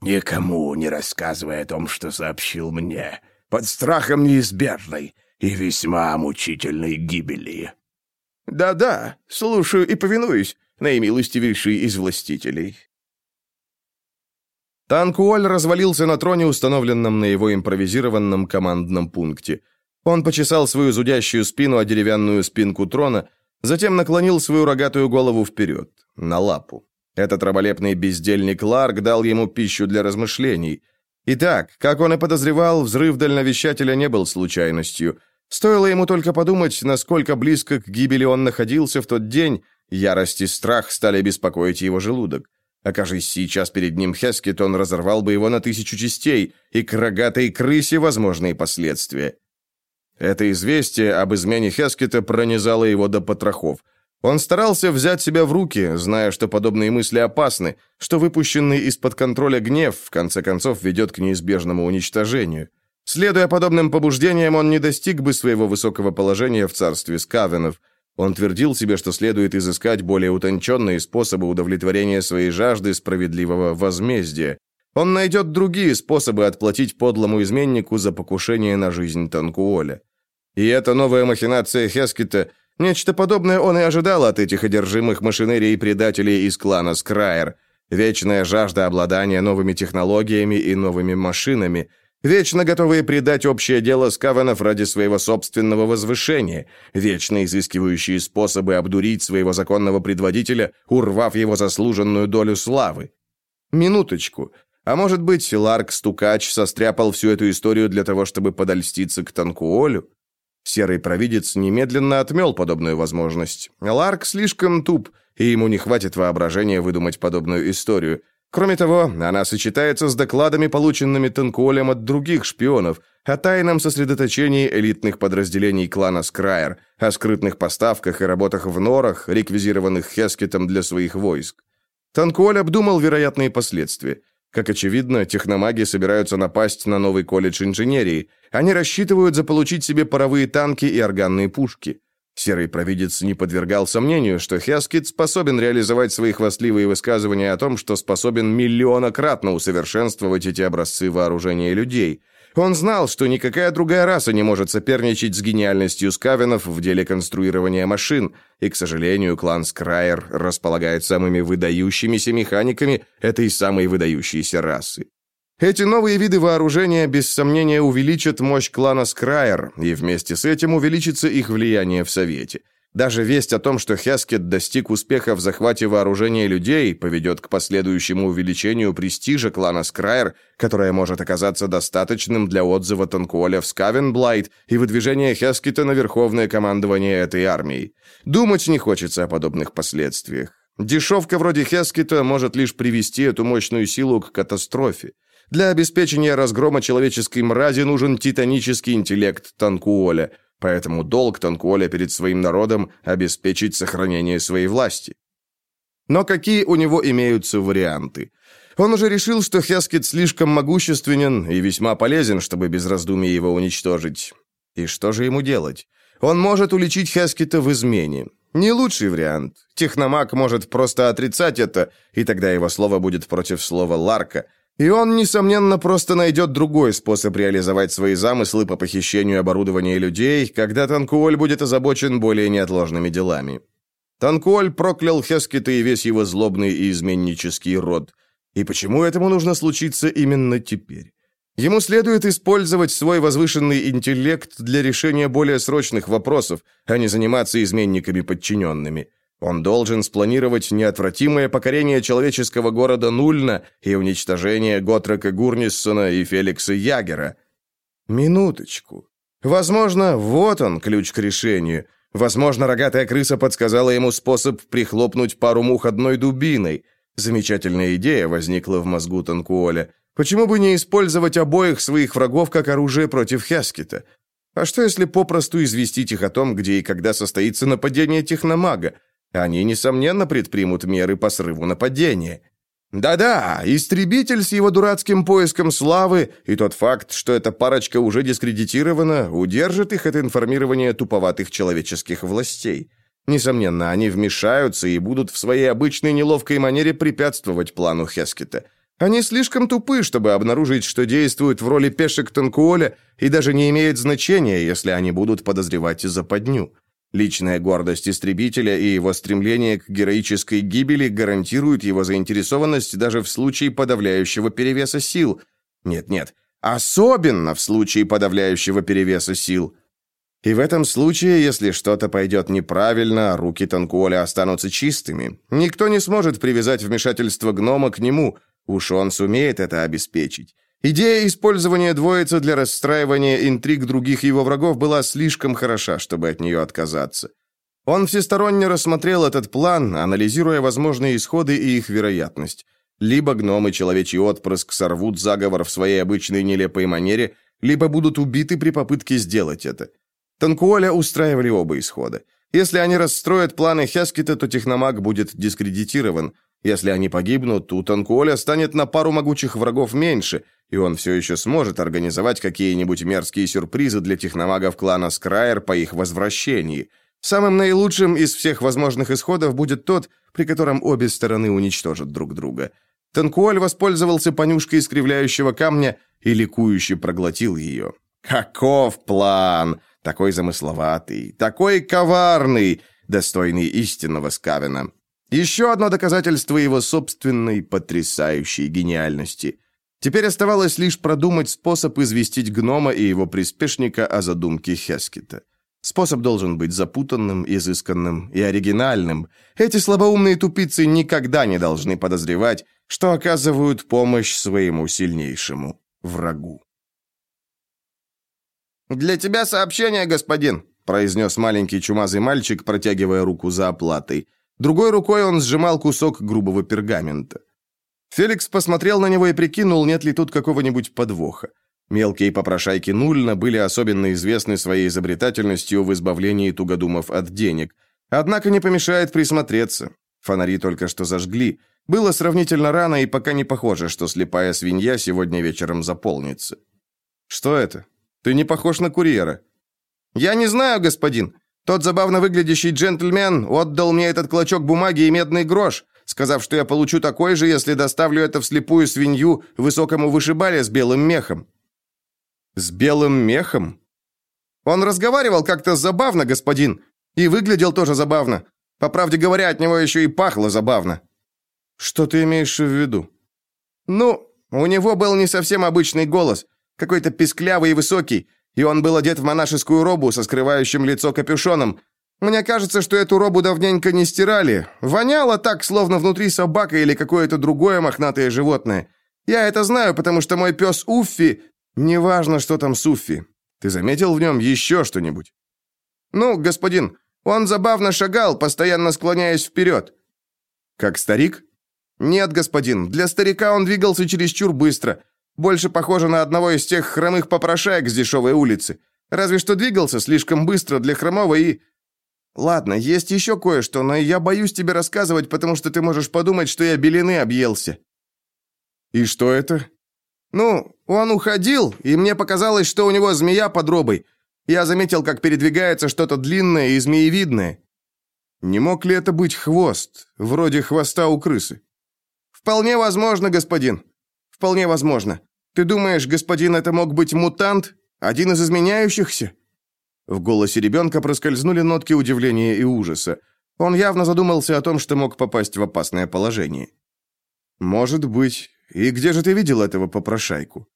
«Никому не рассказывай о том, что сообщил мне, под страхом неизбежной и весьма мучительной гибели». «Да-да, слушаю и повинуюсь, наимилостивейший из властителей». Танкуоль развалился на троне, установленном на его импровизированном командном пункте. Он почесал свою зудящую спину о деревянную спинку трона, затем наклонил свою рогатую голову вперед, на лапу. Этот раболепный бездельник Ларк дал ему пищу для размышлений. Итак, как он и подозревал, взрыв дальновещателя не был случайностью. Стоило ему только подумать, насколько близко к гибели он находился в тот день, ярость и страх стали беспокоить его желудок. Окажись сейчас перед ним Хескет, он разорвал бы его на тысячу частей, и к рогатой крысе возможные последствия. Это известие об измене Хескета пронизало его до потрохов. Он старался взять себя в руки, зная, что подобные мысли опасны, что выпущенный из-под контроля гнев, в конце концов, ведет к неизбежному уничтожению. Следуя подобным побуждениям, он не достиг бы своего высокого положения в царстве Скавенов – он твердил себе, что следует изыскать более утонченные способы удовлетворения своей жажды справедливого возмездия. Он найдет другие способы отплатить подлому изменнику за покушение на жизнь Танкуоля. И эта новая махинация Хескета, нечто подобное он и ожидал от этих одержимых машинерией предателей из клана Скрайер. Вечная жажда обладания новыми технологиями и новыми машинами – Вечно готовые предать общее дело Скаванов ради своего собственного возвышения, вечно изыскивающие способы обдурить своего законного предводителя, урвав его заслуженную долю славы. Минуточку. А может быть, Ларк-стукач состряпал всю эту историю для того, чтобы подольститься к Танкуолю? Серый провидец немедленно отмел подобную возможность. Ларк слишком туп, и ему не хватит воображения выдумать подобную историю. Кроме того, она сочетается с докладами, полученными Танкуолем от других шпионов, о тайном сосредоточении элитных подразделений клана Скрайер, о скрытных поставках и работах в норах, реквизированных Хескетом для своих войск. Танкуоль обдумал вероятные последствия. Как очевидно, техномаги собираются напасть на новый колледж инженерии. Они рассчитывают заполучить себе паровые танки и органные пушки. Серый провидец не подвергал сомнению, что Хескит способен реализовать свои хвастливые высказывания о том, что способен миллионократно усовершенствовать эти образцы вооружения людей – он знал, что никакая другая раса не может соперничать с гениальностью скавенов в деле конструирования машин, и, к сожалению, клан Скрайер располагает самыми выдающимися механиками этой самой выдающейся расы. Эти новые виды вооружения, без сомнения, увеличат мощь клана Скрайер, и вместе с этим увеличится их влияние в Совете. Даже весть о том, что Хескет достиг успеха в захвате вооружения людей, поведет к последующему увеличению престижа клана Скрайер, которое может оказаться достаточным для отзыва Танкуоля в Скавенблайт и выдвижения Хескета на верховное командование этой армией. Думать не хочется о подобных последствиях. Дешевка вроде Хескета может лишь привести эту мощную силу к катастрофе. Для обеспечения разгрома человеческой мрази нужен титанический интеллект Танкуоля – Поэтому долг Танкуоля перед своим народом – обеспечить сохранение своей власти. Но какие у него имеются варианты? Он уже решил, что Хескет слишком могущественен и весьма полезен, чтобы без раздумий его уничтожить. И что же ему делать? Он может уличить Хескета в измене. Не лучший вариант. Техномаг может просто отрицать это, и тогда его слово будет против слова Ларка – и он, несомненно, просто найдет другой способ реализовать свои замыслы по похищению оборудования людей, когда Танкуоль будет озабочен более неотложными делами. Танкуоль проклял Хескета и весь его злобный и изменнический род. И почему этому нужно случиться именно теперь? Ему следует использовать свой возвышенный интеллект для решения более срочных вопросов, а не заниматься изменниками подчиненными. Он должен спланировать неотвратимое покорение человеческого города Нульна и уничтожение Готрека Гурниссона и Феликса Ягера. Минуточку. Возможно, вот он, ключ к решению. Возможно, рогатая крыса подсказала ему способ прихлопнуть пару мух одной дубиной. Замечательная идея возникла в мозгу Танкуоля. Почему бы не использовать обоих своих врагов как оружие против Хескита? А что, если попросту известить их о том, где и когда состоится нападение техномага? Они, несомненно, предпримут меры по срыву нападения. Да-да, истребитель с его дурацким поиском славы и тот факт, что эта парочка уже дискредитирована, удержит их от информирования туповатых человеческих властей. Несомненно, они вмешаются и будут в своей обычной неловкой манере препятствовать плану Хескета. Они слишком тупы, чтобы обнаружить, что действуют в роли пешек Танкуоля, и даже не имеет значения, если они будут подозревать западню. Личная гордость истребителя и его стремление к героической гибели гарантируют его заинтересованность даже в случае подавляющего перевеса сил. Нет-нет, особенно в случае подавляющего перевеса сил. И в этом случае, если что-то пойдет неправильно, руки Танкуоля останутся чистыми. Никто не сможет привязать вмешательство гнома к нему, уж он сумеет это обеспечить. Идея использования двоицы для расстраивания интриг других его врагов была слишком хороша, чтобы от нее отказаться. Он всесторонне рассмотрел этот план, анализируя возможные исходы и их вероятность. Либо гномы человечий отпрыск сорвут заговор в своей обычной нелепой манере, либо будут убиты при попытке сделать это. Танкуоля устраивали оба исхода. Если они расстроят планы Хескита, то техномаг будет дискредитирован. Если они погибнут, у Танкуоля станет на пару могучих врагов меньше, и он все еще сможет организовать какие-нибудь мерзкие сюрпризы для техномагов клана Скрайер по их возвращении. Самым наилучшим из всех возможных исходов будет тот, при котором обе стороны уничтожат друг друга. Танкуоль воспользовался понюшкой искривляющего камня и ликующе проглотил ее. Каков план! Такой замысловатый, такой коварный, достойный истинного Скавена. Еще одно доказательство его собственной потрясающей гениальности. Теперь оставалось лишь продумать способ известить гнома и его приспешника о задумке Хескета. Способ должен быть запутанным, изысканным и оригинальным. Эти слабоумные тупицы никогда не должны подозревать, что оказывают помощь своему сильнейшему врагу. «Для тебя сообщение, господин», — произнес маленький чумазый мальчик, протягивая руку за оплатой. Другой рукой он сжимал кусок грубого пергамента. Феликс посмотрел на него и прикинул, нет ли тут какого-нибудь подвоха. Мелкие попрошайки Нульна были особенно известны своей изобретательностью в избавлении тугодумов от денег. Однако не помешает присмотреться. Фонари только что зажгли. Было сравнительно рано, и пока не похоже, что слепая свинья сегодня вечером заполнится. «Что это? Ты не похож на курьера». «Я не знаю, господин. Тот забавно выглядящий джентльмен отдал мне этот клочок бумаги и медный грош, сказав, что я получу такой же, если доставлю это в слепую свинью высокому вышибале с белым мехом». «С белым мехом?» «Он разговаривал как-то забавно, господин, и выглядел тоже забавно. По правде говоря, от него еще и пахло забавно». «Что ты имеешь в виду?» «Ну, у него был не совсем обычный голос, какой-то писклявый и высокий, и он был одет в монашескую робу со скрывающим лицо капюшоном. Мне кажется, что эту робу давненько не стирали. Воняло так, словно внутри собака или какое-то другое мохнатое животное. Я это знаю, потому что мой пес Уффи... Неважно, что там с Уффи. Ты заметил в нем еще что-нибудь? Ну, господин, он забавно шагал, постоянно склоняясь вперед. Как старик? Нет, господин, для старика он двигался чересчур быстро. Больше похоже на одного из тех хромых попрошаек с дешевой улицы. Разве что двигался слишком быстро для хромого и... Ладно, есть еще кое-что, но я боюсь тебе рассказывать, потому что ты можешь подумать, что я белины объелся. И что это? Ну, он уходил, и мне показалось, что у него змея под робой. Я заметил, как передвигается что-то длинное и змеевидное. Не мог ли это быть хвост, вроде хвоста у крысы? Вполне возможно, господин. Вполне возможно. Ты думаешь, господин, это мог быть мутант? Один из изменяющихся?» В голосе ребенка проскользнули нотки удивления и ужаса. Он явно задумался о том, что мог попасть в опасное положение. «Может быть. И где же ты видел этого попрошайку?»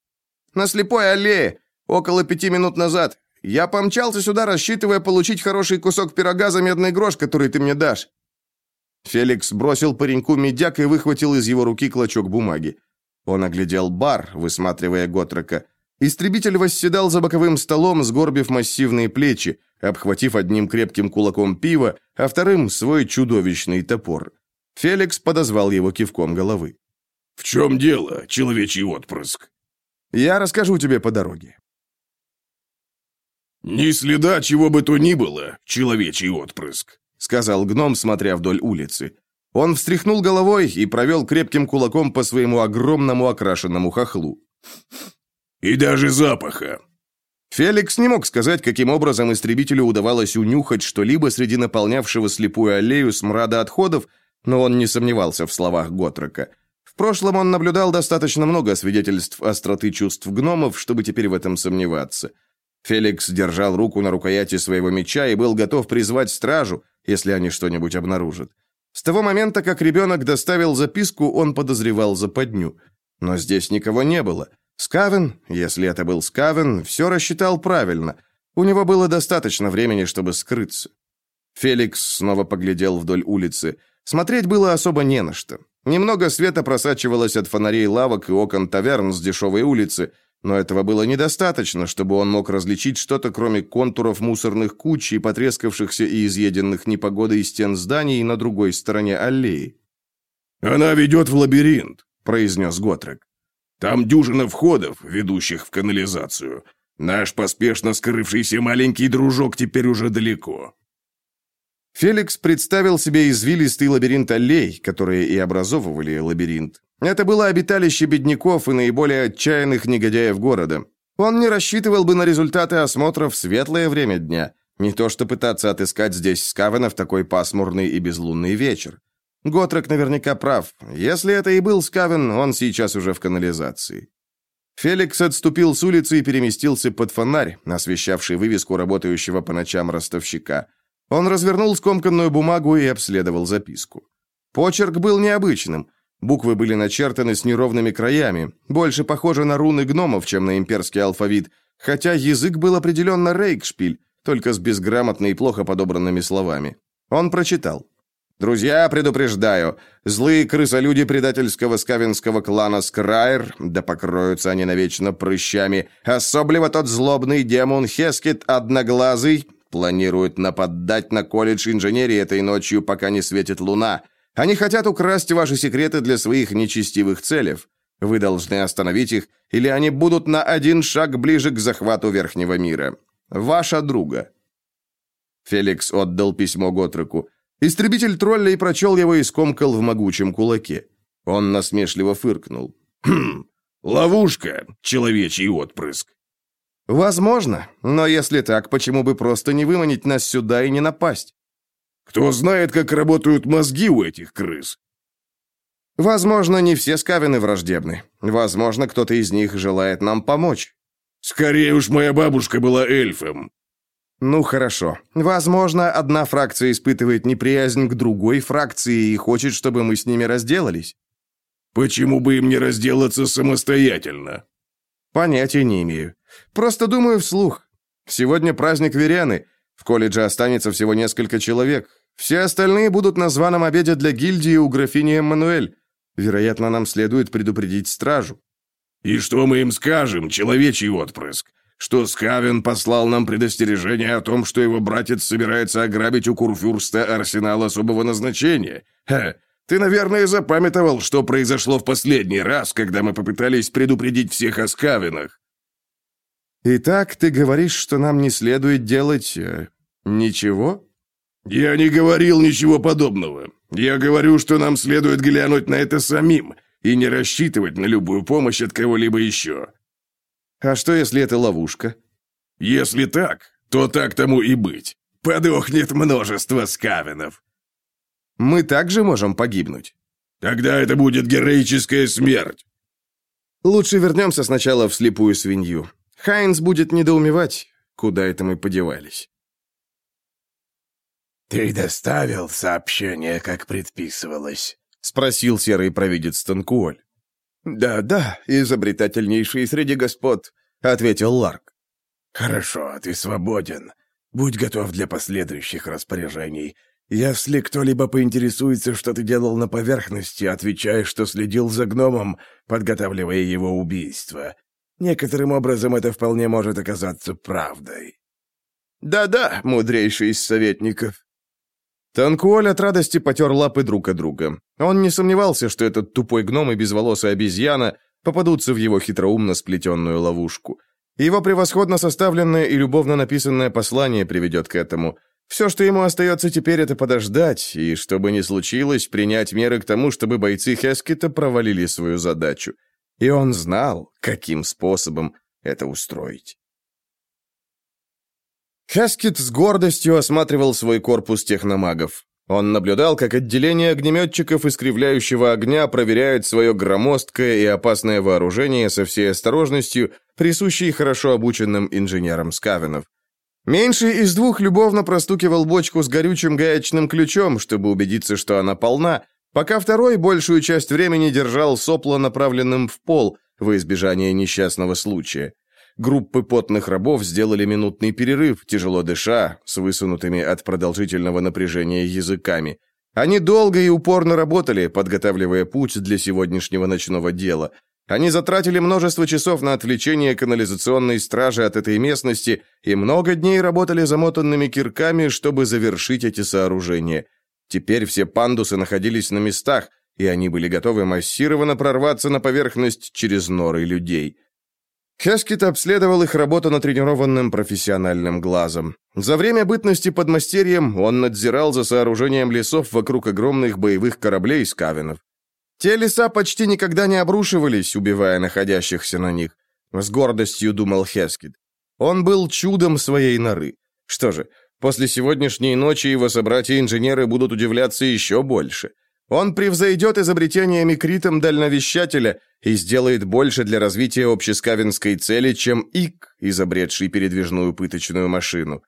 «На слепой аллее. Около пяти минут назад. Я помчался сюда, рассчитывая получить хороший кусок пирога за медный грош, который ты мне дашь». Феликс бросил пареньку медяк и выхватил из его руки клочок бумаги. Он оглядел бар, высматривая Готрека. Истребитель восседал за боковым столом, сгорбив массивные плечи, обхватив одним крепким кулаком пива, а вторым свой чудовищный топор. Феликс подозвал его кивком головы. «В чем дело, человечий отпрыск?» «Я расскажу тебе по дороге». «Ни следа чего бы то ни было, человечий отпрыск», — сказал гном, смотря вдоль улицы. Он встряхнул головой и провел крепким кулаком по своему огромному окрашенному хохлу. «И даже запаха!» Феликс не мог сказать, каким образом истребителю удавалось унюхать что-либо среди наполнявшего слепую аллею смрада отходов, но он не сомневался в словах Готрека. В прошлом он наблюдал достаточно много свидетельств остроты чувств гномов, чтобы теперь в этом сомневаться. Феликс держал руку на рукояти своего меча и был готов призвать стражу, если они что-нибудь обнаружат. С того момента, как ребенок доставил записку, он подозревал западню. Но здесь никого не было. Скавен, если это был Скавен, все рассчитал правильно. У него было достаточно времени, чтобы скрыться. Феликс снова поглядел вдоль улицы. Смотреть было особо не на что. Немного света просачивалось от фонарей лавок и окон таверн с дешевой улицы – но этого было недостаточно, чтобы он мог различить что-то, кроме контуров мусорных куч и потрескавшихся и изъеденных непогодой стен зданий на другой стороне аллеи. «Она ведет в лабиринт», — произнес Готрек. «Там дюжина входов, ведущих в канализацию. Наш поспешно скрывшийся маленький дружок теперь уже далеко». Феликс представил себе извилистый лабиринт аллей, которые и образовывали лабиринт. Это было обиталище бедняков и наиболее отчаянных негодяев города. Он не рассчитывал бы на результаты осмотра в светлое время дня, не то что пытаться отыскать здесь Скавена в такой пасмурный и безлунный вечер. Готрек наверняка прав. Если это и был Скавен, он сейчас уже в канализации. Феликс отступил с улицы и переместился под фонарь, освещавший вывеску работающего по ночам ростовщика. Он развернул скомканную бумагу и обследовал записку. Почерк был необычным. Буквы были начертаны с неровными краями, больше похоже на руны гномов, чем на имперский алфавит, хотя язык был определенно рейкшпиль, только с безграмотно и плохо подобранными словами. Он прочитал. Друзья, предупреждаю, злые крысолюди предательского скавинского клана Скрайр, да покроются они навечно прыщами, особливо тот злобный демон Хескет Одноглазый, планирует нападать на колледж инженерии этой ночью, пока не светит луна. Они хотят украсть ваши секреты для своих нечестивых целей. Вы должны остановить их, или они будут на один шаг ближе к захвату Верхнего мира. Ваша друга». Феликс отдал письмо Готреку. Истребитель троллей прочел его и скомкал в могучем кулаке. Он насмешливо фыркнул. «Хм, ловушка, человечий отпрыск». «Возможно, но если так, почему бы просто не выманить нас сюда и не напасть?» «Кто знает, как работают мозги у этих крыс?» «Возможно, не все скавины враждебны. Возможно, кто-то из них желает нам помочь». «Скорее уж моя бабушка была эльфом», ну хорошо. Возможно, одна фракция испытывает неприязнь к другой фракции и хочет, чтобы мы с ними разделались. Почему бы им не разделаться самостоятельно? Понятия не имею. Просто думаю вслух. Сегодня праздник Веряны. В колледже останется всего несколько человек. Все остальные будут на званом обеде для гильдии у графини Эммануэль. Вероятно, нам следует предупредить стражу. И что мы им скажем, человечий отпрыск? что Скавен послал нам предостережение о том, что его братец собирается ограбить у Курфюрста арсенал особого назначения. Ха, ты, наверное, запамятовал, что произошло в последний раз, когда мы попытались предупредить всех о Скавенах. Итак, ты говоришь, что нам не следует делать э, ничего? Я не говорил ничего подобного. Я говорю, что нам следует глянуть на это самим и не рассчитывать на любую помощь от кого-либо еще. А что, если это ловушка? Если так, то так тому и быть. Подохнет множество скавинов. Мы также можем погибнуть. Тогда это будет героическая смерть. Лучше вернемся сначала в слепую свинью. Хайнс будет недоумевать, куда это мы подевались. «Ты доставил сообщение, как предписывалось?» — спросил серый провидец Танкуоль. «Да, да, изобретательнейший среди господ», — ответил Ларк. «Хорошо, ты свободен. Будь готов для последующих распоряжений. Если кто-либо поинтересуется, что ты делал на поверхности, отвечай, что следил за гномом, подготавливая его убийство. Некоторым образом это вполне может оказаться правдой». «Да-да, мудрейший из советников», Танкуоль от радости потер лапы друг от друга. Он не сомневался, что этот тупой гном и безволосая обезьяна попадутся в его хитроумно сплетенную ловушку. Его превосходно составленное и любовно написанное послание приведет к этому. Все, что ему остается теперь, это подождать, и, что бы ни случилось, принять меры к тому, чтобы бойцы Хескета провалили свою задачу. И он знал, каким способом это устроить. Хаскет с гордостью осматривал свой корпус техномагов. Он наблюдал, как отделение огнеметчиков искривляющего огня проверяют свое громоздкое и опасное вооружение со всей осторожностью, присущей хорошо обученным инженерам Скавенов. Меньший из двух любовно простукивал бочку с горючим гаечным ключом, чтобы убедиться, что она полна, пока второй большую часть времени держал сопло направленным в пол, во избежание несчастного случая. Группы потных рабов сделали минутный перерыв, тяжело дыша, с высунутыми от продолжительного напряжения языками. Они долго и упорно работали, подготавливая путь для сегодняшнего ночного дела. Они затратили множество часов на отвлечение канализационной стражи от этой местности и много дней работали замотанными кирками, чтобы завершить эти сооружения. Теперь все пандусы находились на местах, и они были готовы массированно прорваться на поверхность через норы людей. Хескет обследовал их работу натренированным профессиональным глазом. За время бытности подмастерьем он надзирал за сооружением лесов вокруг огромных боевых кораблей скавинов. Те леса почти никогда не обрушивались, убивая находящихся на них. С гордостью думал Хескет. Он был чудом своей норы. Что же, после сегодняшней ночи его собратья-инженеры будут удивляться еще больше. Он превзойдет изобретениями Критом дальновещателя и сделает больше для развития общескавинской цели, чем ИК, изобретший передвижную пыточную машину.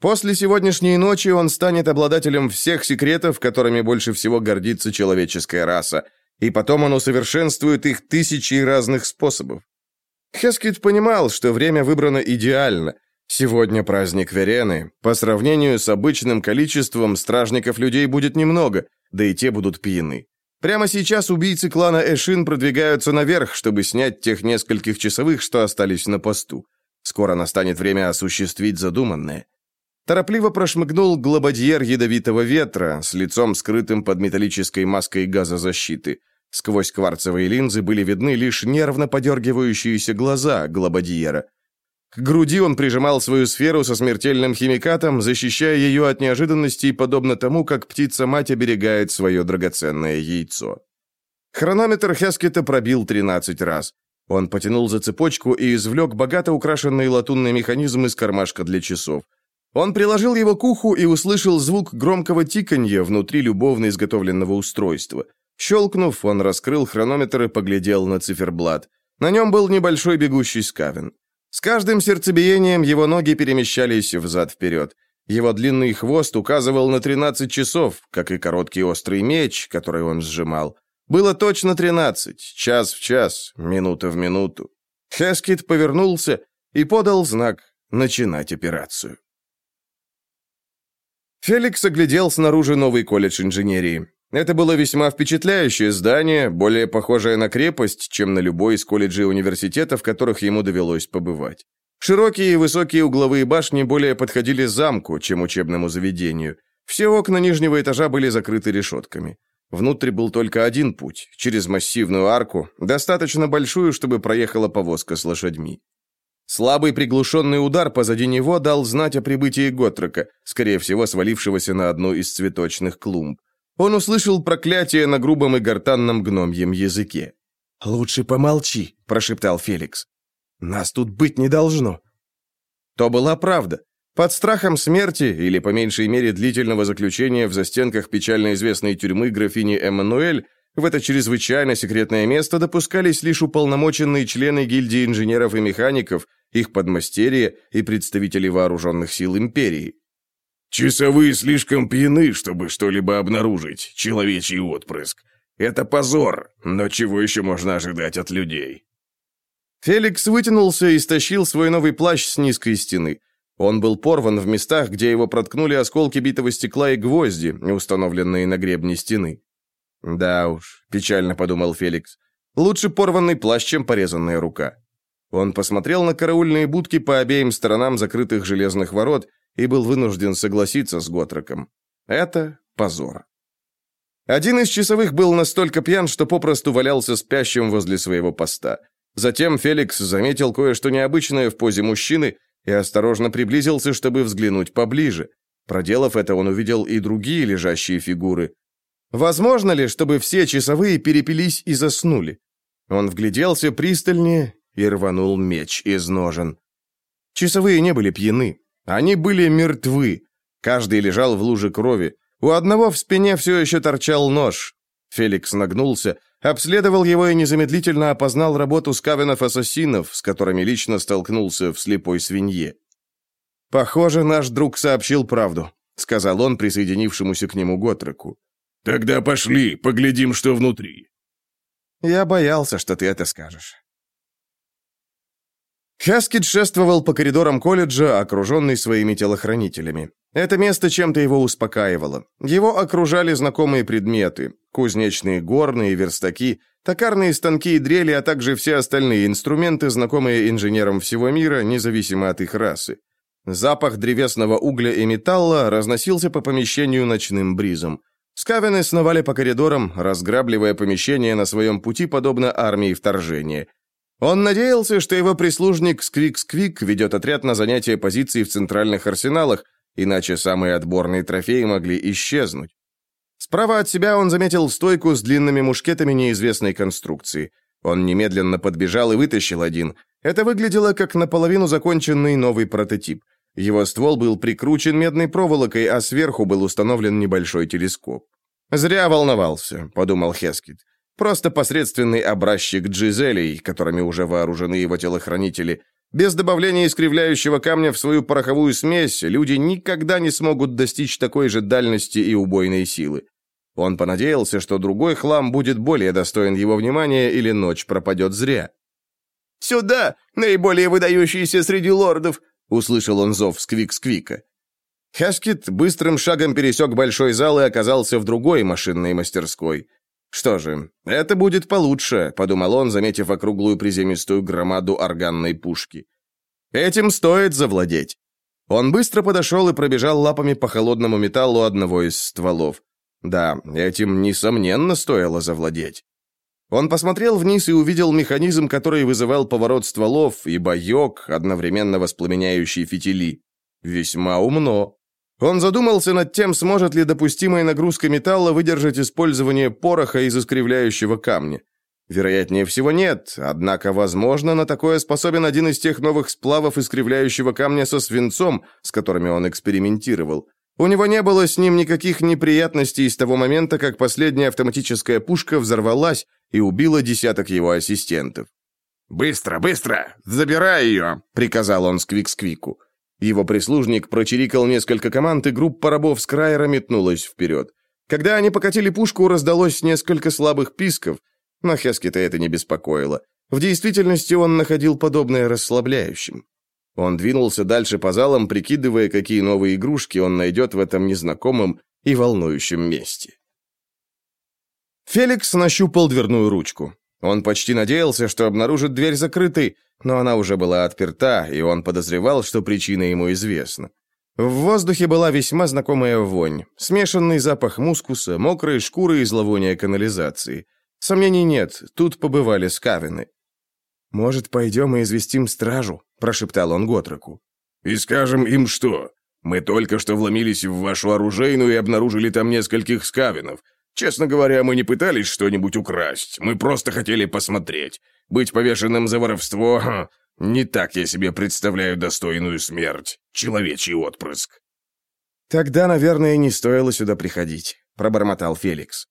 После сегодняшней ночи он станет обладателем всех секретов, которыми больше всего гордится человеческая раса, и потом он усовершенствует их тысячи разных способов. Хескет понимал, что время выбрано идеально. Сегодня праздник Верены. По сравнению с обычным количеством стражников людей будет немного, да и те будут пьяны. Прямо сейчас убийцы клана Эшин продвигаются наверх, чтобы снять тех нескольких часовых, что остались на посту. Скоро настанет время осуществить задуманное. Торопливо прошмыгнул глобадьер ядовитого ветра с лицом скрытым под металлической маской газозащиты. Сквозь кварцевые линзы были видны лишь нервно подергивающиеся глаза глобадьера. К груди он прижимал свою сферу со смертельным химикатом, защищая ее от неожиданностей, подобно тому, как птица-мать оберегает свое драгоценное яйцо. Хронометр Хескета пробил 13 раз. Он потянул за цепочку и извлек богато украшенный латунный механизм из кармашка для часов. Он приложил его к уху и услышал звук громкого тиканья внутри любовно изготовленного устройства. Щелкнув, он раскрыл хронометр и поглядел на циферблат. На нем был небольшой бегущий скавен. С каждым сердцебиением его ноги перемещались взад-вперед. Его длинный хвост указывал на 13 часов, как и короткий острый меч, который он сжимал. Было точно 13, час в час, минута в минуту. Хескит повернулся и подал знак начинать операцию. Феликс оглядел снаружи новый колледж инженерии. Это было весьма впечатляющее здание, более похожее на крепость, чем на любой из колледжей университета, в которых ему довелось побывать. Широкие и высокие угловые башни более подходили замку, чем учебному заведению. Все окна нижнего этажа были закрыты решетками. Внутри был только один путь, через массивную арку, достаточно большую, чтобы проехала повозка с лошадьми. Слабый приглушенный удар позади него дал знать о прибытии Готрека, скорее всего, свалившегося на одну из цветочных клумб. Он услышал проклятие на грубом и гортанном гномьем языке. «Лучше помолчи», – прошептал Феликс. «Нас тут быть не должно». То была правда. Под страхом смерти, или по меньшей мере длительного заключения в застенках печально известной тюрьмы графини Эммануэль, в это чрезвычайно секретное место допускались лишь уполномоченные члены гильдии инженеров и механиков, их подмастерья и представители вооруженных сил империи. «Часовые слишком пьяны, чтобы что-либо обнаружить, человечий отпрыск. Это позор, но чего еще можно ожидать от людей?» Феликс вытянулся и стащил свой новый плащ с низкой стены. Он был порван в местах, где его проткнули осколки битого стекла и гвозди, установленные на гребне стены. «Да уж», — печально подумал Феликс, — «лучше порванный плащ, чем порезанная рука». Он посмотрел на караульные будки по обеим сторонам закрытых железных ворот и был вынужден согласиться с Готроком. Это позор. Один из часовых был настолько пьян, что попросту валялся спящим возле своего поста. Затем Феликс заметил кое-что необычное в позе мужчины и осторожно приблизился, чтобы взглянуть поближе. Проделав это, он увидел и другие лежащие фигуры. Возможно ли, чтобы все часовые перепились и заснули? Он вгляделся пристальнее и рванул меч из ножен. Часовые не были пьяны. Они были мертвы. Каждый лежал в луже крови. У одного в спине все еще торчал нож. Феликс нагнулся, обследовал его и незамедлительно опознал работу скавенов-ассасинов, с которыми лично столкнулся в слепой свинье. «Похоже, наш друг сообщил правду», — сказал он присоединившемуся к нему Готреку. «Тогда пошли, поглядим, что внутри». «Я боялся, что ты это скажешь». Хаскит шествовал по коридорам колледжа, окруженный своими телохранителями. Это место чем-то его успокаивало. Его окружали знакомые предметы. Кузнечные горные, верстаки, токарные станки и дрели, а также все остальные инструменты, знакомые инженерам всего мира, независимо от их расы. Запах древесного угля и металла разносился по помещению ночным бризом. Скавены сновали по коридорам, разграбливая помещения на своем пути, подобно армии вторжения. Он надеялся, что его прислужник Сквик-Сквик ведет отряд на занятие позиций в центральных арсеналах, иначе самые отборные трофеи могли исчезнуть. Справа от себя он заметил стойку с длинными мушкетами неизвестной конструкции. Он немедленно подбежал и вытащил один. Это выглядело как наполовину законченный новый прототип. Его ствол был прикручен медной проволокой, а сверху был установлен небольшой телескоп. «Зря волновался», — подумал Хескит. Просто посредственный образчик Джизелей, которыми уже вооружены его телохранители. Без добавления искривляющего камня в свою пороховую смесь люди никогда не смогут достичь такой же дальности и убойной силы. Он понадеялся, что другой хлам будет более достоин его внимания или ночь пропадет зря. «Сюда, наиболее выдающиеся среди лордов! — услышал он зов Сквик-Сквика. Хаскит быстрым шагом пересек большой зал и оказался в другой машинной мастерской. «Что же, это будет получше», — подумал он, заметив округлую приземистую громаду органной пушки. «Этим стоит завладеть». Он быстро подошел и пробежал лапами по холодному металлу одного из стволов. Да, этим, несомненно, стоило завладеть. Он посмотрел вниз и увидел механизм, который вызывал поворот стволов и боек, одновременно воспламеняющий фитили. Весьма умно. Он задумался над тем, сможет ли допустимая нагрузка металла выдержать использование пороха из искривляющего камня. Вероятнее всего нет, однако, возможно, на такое способен один из тех новых сплавов искривляющего камня со свинцом, с которыми он экспериментировал. У него не было с ним никаких неприятностей с того момента, как последняя автоматическая пушка взорвалась и убила десяток его ассистентов. «Быстро, быстро! Забирай ее!» — приказал он Сквик-Сквику. Его прислужник прочирикал несколько команд, и группа рабов с Крайера метнулась вперед. Когда они покатили пушку, раздалось несколько слабых писков, но Хескита это не беспокоило. В действительности он находил подобное расслабляющим. Он двинулся дальше по залам, прикидывая, какие новые игрушки он найдет в этом незнакомом и волнующем месте. Феликс нащупал дверную ручку. Он почти надеялся, что обнаружит дверь закрытой, но она уже была отперта, и он подозревал, что причина ему известна. В воздухе была весьма знакомая вонь, смешанный запах мускуса, мокрые шкуры и зловония канализации. Сомнений нет, тут побывали скавины. «Может, пойдем и известим стражу?» – прошептал он Готроку. «И скажем им что? Мы только что вломились в вашу оружейную и обнаружили там нескольких скавинов. Честно говоря, мы не пытались что-нибудь украсть. Мы просто хотели посмотреть. Быть повешенным за воровство... Ха, не так я себе представляю достойную смерть. Человечий отпрыск». «Тогда, наверное, не стоило сюда приходить», — пробормотал Феликс.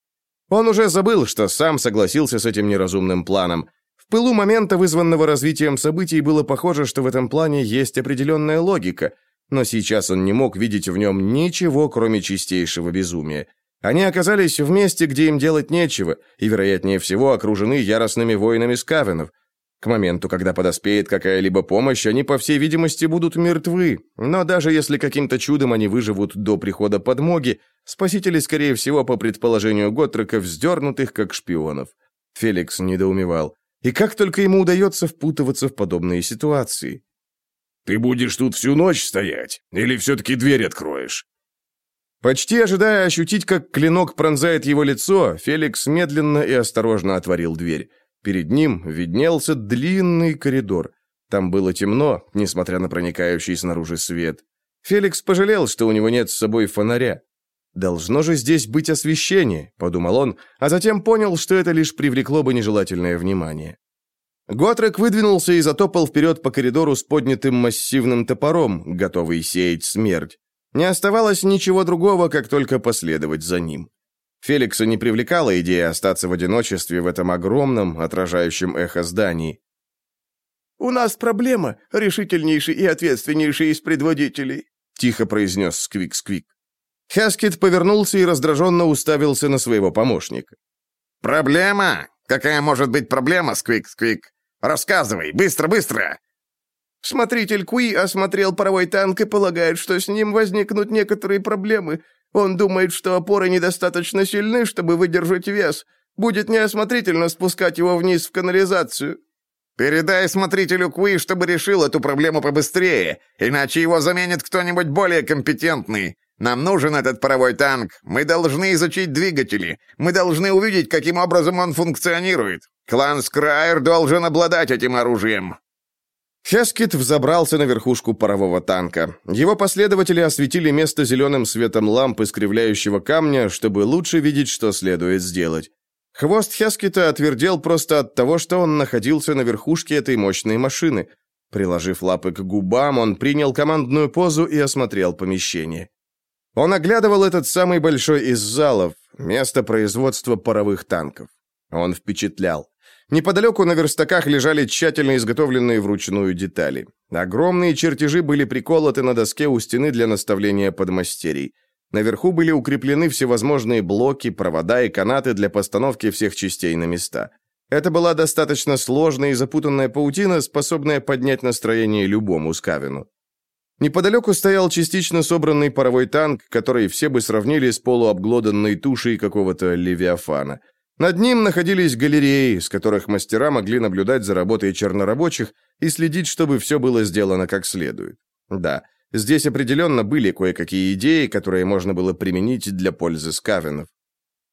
Он уже забыл, что сам согласился с этим неразумным планом. В пылу момента, вызванного развитием событий, было похоже, что в этом плане есть определенная логика, но сейчас он не мог видеть в нем ничего, кроме чистейшего безумия. Они оказались в месте, где им делать нечего, и, вероятнее всего, окружены яростными воинами скавенов. К моменту, когда подоспеет какая-либо помощь, они, по всей видимости, будут мертвы. Но даже если каким-то чудом они выживут до прихода подмоги, спасители, скорее всего, по предположению Готрека, вздернут их как шпионов. Феликс недоумевал. И как только ему удается впутываться в подобные ситуации? «Ты будешь тут всю ночь стоять? Или все-таки дверь откроешь?» Почти ожидая ощутить, как клинок пронзает его лицо, Феликс медленно и осторожно отворил дверь. Перед ним виднелся длинный коридор. Там было темно, несмотря на проникающий снаружи свет. Феликс пожалел, что у него нет с собой фонаря. «Должно же здесь быть освещение», — подумал он, а затем понял, что это лишь привлекло бы нежелательное внимание. Готрек выдвинулся и затопал вперед по коридору с поднятым массивным топором, готовый сеять смерть. Не оставалось ничего другого, как только последовать за ним. Феликса не привлекала идея остаться в одиночестве в этом огромном, отражающем эхо здании. «У нас проблема, решительнейший и ответственнейший из предводителей», тихо произнес Сквик-Сквик. Хаскет повернулся и раздраженно уставился на своего помощника. «Проблема? Какая может быть проблема, Сквик-Сквик? Рассказывай, быстро, быстро!» Смотритель Куи осмотрел паровой танк и полагает, что с ним возникнут некоторые проблемы. Он думает, что опоры недостаточно сильны, чтобы выдержать вес. Будет неосмотрительно спускать его вниз в канализацию». «Передай смотрителю Куи, чтобы решил эту проблему побыстрее, иначе его заменит кто-нибудь более компетентный. Нам нужен этот паровой танк. Мы должны изучить двигатели. Мы должны увидеть, каким образом он функционирует. Клан Скрайер должен обладать этим оружием. Хескет взобрался на верхушку парового танка. Его последователи осветили место зеленым светом ламп искривляющего камня, чтобы лучше видеть, что следует сделать. Хвост Хескета отвердел просто от того, что он находился на верхушке этой мощной машины. Приложив лапы к губам, он принял командную позу и осмотрел помещение. Он оглядывал этот самый большой из залов, место производства паровых танков. Он впечатлял. Неподалеку на верстаках лежали тщательно изготовленные вручную детали. Огромные чертежи были приколоты на доске у стены для наставления подмастерий. Наверху были укреплены всевозможные блоки, провода и канаты для постановки всех частей на места. Это была достаточно сложная и запутанная паутина, способная поднять настроение любому скавину. Неподалеку стоял частично собранный паровой танк, который все бы сравнили с полуобглоданной тушей какого-то левиафана. Над ним находились галереи, с которых мастера могли наблюдать за работой чернорабочих и следить, чтобы все было сделано как следует. Да, здесь определенно были кое-какие идеи, которые можно было применить для пользы скавенов.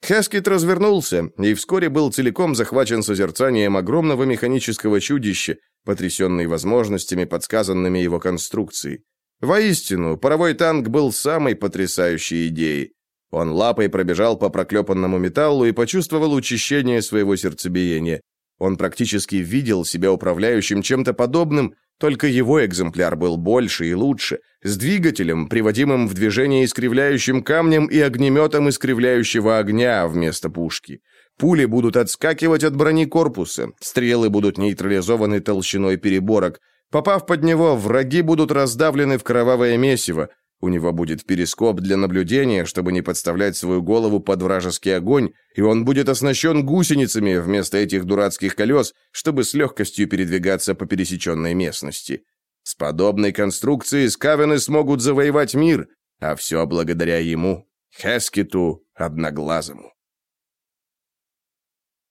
Хаскит развернулся и вскоре был целиком захвачен созерцанием огромного механического чудища, потрясенный возможностями, подсказанными его конструкцией. Воистину, паровой танк был самой потрясающей идеей. Он лапой пробежал по проклепанному металлу и почувствовал учащение своего сердцебиения. Он практически видел себя управляющим чем-то подобным, только его экземпляр был больше и лучше, с двигателем, приводимым в движение искривляющим камнем и огнеметом искривляющего огня вместо пушки. Пули будут отскакивать от брони корпуса, стрелы будут нейтрализованы толщиной переборок, Попав под него, враги будут раздавлены в кровавое месиво. У него будет перископ для наблюдения, чтобы не подставлять свою голову под вражеский огонь, и он будет оснащен гусеницами вместо этих дурацких колес, чтобы с легкостью передвигаться по пересеченной местности. С подобной конструкцией скавены смогут завоевать мир, а все благодаря ему, Хескету Одноглазому.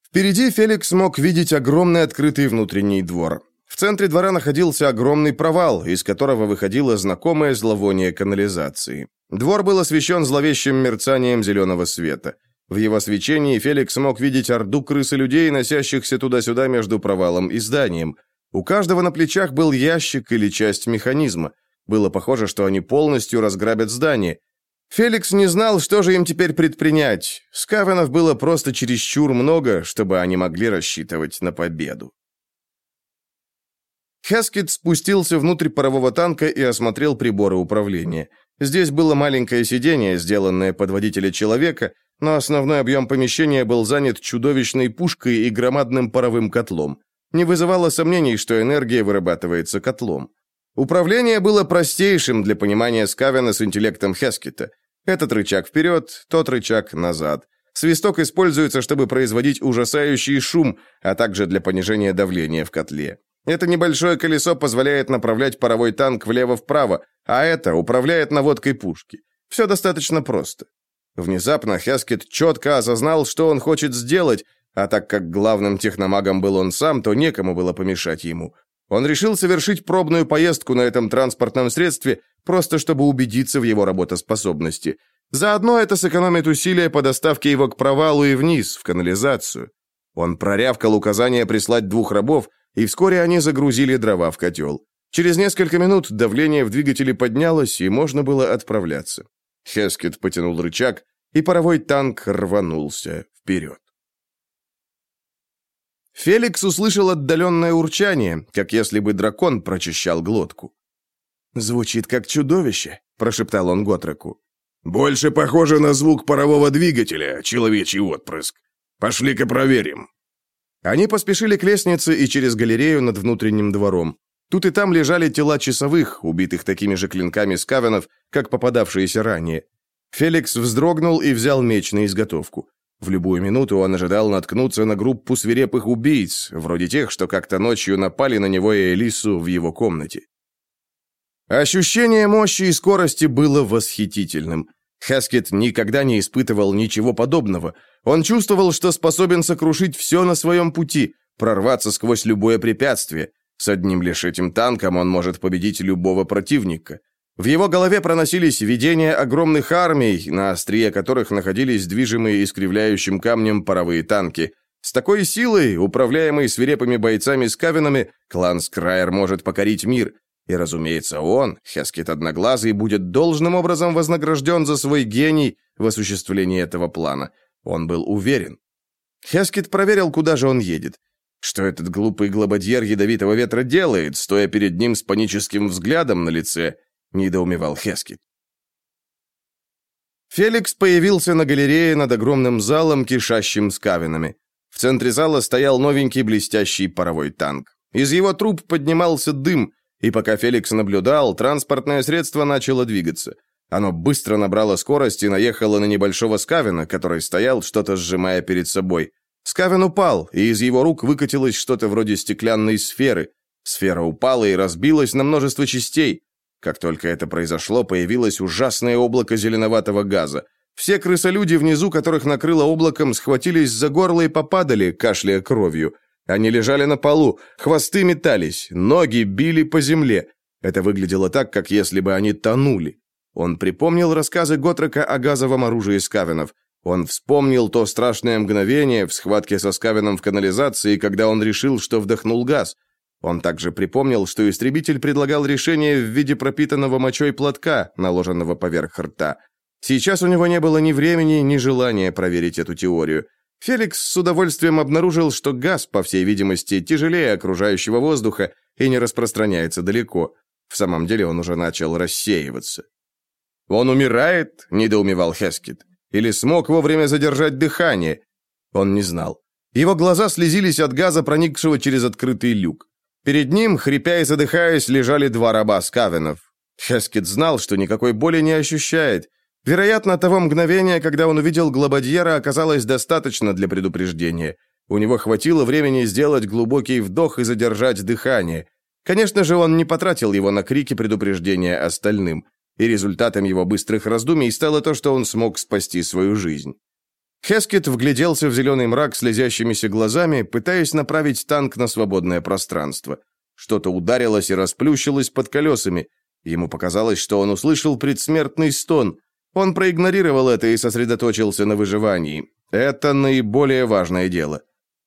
Впереди Феликс мог видеть огромный открытый внутренний двор. В центре двора находился огромный провал, из которого выходило знакомое зловоние канализации. Двор был освещен зловещим мерцанием зеленого света. В его свечении Феликс мог видеть орду крыс и людей, носящихся туда-сюда между провалом и зданием. У каждого на плечах был ящик или часть механизма. Было похоже, что они полностью разграбят здание. Феликс не знал, что же им теперь предпринять. Скавенов было просто чересчур много, чтобы они могли рассчитывать на победу. Хаскет спустился внутрь парового танка и осмотрел приборы управления. Здесь было маленькое сиденье, сделанное под водителя человека, но основной объем помещения был занят чудовищной пушкой и громадным паровым котлом. Не вызывало сомнений, что энергия вырабатывается котлом. Управление было простейшим для понимания Скавена с интеллектом Хескета. Этот рычаг вперед, тот рычаг назад. Свисток используется, чтобы производить ужасающий шум, а также для понижения давления в котле. Это небольшое колесо позволяет направлять паровой танк влево-вправо, а это управляет наводкой пушки. Все достаточно просто. Внезапно Хескет четко осознал, что он хочет сделать, а так как главным техномагом был он сам, то некому было помешать ему. Он решил совершить пробную поездку на этом транспортном средстве, просто чтобы убедиться в его работоспособности. Заодно это сэкономит усилия по доставке его к провалу и вниз, в канализацию. Он прорявкал указание прислать двух рабов, и вскоре они загрузили дрова в котел. Через несколько минут давление в двигателе поднялось, и можно было отправляться. Хескет потянул рычаг, и паровой танк рванулся вперед. Феликс услышал отдаленное урчание, как если бы дракон прочищал глотку. «Звучит как чудовище», — прошептал он Готреку. «Больше похоже на звук парового двигателя, человечий отпрыск. Пошли-ка проверим». Они поспешили к лестнице и через галерею над внутренним двором. Тут и там лежали тела часовых, убитых такими же клинками скавенов, как попадавшиеся ранее. Феликс вздрогнул и взял меч на изготовку. В любую минуту он ожидал наткнуться на группу свирепых убийц, вроде тех, что как-то ночью напали на него и Элису в его комнате. Ощущение мощи и скорости было восхитительным. Хаскет никогда не испытывал ничего подобного. Он чувствовал, что способен сокрушить все на своем пути, прорваться сквозь любое препятствие. С одним лишь этим танком он может победить любого противника. В его голове проносились видения огромных армий, на острие которых находились движимые искривляющим камнем паровые танки. С такой силой, управляемой свирепыми бойцами-скавинами, клан Скрайер может покорить мир – и, разумеется, он, Хескет Одноглазый, будет должным образом вознагражден за свой гений в осуществлении этого плана. Он был уверен. Хескет проверил, куда же он едет. Что этот глупый глободьер ядовитого ветра делает, стоя перед ним с паническим взглядом на лице, недоумевал Хескет. Феликс появился на галерее над огромным залом, кишащим скавинами. В центре зала стоял новенький блестящий паровой танк. Из его труб поднимался дым, и пока Феликс наблюдал, транспортное средство начало двигаться. Оно быстро набрало скорость и наехало на небольшого Скавина, который стоял, что-то сжимая перед собой. Скавин упал, и из его рук выкатилось что-то вроде стеклянной сферы. Сфера упала и разбилась на множество частей. Как только это произошло, появилось ужасное облако зеленоватого газа. Все крысолюди внизу, которых накрыло облаком, схватились за горло и попадали, кашляя кровью. Они лежали на полу, хвосты метались, ноги били по земле. Это выглядело так, как если бы они тонули. Он припомнил рассказы Готрека о газовом оружии скавенов. Он вспомнил то страшное мгновение в схватке со скавеном в канализации, когда он решил, что вдохнул газ. Он также припомнил, что истребитель предлагал решение в виде пропитанного мочой платка, наложенного поверх рта. Сейчас у него не было ни времени, ни желания проверить эту теорию. Феликс с удовольствием обнаружил, что газ, по всей видимости, тяжелее окружающего воздуха и не распространяется далеко. В самом деле он уже начал рассеиваться. «Он умирает?» – недоумевал Хескет. «Или смог вовремя задержать дыхание?» Он не знал. Его глаза слезились от газа, проникшего через открытый люк. Перед ним, хрипя и задыхаясь, лежали два раба скавенов. Хескет знал, что никакой боли не ощущает. Вероятно, того мгновения, когда он увидел Глобадьера, оказалось достаточно для предупреждения. У него хватило времени сделать глубокий вдох и задержать дыхание. Конечно же, он не потратил его на крики предупреждения остальным и результатом его быстрых раздумий стало то, что он смог спасти свою жизнь. Хескет вгляделся в зеленый мрак слезящимися глазами, пытаясь направить танк на свободное пространство. Что-то ударилось и расплющилось под колесами. Ему показалось, что он услышал предсмертный стон. Он проигнорировал это и сосредоточился на выживании. Это наиболее важное дело.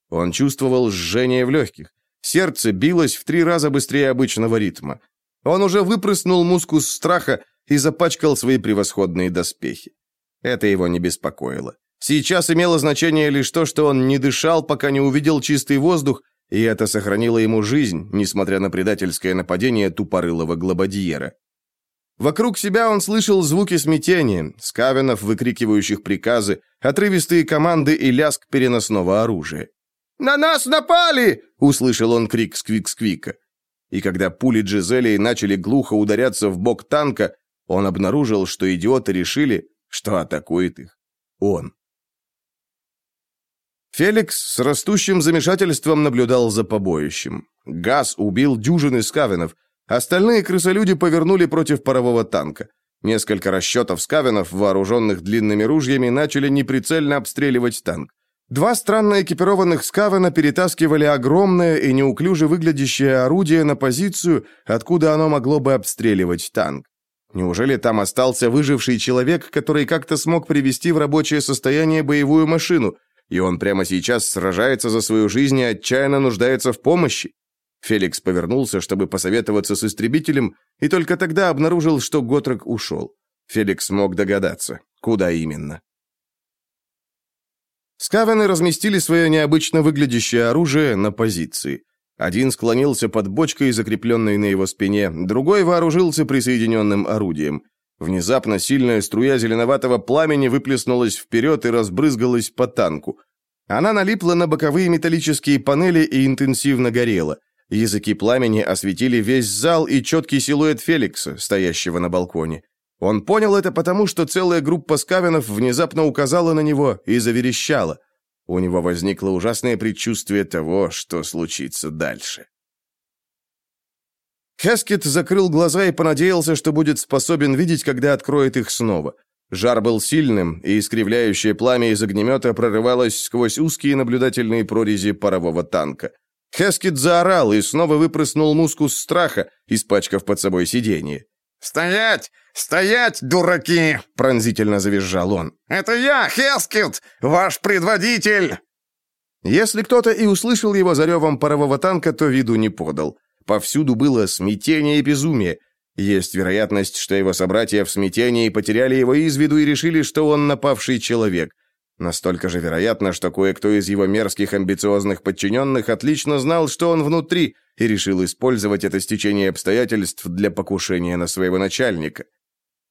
Он чувствовал жжение в легких. Сердце билось в три раза быстрее обычного ритма. Он уже выпрыснул мускус страха и запачкал свои превосходные доспехи. Это его не беспокоило. Сейчас имело значение лишь то, что он не дышал, пока не увидел чистый воздух, и это сохранило ему жизнь, несмотря на предательское нападение тупорылого глобадьера. Вокруг себя он слышал звуки смятения, скавенов, выкрикивающих приказы, отрывистые команды и лязг переносного оружия. «На нас напали!» — услышал он крик Сквик-Сквика. И когда пули Джизелии начали глухо ударяться в бок танка, он обнаружил, что идиоты решили, что атакует их он. Феликс с растущим замешательством наблюдал за побоищем. Газ убил дюжины скавенов. Остальные крысолюди повернули против парового танка. Несколько расчетов скавенов, вооруженных длинными ружьями, начали неприцельно обстреливать танк. Два странно экипированных скавена перетаскивали огромное и неуклюже выглядящее орудие на позицию, откуда оно могло бы обстреливать танк. Неужели там остался выживший человек, который как-то смог привести в рабочее состояние боевую машину, и он прямо сейчас сражается за свою жизнь и отчаянно нуждается в помощи? Феликс повернулся, чтобы посоветоваться с истребителем, и только тогда обнаружил, что Готрок ушел. Феликс мог догадаться, куда именно. Скавены разместили свое необычно выглядящее оружие на позиции. Один склонился под бочкой, закрепленной на его спине, другой вооружился присоединенным орудием. Внезапно сильная струя зеленоватого пламени выплеснулась вперед и разбрызгалась по танку. Она налипла на боковые металлические панели и интенсивно горела. Языки пламени осветили весь зал и четкий силуэт Феликса, стоящего на балконе. Он понял это потому, что целая группа скавенов внезапно указала на него и заверещала – у него возникло ужасное предчувствие того, что случится дальше. Хескет закрыл глаза и понадеялся, что будет способен видеть, когда откроет их снова. Жар был сильным, и искривляющее пламя из огнемета прорывалось сквозь узкие наблюдательные прорези парового танка. Хескет заорал и снова выпрыснул мускус страха, испачкав под собой сиденье. «Стоять! Стоять, дураки!» — пронзительно завизжал он. «Это я, Хескет, ваш предводитель!» Если кто-то и услышал его за ревом парового танка, то виду не подал. Повсюду было смятение и безумие. Есть вероятность, что его собратья в смятении потеряли его из виду и решили, что он напавший человек. Настолько же вероятно, что кое-кто из его мерзких амбициозных подчиненных отлично знал, что он внутри, и решил использовать это стечение обстоятельств для покушения на своего начальника.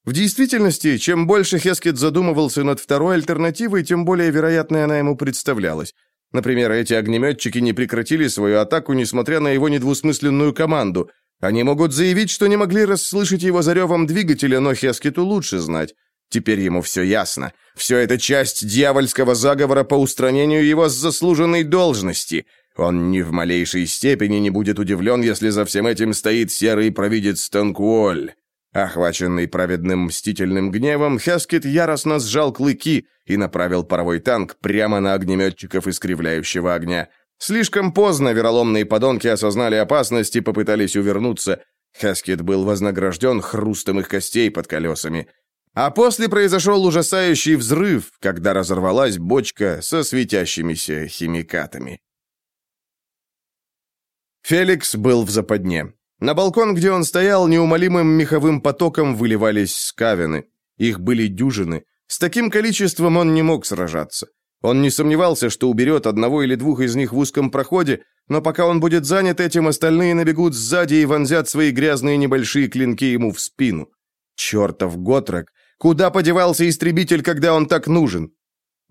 В действительности, чем больше Хескет задумывался над второй альтернативой, тем более вероятной она ему представлялась. Например, эти огнеметчики не прекратили свою атаку, несмотря на его недвусмысленную команду. Они могут заявить, что не могли расслышать его за ревом двигателя, но Хескету лучше знать. Теперь ему все ясно. Все это часть дьявольского заговора по устранению его с заслуженной должности – он ни в малейшей степени не будет удивлен, если за всем этим стоит серый провидец Танкуоль. Охваченный праведным мстительным гневом, Хескет яростно сжал клыки и направил паровой танк прямо на огнеметчиков искривляющего огня. Слишком поздно вероломные подонки осознали опасность и попытались увернуться. Хескет был вознагражден хрустом их костей под колесами. А после произошел ужасающий взрыв, когда разорвалась бочка со светящимися химикатами. Феликс был в западне. На балкон, где он стоял, неумолимым меховым потоком выливались скавины. Их были дюжины. С таким количеством он не мог сражаться. Он не сомневался, что уберет одного или двух из них в узком проходе, но пока он будет занят этим, остальные набегут сзади и вонзят свои грязные небольшие клинки ему в спину. Чертов Готрек! Куда подевался истребитель, когда он так нужен?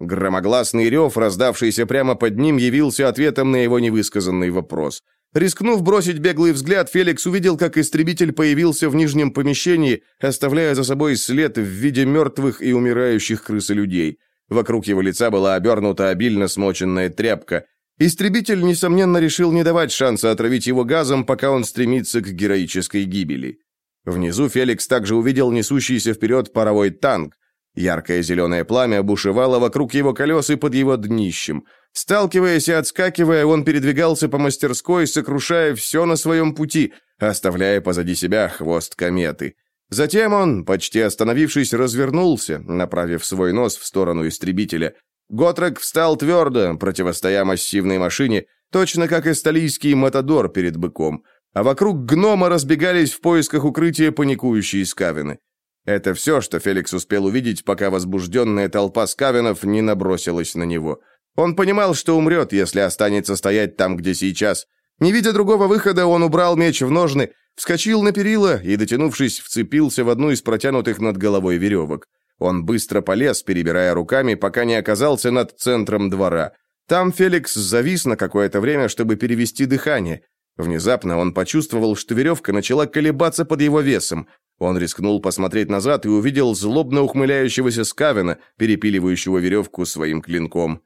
Громогласный рев, раздавшийся прямо под ним, явился ответом на его невысказанный вопрос – Рискнув бросить беглый взгляд, Феликс увидел, как истребитель появился в нижнем помещении, оставляя за собой след в виде мертвых и умирающих крыс и людей. Вокруг его лица была обернута обильно смоченная тряпка. Истребитель, несомненно, решил не давать шанса отравить его газом, пока он стремится к героической гибели. Внизу Феликс также увидел несущийся вперед паровой танк. Яркое зеленое пламя бушевало вокруг его колес и под его днищем – Сталкиваясь и отскакивая, он передвигался по мастерской, сокрушая все на своем пути, оставляя позади себя хвост кометы. Затем он, почти остановившись, развернулся, направив свой нос в сторону истребителя. Готрек встал твердо, противостоя массивной машине, точно как и столийский матадор перед быком, а вокруг гнома разбегались в поисках укрытия паникующие скавины. Это все, что Феликс успел увидеть, пока возбужденная толпа скавинов не набросилась на него. Он понимал, что умрет, если останется стоять там, где сейчас. Не видя другого выхода, он убрал меч в ножны, вскочил на перила и, дотянувшись, вцепился в одну из протянутых над головой веревок. Он быстро полез, перебирая руками, пока не оказался над центром двора. Там Феликс завис на какое-то время, чтобы перевести дыхание. Внезапно он почувствовал, что веревка начала колебаться под его весом. Он рискнул посмотреть назад и увидел злобно ухмыляющегося Скавена, перепиливающего веревку своим клинком.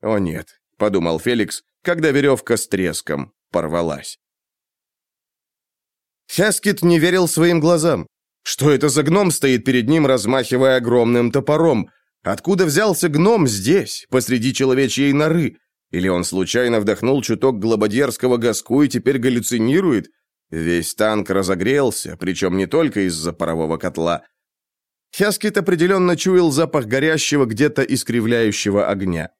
«О нет», — подумал Феликс, когда веревка с треском порвалась. Хаскит не верил своим глазам. Что это за гном стоит перед ним, размахивая огромным топором? Откуда взялся гном здесь, посреди человечьей норы? Или он случайно вдохнул чуток глободерского газку и теперь галлюцинирует? Весь танк разогрелся, причем не только из-за парового котла. Хаскит определенно чуял запах горящего где-то искривляющего огня.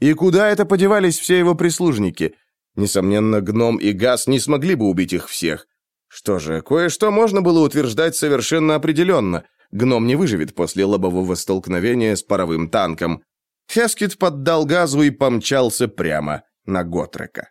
И куда это подевались все его прислужники? Несомненно, гном и газ не смогли бы убить их всех. Что же, кое-что можно было утверждать совершенно определенно. Гном не выживет после лобового столкновения с паровым танком. Хескет поддал газу и помчался прямо на Готрека.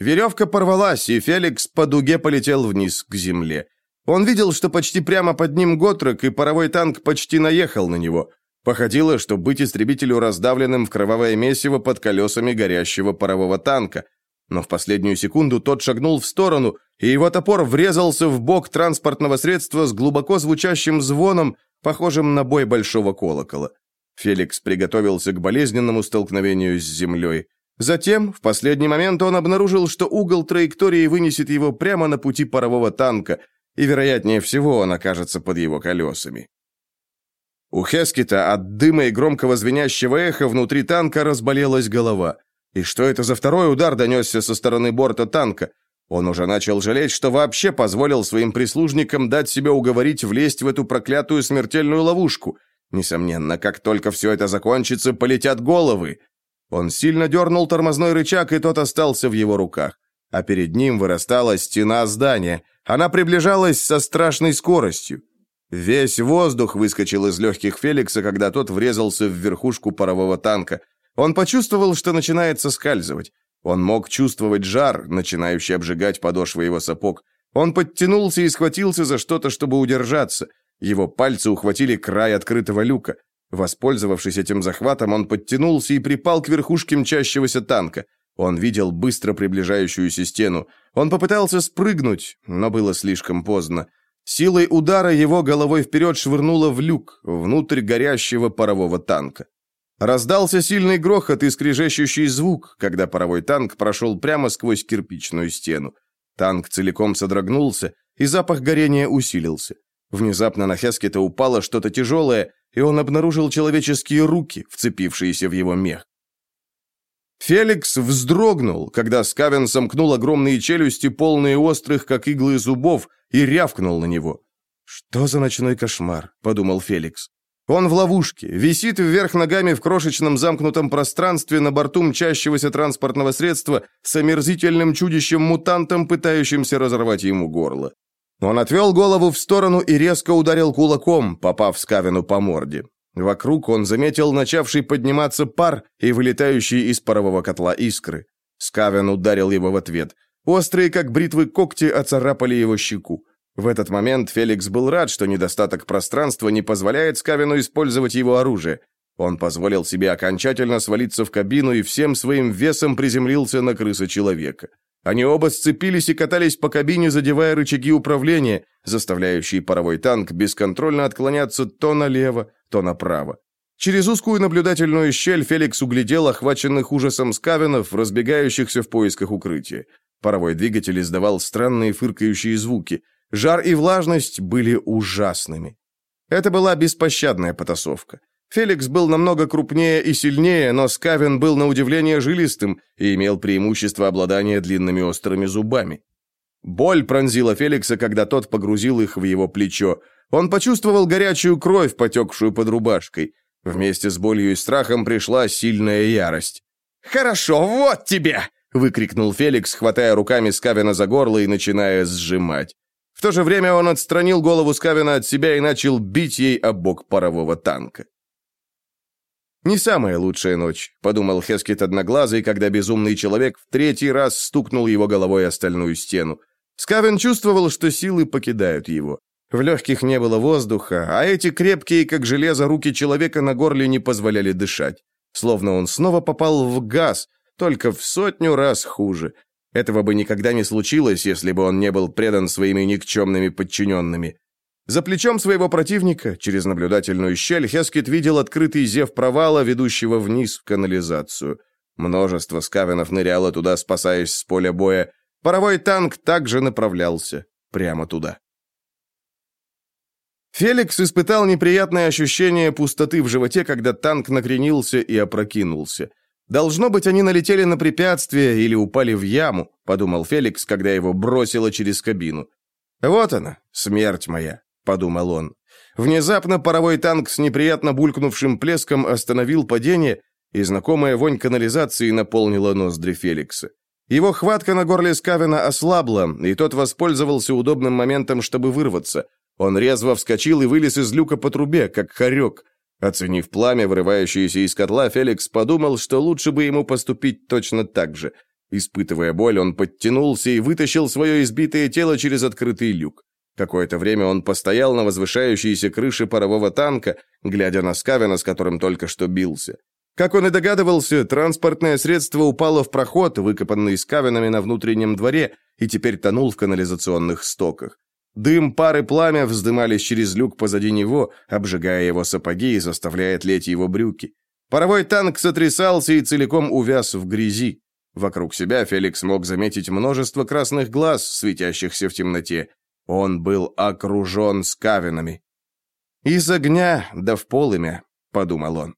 Веревка порвалась, и Феликс по дуге полетел вниз к земле. Он видел, что почти прямо под ним Готрек, и паровой танк почти наехал на него. Походило, что быть истребителю раздавленным в кровавое месиво под колесами горящего парового танка. Но в последнюю секунду тот шагнул в сторону, и его топор врезался в бок транспортного средства с глубоко звучащим звоном, похожим на бой большого колокола. Феликс приготовился к болезненному столкновению с землей. Затем, в последний момент, он обнаружил, что угол траектории вынесет его прямо на пути парового танка, и, вероятнее всего, он окажется под его колесами. У Хескита от дыма и громкого звенящего эха внутри танка разболелась голова. И что это за второй удар донесся со стороны борта танка? Он уже начал жалеть, что вообще позволил своим прислужникам дать себя уговорить влезть в эту проклятую смертельную ловушку. Несомненно, как только все это закончится, полетят головы. Он сильно дернул тормозной рычаг, и тот остался в его руках. А перед ним вырастала стена здания. Она приближалась со страшной скоростью. Весь воздух выскочил из легких Феликса, когда тот врезался в верхушку парового танка. Он почувствовал, что начинает соскальзывать. Он мог чувствовать жар, начинающий обжигать подошвы его сапог. Он подтянулся и схватился за что-то, чтобы удержаться. Его пальцы ухватили край открытого люка. Воспользовавшись этим захватом, он подтянулся и припал к верхушке мчащегося танка. Он видел быстро приближающуюся стену. Он попытался спрыгнуть, но было слишком поздно. Силой удара его головой вперед швырнуло в люк, внутрь горящего парового танка. Раздался сильный грохот и скрежещущий звук, когда паровой танк прошел прямо сквозь кирпичную стену. Танк целиком содрогнулся, и запах горения усилился. Внезапно на Хескета упало что-то тяжелое, и он обнаружил человеческие руки, вцепившиеся в его мех. Феликс вздрогнул, когда Скавен сомкнул огромные челюсти, полные острых, как иглы зубов, и рявкнул на него. «Что за ночной кошмар?» — подумал Феликс. Он в ловушке, висит вверх ногами в крошечном замкнутом пространстве на борту мчащегося транспортного средства с омерзительным чудищем-мутантом, пытающимся разорвать ему горло. Он отвел голову в сторону и резко ударил кулаком, попав Скавину по морде. Вокруг он заметил начавший подниматься пар и вылетающие из парового котла искры. Скавин ударил его в ответ. Острые, как бритвы, когти оцарапали его щеку. В этот момент Феликс был рад, что недостаток пространства не позволяет Скавину использовать его оружие. Он позволил себе окончательно свалиться в кабину и всем своим весом приземлился на крыса человека. Они оба сцепились и катались по кабине, задевая рычаги управления, заставляющие паровой танк бесконтрольно отклоняться то налево, то направо. Через узкую наблюдательную щель Феликс углядел охваченных ужасом скавенов, разбегающихся в поисках укрытия. Паровой двигатель издавал странные фыркающие звуки. Жар и влажность были ужасными. Это была беспощадная потасовка. Феликс был намного крупнее и сильнее, но Скавен был на удивление жилистым и имел преимущество обладания длинными острыми зубами. Боль пронзила Феликса, когда тот погрузил их в его плечо. Он почувствовал горячую кровь, потекшую под рубашкой. Вместе с болью и страхом пришла сильная ярость. «Хорошо, вот тебе!» — выкрикнул Феликс, хватая руками Скавина за горло и начиная сжимать. В то же время он отстранил голову Скавина от себя и начал бить ей об бок парового танка. «Не самая лучшая ночь», — подумал Хескет одноглазый, когда безумный человек в третий раз стукнул его головой о стальную стену. Скавен чувствовал, что силы покидают его. В легких не было воздуха, а эти крепкие, как железо, руки человека на горле не позволяли дышать. Словно он снова попал в газ, только в сотню раз хуже. Этого бы никогда не случилось, если бы он не был предан своими никчемными подчиненными. За плечом своего противника, через наблюдательную щель, Хескет видел открытый зев провала, ведущего вниз в канализацию. Множество скавенов ныряло туда, спасаясь с поля боя. Паровой танк также направлялся прямо туда. Феликс испытал неприятное ощущение пустоты в животе, когда танк накренился и опрокинулся. «Должно быть, они налетели на препятствие или упали в яму», — подумал Феликс, когда его бросило через кабину. «Вот она, смерть моя» подумал он. Внезапно паровой танк с неприятно булькнувшим плеском остановил падение, и знакомая вонь канализации наполнила ноздри Феликса. Его хватка на горле Скавина ослабла, и тот воспользовался удобным моментом, чтобы вырваться. Он резво вскочил и вылез из люка по трубе, как хорек. Оценив пламя, вырывающееся из котла, Феликс подумал, что лучше бы ему поступить точно так же. Испытывая боль, он подтянулся и вытащил свое избитое тело через открытый люк. Какое-то время он постоял на возвышающейся крыше парового танка, глядя на Скавина, с которым только что бился. Как он и догадывался, транспортное средство упало в проход, выкопанный скавинами на внутреннем дворе, и теперь тонул в канализационных стоках. Дым, пары, пламя вздымались через люк позади него, обжигая его сапоги и заставляя тлеть его брюки. Паровой танк сотрясался и целиком увяз в грязи. Вокруг себя Феликс мог заметить множество красных глаз, светящихся в темноте. Он был окружен скавинами. «Из огня да в полымя», — подумал он.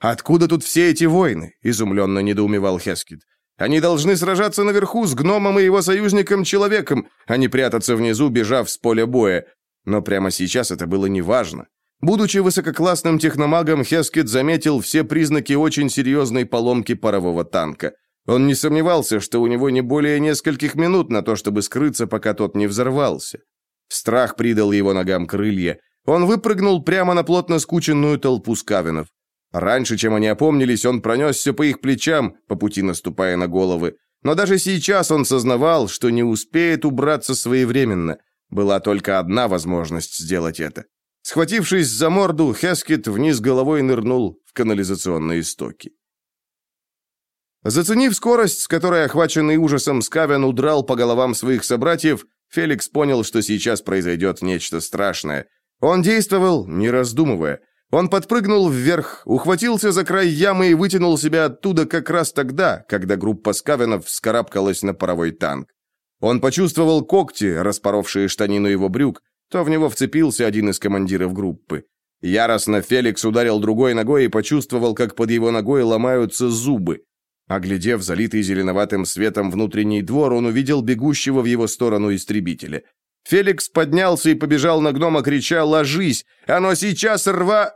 «Откуда тут все эти войны?» — изумленно недоумевал Хескит. «Они должны сражаться наверху с гномом и его союзником-человеком, а не прятаться внизу, бежав с поля боя. Но прямо сейчас это было неважно. Будучи высококлассным техномагом, Хескет заметил все признаки очень серьезной поломки парового танка — он не сомневался, что у него не более нескольких минут на то, чтобы скрыться, пока тот не взорвался. Страх придал его ногам крылья. Он выпрыгнул прямо на плотно скученную толпу скавинов. Раньше, чем они опомнились, он пронесся по их плечам, по пути наступая на головы. Но даже сейчас он сознавал, что не успеет убраться своевременно. Была только одна возможность сделать это. Схватившись за морду, Хескет вниз головой нырнул в канализационные стоки. Заценив скорость, с которой охваченный ужасом Скавен удрал по головам своих собратьев, Феликс понял, что сейчас произойдет нечто страшное. Он действовал, не раздумывая. Он подпрыгнул вверх, ухватился за край ямы и вытянул себя оттуда как раз тогда, когда группа скавенов вскарабкалась на паровой танк. Он почувствовал когти, распоровшие штанину его брюк, то в него вцепился один из командиров группы. Яростно Феликс ударил другой ногой и почувствовал, как под его ногой ломаются зубы. Оглядев залитый зеленоватым светом внутренний двор, он увидел бегущего в его сторону истребителя. Феликс поднялся и побежал на гнома, крича «Ложись! Оно сейчас рва...»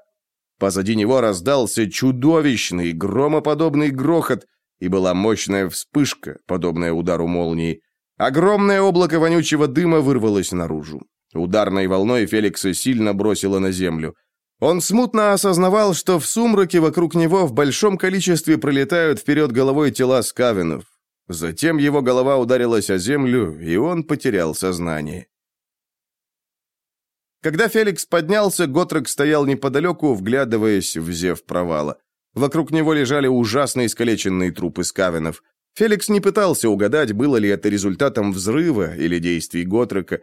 Позади него раздался чудовищный, громоподобный грохот, и была мощная вспышка, подобная удару молнии. Огромное облако вонючего дыма вырвалось наружу. Ударной волной Феликса сильно бросило на землю. Он смутно осознавал, что в сумраке вокруг него в большом количестве пролетают вперед головой тела скавинов. Затем его голова ударилась о землю, и он потерял сознание. Когда Феликс поднялся, Готрек стоял неподалеку, вглядываясь в зев провала. Вокруг него лежали ужасно искалеченные трупы скавинов. Феликс не пытался угадать, было ли это результатом взрыва или действий Готрека.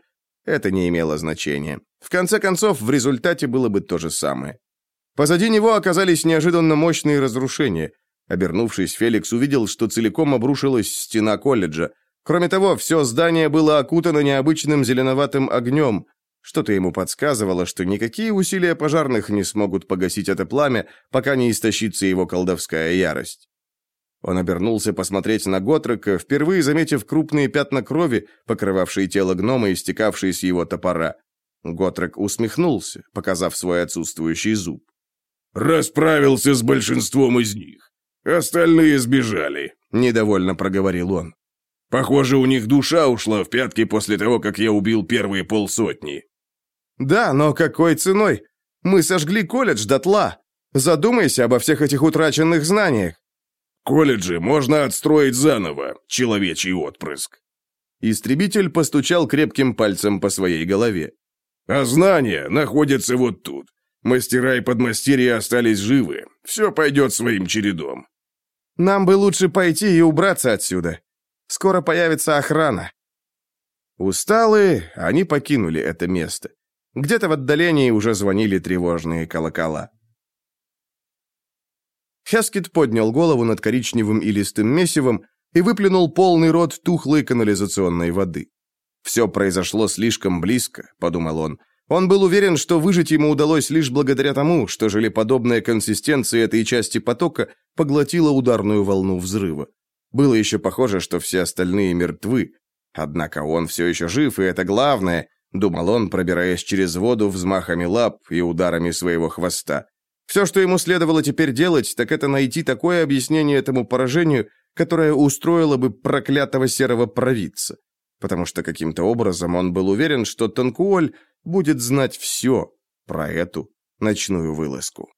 Это не имело значения. В конце концов, в результате было бы то же самое. Позади него оказались неожиданно мощные разрушения. Обернувшись, Феликс увидел, что целиком обрушилась стена колледжа. Кроме того, все здание было окутано необычным зеленоватым огнем. Что-то ему подсказывало, что никакие усилия пожарных не смогут погасить это пламя, пока не истощится его колдовская ярость. Он обернулся посмотреть на Готрека, впервые заметив крупные пятна крови, покрывавшие тело гнома и стекавшие с его топора. Готрек усмехнулся, показав свой отсутствующий зуб. «Расправился с большинством из них. Остальные сбежали», — недовольно проговорил он. «Похоже, у них душа ушла в пятки после того, как я убил первые полсотни». «Да, но какой ценой? Мы сожгли колледж дотла. Задумайся обо всех этих утраченных знаниях». «Колледжи можно отстроить заново, человечий отпрыск». Истребитель постучал крепким пальцем по своей голове. «А знания находятся вот тут. Мастера и подмастерья остались живы. Все пойдет своим чередом». «Нам бы лучше пойти и убраться отсюда. Скоро появится охрана». Усталые, они покинули это место. Где-то в отдалении уже звонили тревожные колокола. Хескет поднял голову над коричневым и листым месивом и выплюнул полный рот тухлой канализационной воды. «Все произошло слишком близко», — подумал он. Он был уверен, что выжить ему удалось лишь благодаря тому, что желеподобная консистенция этой части потока поглотила ударную волну взрыва. Было еще похоже, что все остальные мертвы. Однако он все еще жив, и это главное, думал он, пробираясь через воду взмахами лап и ударами своего хвоста. Все, что ему следовало теперь делать, так это найти такое объяснение этому поражению, которое устроило бы проклятого серого провидца. Потому что каким-то образом он был уверен, что Танкуоль будет знать все про эту ночную вылазку.